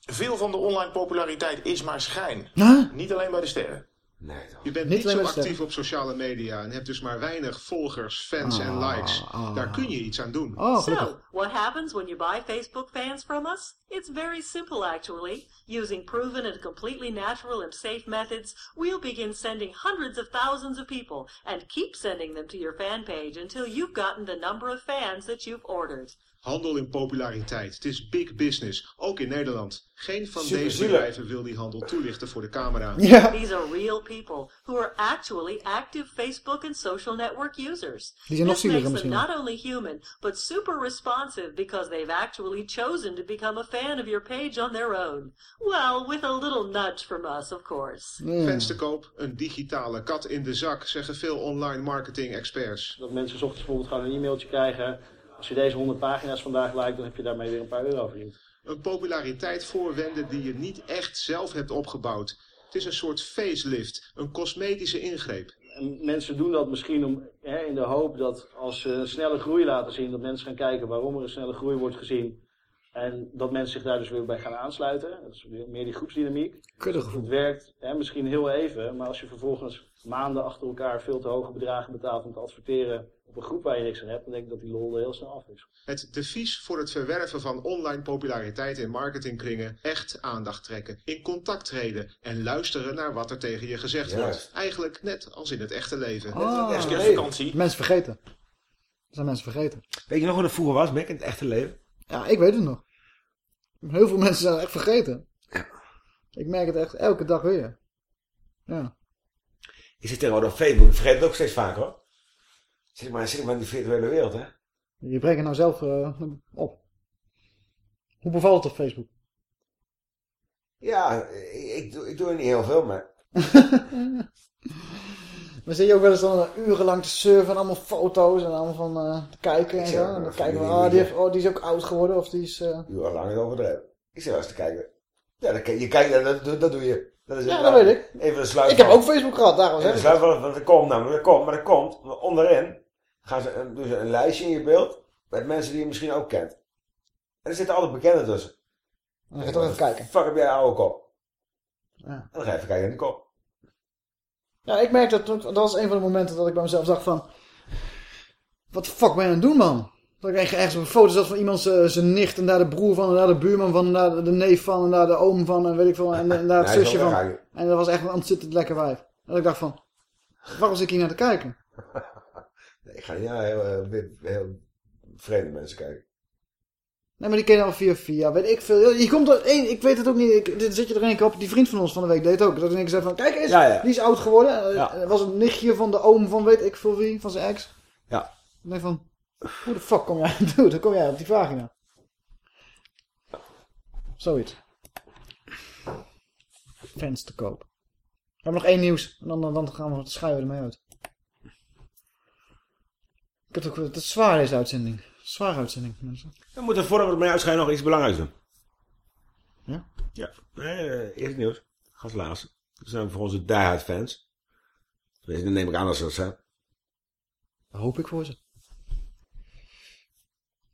Veel van de online populariteit is maar schijn. Niet alleen bij de sterren. Je bent Niet niet, alleen zo met stemmen. actief op sociale media en hebt dus maar weinig volgers, fans en Ah, likes. ah. Daar kun je iets aan doen. Oh, So, what happens when you buy Facebook fans from us? It's very simple, actually. Using proven and completely natural and safe methods, we'll begin sending hundreds of thousands of people and keep sending them to your fan page until you've gotten the number of fans that you've ordered. Handel in populariteit. Het is big business, ook in Nederland. Geen van Super deze zielig. bedrijven wil die handel toelichten voor de camera. These are real people who are actually active Facebook and social network users. Die zijn nog this zieliger makes them misschien. not only human, but super responsive because they've actually chosen to become a fan of your page on their own. Well, with a little nudge from us, of course. Fans te koop, een digitale kat in de zak, zeggen veel online marketing experts. Dat mensen 's ochtends bijvoorbeeld gewoon een e-mailtje krijgen. Als je deze 100 pagina's vandaag lijkt, dan heb je daarmee weer een paar euro verdiend. Een populariteit voorwenden die je niet echt zelf hebt opgebouwd. Het is een soort facelift, een cosmetische ingreep. En mensen doen dat misschien om, hè, in de hoop dat als ze een snelle groei laten zien, dat mensen gaan kijken waarom er een snelle groei wordt gezien. En dat mensen zich daar dus weer bij gaan aansluiten. Dat is weer meer die groepsdynamiek. Kuddegevoel. Het werkt hè, misschien heel even, maar als je vervolgens maanden achter elkaar veel te hoge bedragen betaalt om te adverteren op een groep waar je niks aan hebt, dan denk ik dat die lol er heel snel af is. Het devies voor het verwerven van online populariteit in marketingkringen echt aandacht trekken, in contact treden en luisteren naar wat er tegen je gezegd wordt. Eigenlijk net als in het echte leven. Ah, kerstvakantie. Mensen vergeten. Dat zijn mensen vergeten. Weet je nog hoe dat vroeger was, Mick, in het echte leven? Ja, ik weet het nog. Heel veel mensen zijn het echt vergeten. Ik merk het echt elke dag weer. Ja. Ik zit tegenwoordig op Facebook, ik vergeet het ook steeds vaker hoor. Zit ik maar, zit ik maar in die virtuele wereld, hè? Je brengt het nou zelf eh, op. Hoe bevalt het op Facebook? Ja, ik, ik, doe, ik doe er niet heel veel, maar Maar zie je ook wel eens dan eh, urenlang te surfen en allemaal foto's en allemaal van eh, te kijken en zo. zeg, En dan eh, kijken we, oh die, heeft, oh, die is ook oud geworden of die is... eh, Uur lang is overdreven. Ik zit wel eens te kijken. Ja, kijk- je kijkt, dat, dat, dat doe je. Dat is Ja, dat weet ik. Even de sluit. Ik heb ook Facebook gehad, daarom Even zeg de ik sluit van, dat komt namelijk, dat komt, maar dat komt, onderin gaan ze, een- doen ze een lijstje in je beeld met mensen die je misschien ook kent. En er zitten altijd bekenden tussen. Dan ga je toch even kijken. Fuck heb jij oude kop. Ja. En dan ga je even kijken in de kop. Ja, ik merkte dat, dat was een van de momenten dat ik bij mezelf dacht van... Wat de fuck ben je aan het doen, man? Dat ik echt ergens op een foto zat van iemand zijn nicht en daar de broer van en daar de buurman van en daar de, neef van en daar de oom van en weet ik veel en, en daar het Nee, zusje van. En dat was echt een ontzettend lekker wijf. En dat ik dacht van, waar was ik hier naar te kijken? Nee, ik ga niet naar heel, heel, heel vreemde mensen kijken. Nee, maar die ken je al via via, weet ik veel. Je komt er één, ik weet het ook niet, ik, dit zit je er één keer op. Die vriend van ons van de week deed het ook. Dat ik zei van, kijk eens, Ja, ja. die is oud geworden. Ja. Was een nichtje van de oom van weet ik veel wie, van zijn ex. Ja. Ik denk van, hoe de fuck kom jij, dude, hoe kom jij op die vagina? Zoiets. Fans te koop. We hebben nog één nieuws en dan, dan gaan we schuiven ermee uit. Het ook, het is zwaar deze uitzending. Zware uitzending, mensen. We moeten voordat we ermee uitschijnen nog iets belangrijks doen. Ja? Ja. Eh, eerst nieuws. Ga als laatste. Dat zijn voor onze diehard fans. Dan neem ik aan dat ze dat zijn. Dat hoop ik voor ze.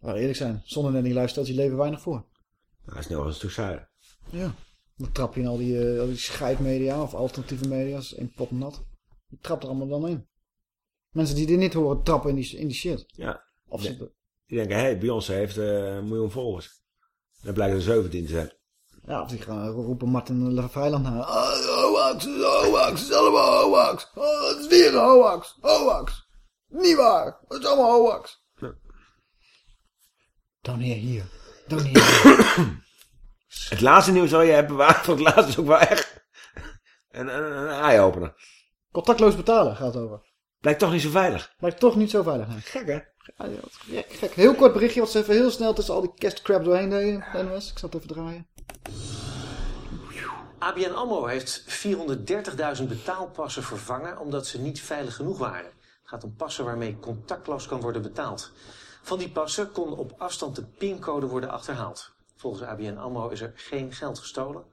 Nou, eerlijk zijn, zonder net niet live stelt je leven weinig voor. Nou, is nou wel een stuk saaier. Ja. Dan trap je in al die, eh, al die scheidmedia of alternatieve media, is één pot nat. Je trapt er allemaal dan in. Mensen die dit niet horen, trappen in die, in die shit. Ja. Of ze, Die denken, hé, hey, Beyoncé heeft eh, een miljoen volgers. Dan blijkt er 17 te zijn. ja, of die gaan roepen Martin Vrijland naar. Oh, hoax, hoax, het is allemaal hoax. Oh, het is weer een hoax, hoax. Niet waar, het is allemaal hoax. Doneer hier, doneer hier. Het laatste nieuws zal je hebben bewaard, want het laatste is ook wel echt een, een, een eye-opener. Contactloos betalen gaat het over. Blijkt toch niet zo veilig. Blijkt toch niet zo veilig. Nee. Gek, hè? Ja, gek, gek. Heel kort berichtje wat ze even heel snel tussen al die kerstcrap doorheen deden. de NOS. Ik zal het even draaien. ABN AMRO heeft 430.000 betaalpassen vervangen omdat ze niet veilig genoeg waren. Het gaat om passen waarmee contactloos kan worden betaald. Van die passen kon op afstand de pincode worden achterhaald. Volgens ABN AMRO is er geen geld gestolen.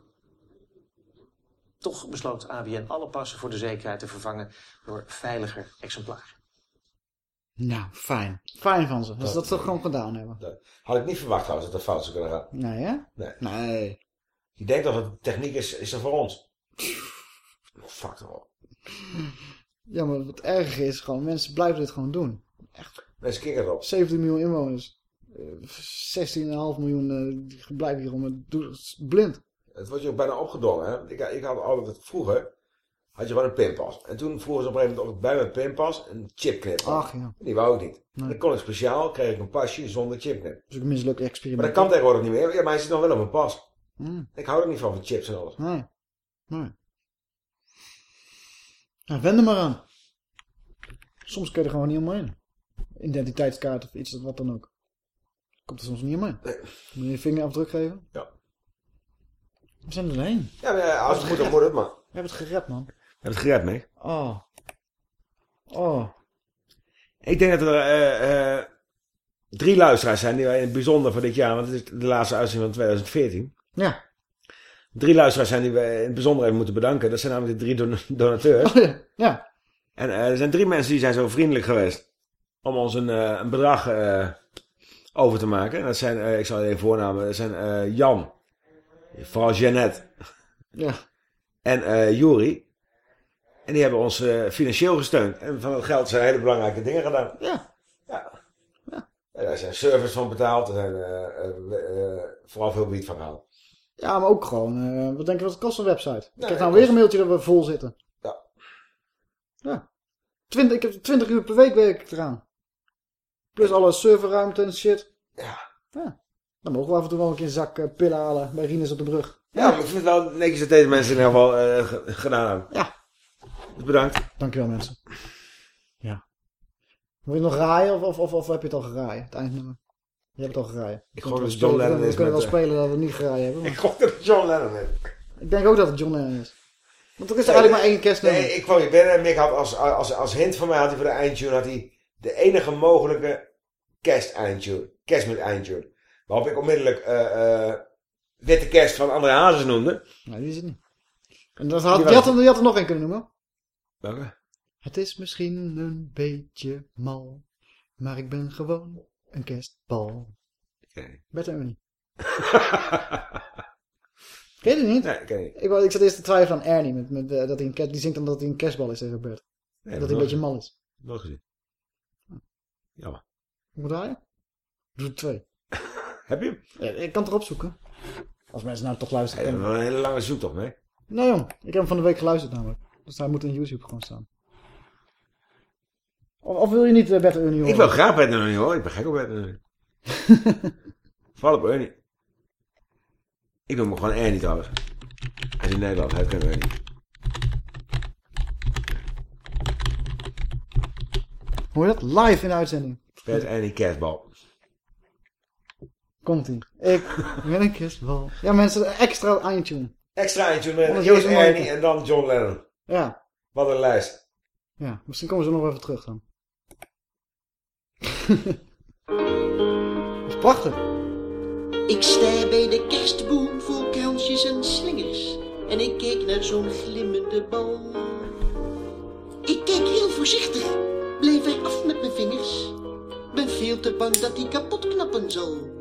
Toch besloot ABN alle passen voor de zekerheid te vervangen door veiliger exemplaren. Nou, fijn. Fijn van ze. Dat ze dat toch gewoon gedaan hebben. Dat had ik niet verwacht trouwens dat dat fout zou kunnen gaan. Nee, hè? Nee. Nee. Je denkt dat het techniek is, is er voor ons. Fuck toch wel. Ja, maar wat erger is gewoon, mensen blijven dit gewoon doen. Mensen kikken erop. 17 miljoen inwoners. Eh, 16,5 miljoen eh, die blijven hier om blind. Het wordt je ook bijna opgedrongen. Hè? Ik, ik had altijd vroeger, had je gewoon een pinpas. En toen vroegen ze op een gegeven moment of ik bij mijn pinpas een chipknip had. Ach ja. Die wou ik niet. Nee. Dan kon ik speciaal, kreeg ik een pasje zonder chipknip. Dat is ook een mislukt Maar experiment. dat kan tegenwoordig niet meer. Ja, maar hij zit nog wel op mijn pas. Hmm. Ik hou er niet van, van chips en alles. Nee. Nee. Nou, wend er maar aan. Soms kun je er gewoon niet omheen. Identiteitskaart of iets, wat dan ook. Komt er soms niet omheen. Moet je je vingerafdruk geven? Ja. We zijn er doorheen. Ja, maar als het moet, dan moet het maar. We hebben het gered, man. Je hebt het gered, mee. Oh. Oh. Ik denk dat er eh, eh, drie luisteraars zijn die wij in het bijzonder voor dit jaar, want het is de laatste uitzending van 2014. Ja. Drie luisteraars zijn die we in het bijzonder even moeten bedanken. Dat zijn namelijk de drie don- donateurs. Oh, ja. ja. En eh, er zijn drie mensen die zijn zo vriendelijk geweest om ons een, een bedrag over te maken. En dat zijn, ik zal even voornamen, dat zijn Jan, vooral Jeannette Ja. en eh Juri. En die hebben ons eh, financieel gesteund. En van dat geld zijn hele belangrijke dingen gedaan. Ja. Ja. ja. En daar zijn service van betaald. Er zijn eh, vooral veel wiet van gehaald. Ja, maar ook gewoon, wat denk je wat het kost een website? ik Nee, krijg nou weer een mailtje dat we vol zitten. Ja. Ja. 20, ik heb 20 uur per week werk ik eraan. Plus alle serverruimte en shit. Ja. ja. Dan mogen we af en toe wel een keer een zak eh, pillen halen bij Rinus op de brug. Ja, ik vind het wel netjes dat deze mensen in ieder geval eh, ge- gedaan hebben. Ja. Dus bedankt. Dankjewel mensen. Ja. Wil je nog raaien of, of, of, of heb je het al geraaien? Het eindnummer. Je hebt het al geraaien. Ik We gok dat John Lennon We is kunnen wel spelen dat we het niet geraaien hebben. maar- Ik gok dat het John Lennon is. Ik denk ook dat het John Lennon is. Want er is eigenlijk maar één kerstnummer. Nee, ik kwam hier binnen en Mick had als, als, als hint van mij had hij voor de eindtune had hij de enige mogelijke kerst-eindtune. Kerst met eindtune. Waarop ik onmiddellijk eh, Witte Kerst van André Hazes noemde. Nee, die is het niet. En dat had, Die had, er- die had er nog één kunnen noemen. Welke? Het is misschien een beetje mal, maar ik ben gewoon een kerstbal. Oké. Bert en Ernie. Ken je die niet? Nee, ken ik Ik, ik zat eerst te twijfelen aan Ernie. Met, met, eh, dat hij een kerst, die zingt dan dat hij een kerstbal is tegen Bert. Nee, dat hij een beetje mal is. Nog gezien. Jammer. Hoe moet draaien? Doe twee. Heb je hem? Ik kan het erop zoeken. Als mensen nou toch luisteren. Wel een hele lange zoektocht mee. Nee jong, ik heb hem van de week geluisterd namelijk. Dus hij moet in YouTube gewoon staan. Of, of wil je niet eh, Bert en Ernie horen? Ik wil graag en Ernie hoor. Ik ben gek op Bert en Ernie. Val op Ernie. Ik noem hem gewoon Ernie trouwens. Hij is in Nederland, hij geen Ernie. Hoor je dat? Live in de uitzending. Bert Ernie kerstbal. Komt ie. Ik een kerstbal. Ja mensen, extra eindtune. Extra eentje met Monique. Ernie en dan John Lennon. Ja. Wat een lijst. Ja, misschien komen ze nog even terug dan. dat is prachtig. Ik sta bij de kerstboom vol kransjes en slingers. En ik keek naar zo'n glimmende bal. Ik keek heel voorzichtig, bleef er af met mijn vingers. Ben veel te bang dat die kapot knappen zal.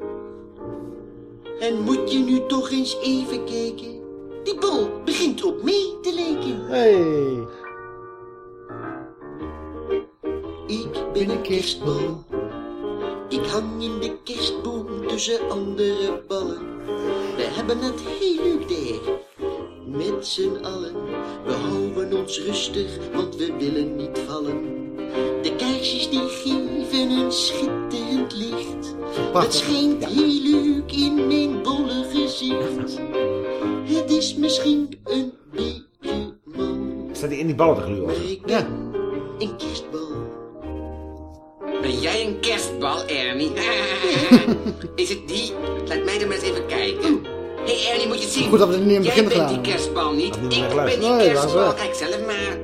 En moet je nu toch eens even kijken. Die bal begint op mee te lijken. Hey. Ik ben een kerstbal. Ik hang in de kerstboom tussen andere ballen. We hebben het heel leuk daar. Met z'n allen. We houden ons rustig, want we willen niet vallen. Kaarsjes die geven een schitterend licht. Het schijnt heel leuk in mijn bolle gezicht. Het is misschien een beetje mal. Staat hij in die ballen te gluren? Ik ben een kerstbal. Ben jij een kerstbal, Ernie? Is het die? Laat mij er maar eens even kijken. Hé hey Ernie, moet je het zien. Goed dat we het niet in het Jij bent die kerstbal niet. Ik ben die kerstbal. Kijk zelf maar.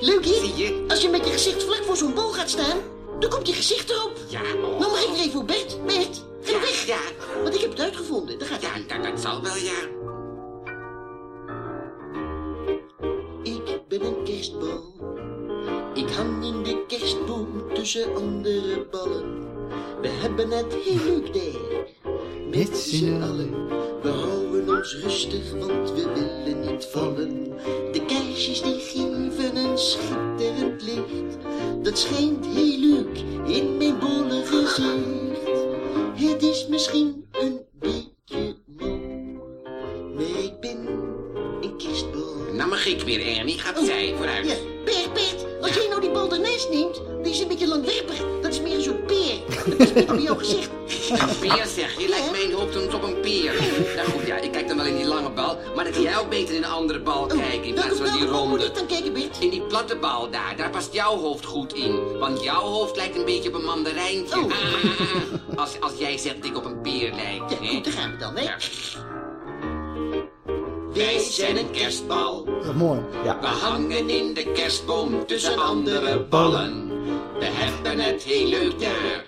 Leuk, hè? Zie je? Als je met je gezicht vlak voor zo'n bal gaat staan, dan komt je gezicht erop. Ja, Nou mag ik weer even voor Bert. Bert, ga Ja, weg. ja. Want ik heb het uitgevonden. Daar gaat Ja, dat, dat zal wel, ja. Ik ben een kerstbal. Ik hang in de kerstboom tussen andere ballen. We hebben het heel leuk daar. Met z'n allen. We houden ons rustig, want we willen niet vallen. De kaarsjes die geven een schitterend licht. Dat schijnt heel leuk in mijn bolle gezicht. Het is misschien een beetje mal. Maar ik ben een kerstbal. Nou mag ik weer, Ernie. Gaat zij vooruit. Ja, Bert, Bert, als jij nou die bal ernaast neemt, die is een beetje langwerpig. Dat is meer een soort peer. Dat is beter op jouw gezicht. Een peer zeg je, lijkt mijn hoofd op een peer. Nou goed, ja, ik kijk dan wel in die lange bal, maar dan kun jij ook beter in een andere bal kijken in plaats van die ronde. In die platte bal daar, daar past jouw hoofd goed in. Want jouw hoofd lijkt een beetje op een mandarijntje. Ah, als, als jij zegt dat ik op een peer lijk. Ja, goed, daar gaan we dan, hè? Ja. Wij zijn een kerstbal. Dat is mooi. Ja. We hangen in de kerstboom tussen andere ballen. We hebben het heel leuk daar.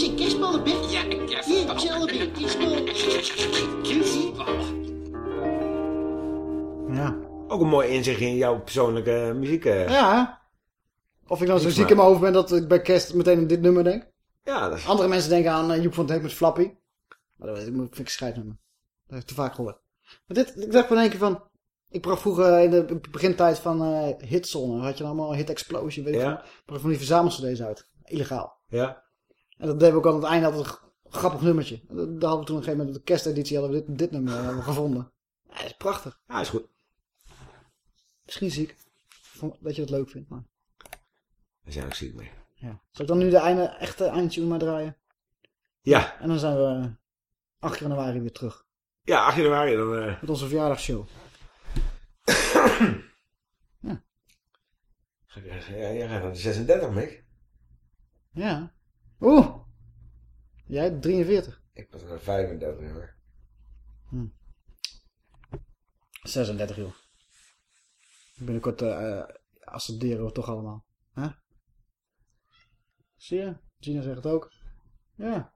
Zijn kerstballen, Bert. Ja, een Ja, kerstbal. allebei een kerstbal. Kerstbal. Ja. Ook een mooi inzicht in jouw persoonlijke muziek. eh. Ja. Of ik nou zo Niks ziek maar. in mijn hoofd ben dat ik bij kerst meteen aan dit nummer denk. Ja, dat is... Andere mensen denken aan eh, Joep van het Hek met Flappy. Maar dat vind ik een scheidnummer. Dat heb ik te vaak gehoord. Maar dit, ik dacht van één keer van... Ik bracht vroeger in de begintijd van eh Hitzone. Had je dan allemaal Hit Explosion, weet je Ja. wel. Ik bracht van die verzamelcd's uit. Illegaal. Ja. En dat deden we ook aan het einde altijd een grappig nummertje. Daar hadden we toen op een gegeven moment, de kersteditie, hadden we dit, dit nummer eh, gevonden. Ja, dat is prachtig. Ja, is goed. Misschien ziek. Dat je dat leuk vindt, maar... We zijn ook ziek mee. Ja. Zal ik dan nu de einde, echte eindtune maar draaien? Ja. En dan zijn we eh, 8 januari weer terug. Ja, 8 januari dan... eh, Met onze verjaardagsshow. ga ik- Ja, jij gaat naar de 36, Mick. Ja. Oeh. Jij 43. Ik was naar de 35, hoor. 36 joh. Binnenkort eh ascenderen we toch allemaal. Hè? Zie je? Gina zegt het ook. Ja.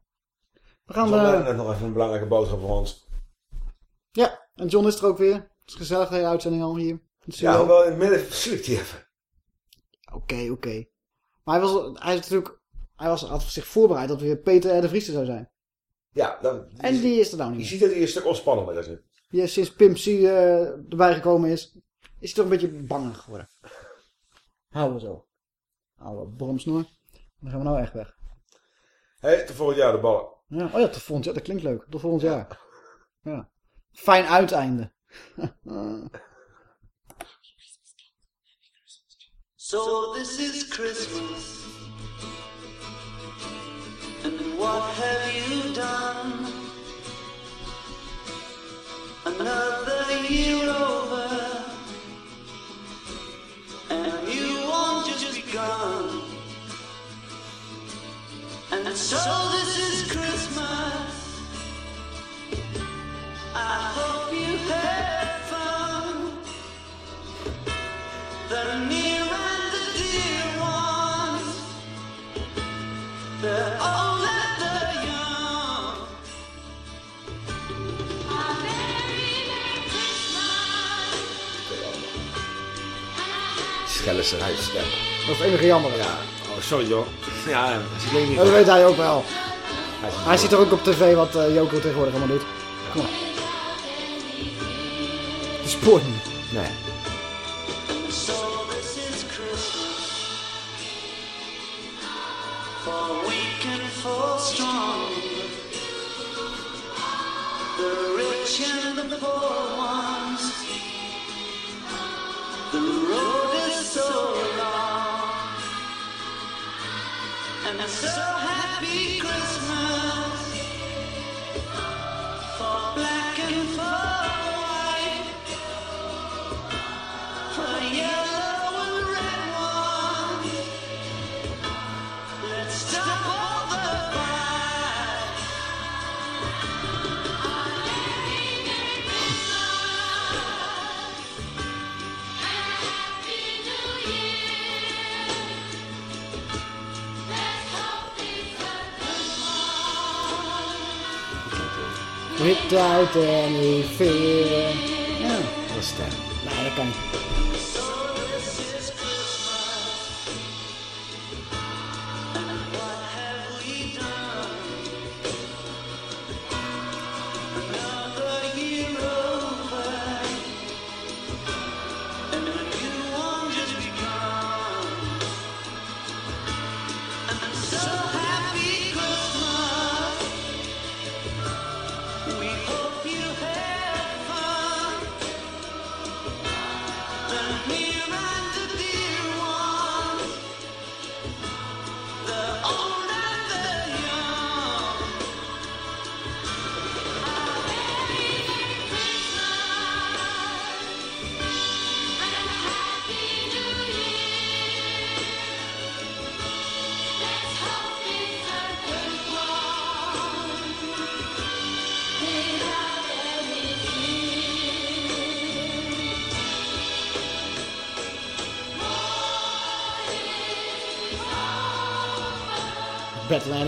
We gaan... John eh, heeft nog even een belangrijke boodschap voor ons. ja, en John is er ook weer. Het is gezellig, de uitzending al hier. Ja, wel in het midden slikt hij even. Oké, oké. Maar hij was, hij is natuurlijk... Hij was, had zich voorbereid dat weer Peter R. de Vries er zou zijn. Ja, dan, En die is er nou je niet. ziet dat hij een stuk ontspannender is. nu. Sinds Pimp C eh, erbij gekomen is, is hij toch een beetje banger geworden. Houden we zo. Oude bromsnoer. Dan gaan we nou echt weg. Hé, hey, tot volgend jaar de ballen. Ja. Oh ja, tot volgend jaar. Dat klinkt leuk. Tot volgend jaar. Ja. Fijn uiteinde. So this is Christmas. And what have you done? Another year over. And a new one just begun. And so this is Christmas. I hope you had fun. The near and the dear ones, Uit stem. Dat is het enige jammer. Ja. Oh, sorry joh. Ja, ze klinkt niet Dat weet hij ook wel. Hij is- Hij ziet er ook op tv wat eh Joko tegenwoordig allemaal doet. Kom maar. De spoort niet. Nee.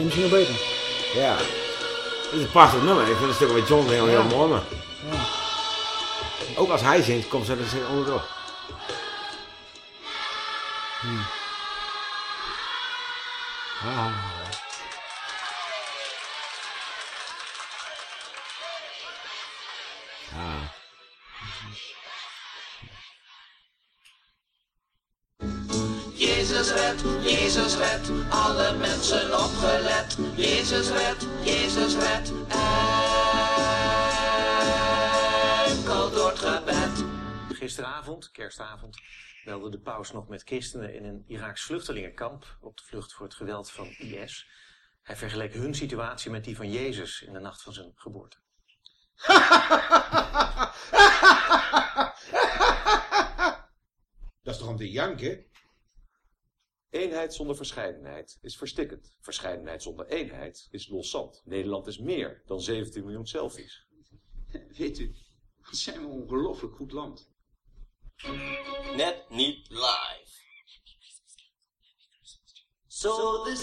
Misschien nog beter. Ja. Het is een prachtig nummer. Ik vind het stuk met John heel, heel mooi. Maar Ja. ook als hij zingt, komt ze er onderdoor. Meldde de paus nog met christenen in een Iraaks vluchtelingenkamp op de vlucht voor het geweld van IS. Hij vergeleek hun situatie met die van Jezus in de nacht van zijn geboorte. Dat is toch om te janken? Eenheid zonder verscheidenheid is verstikkend. Verscheidenheid zonder eenheid is loszand. Nederland is meer dan 17 miljoen selfies. Weet u, wat zijn we een ongelooflijk goed land. Net niet live. So this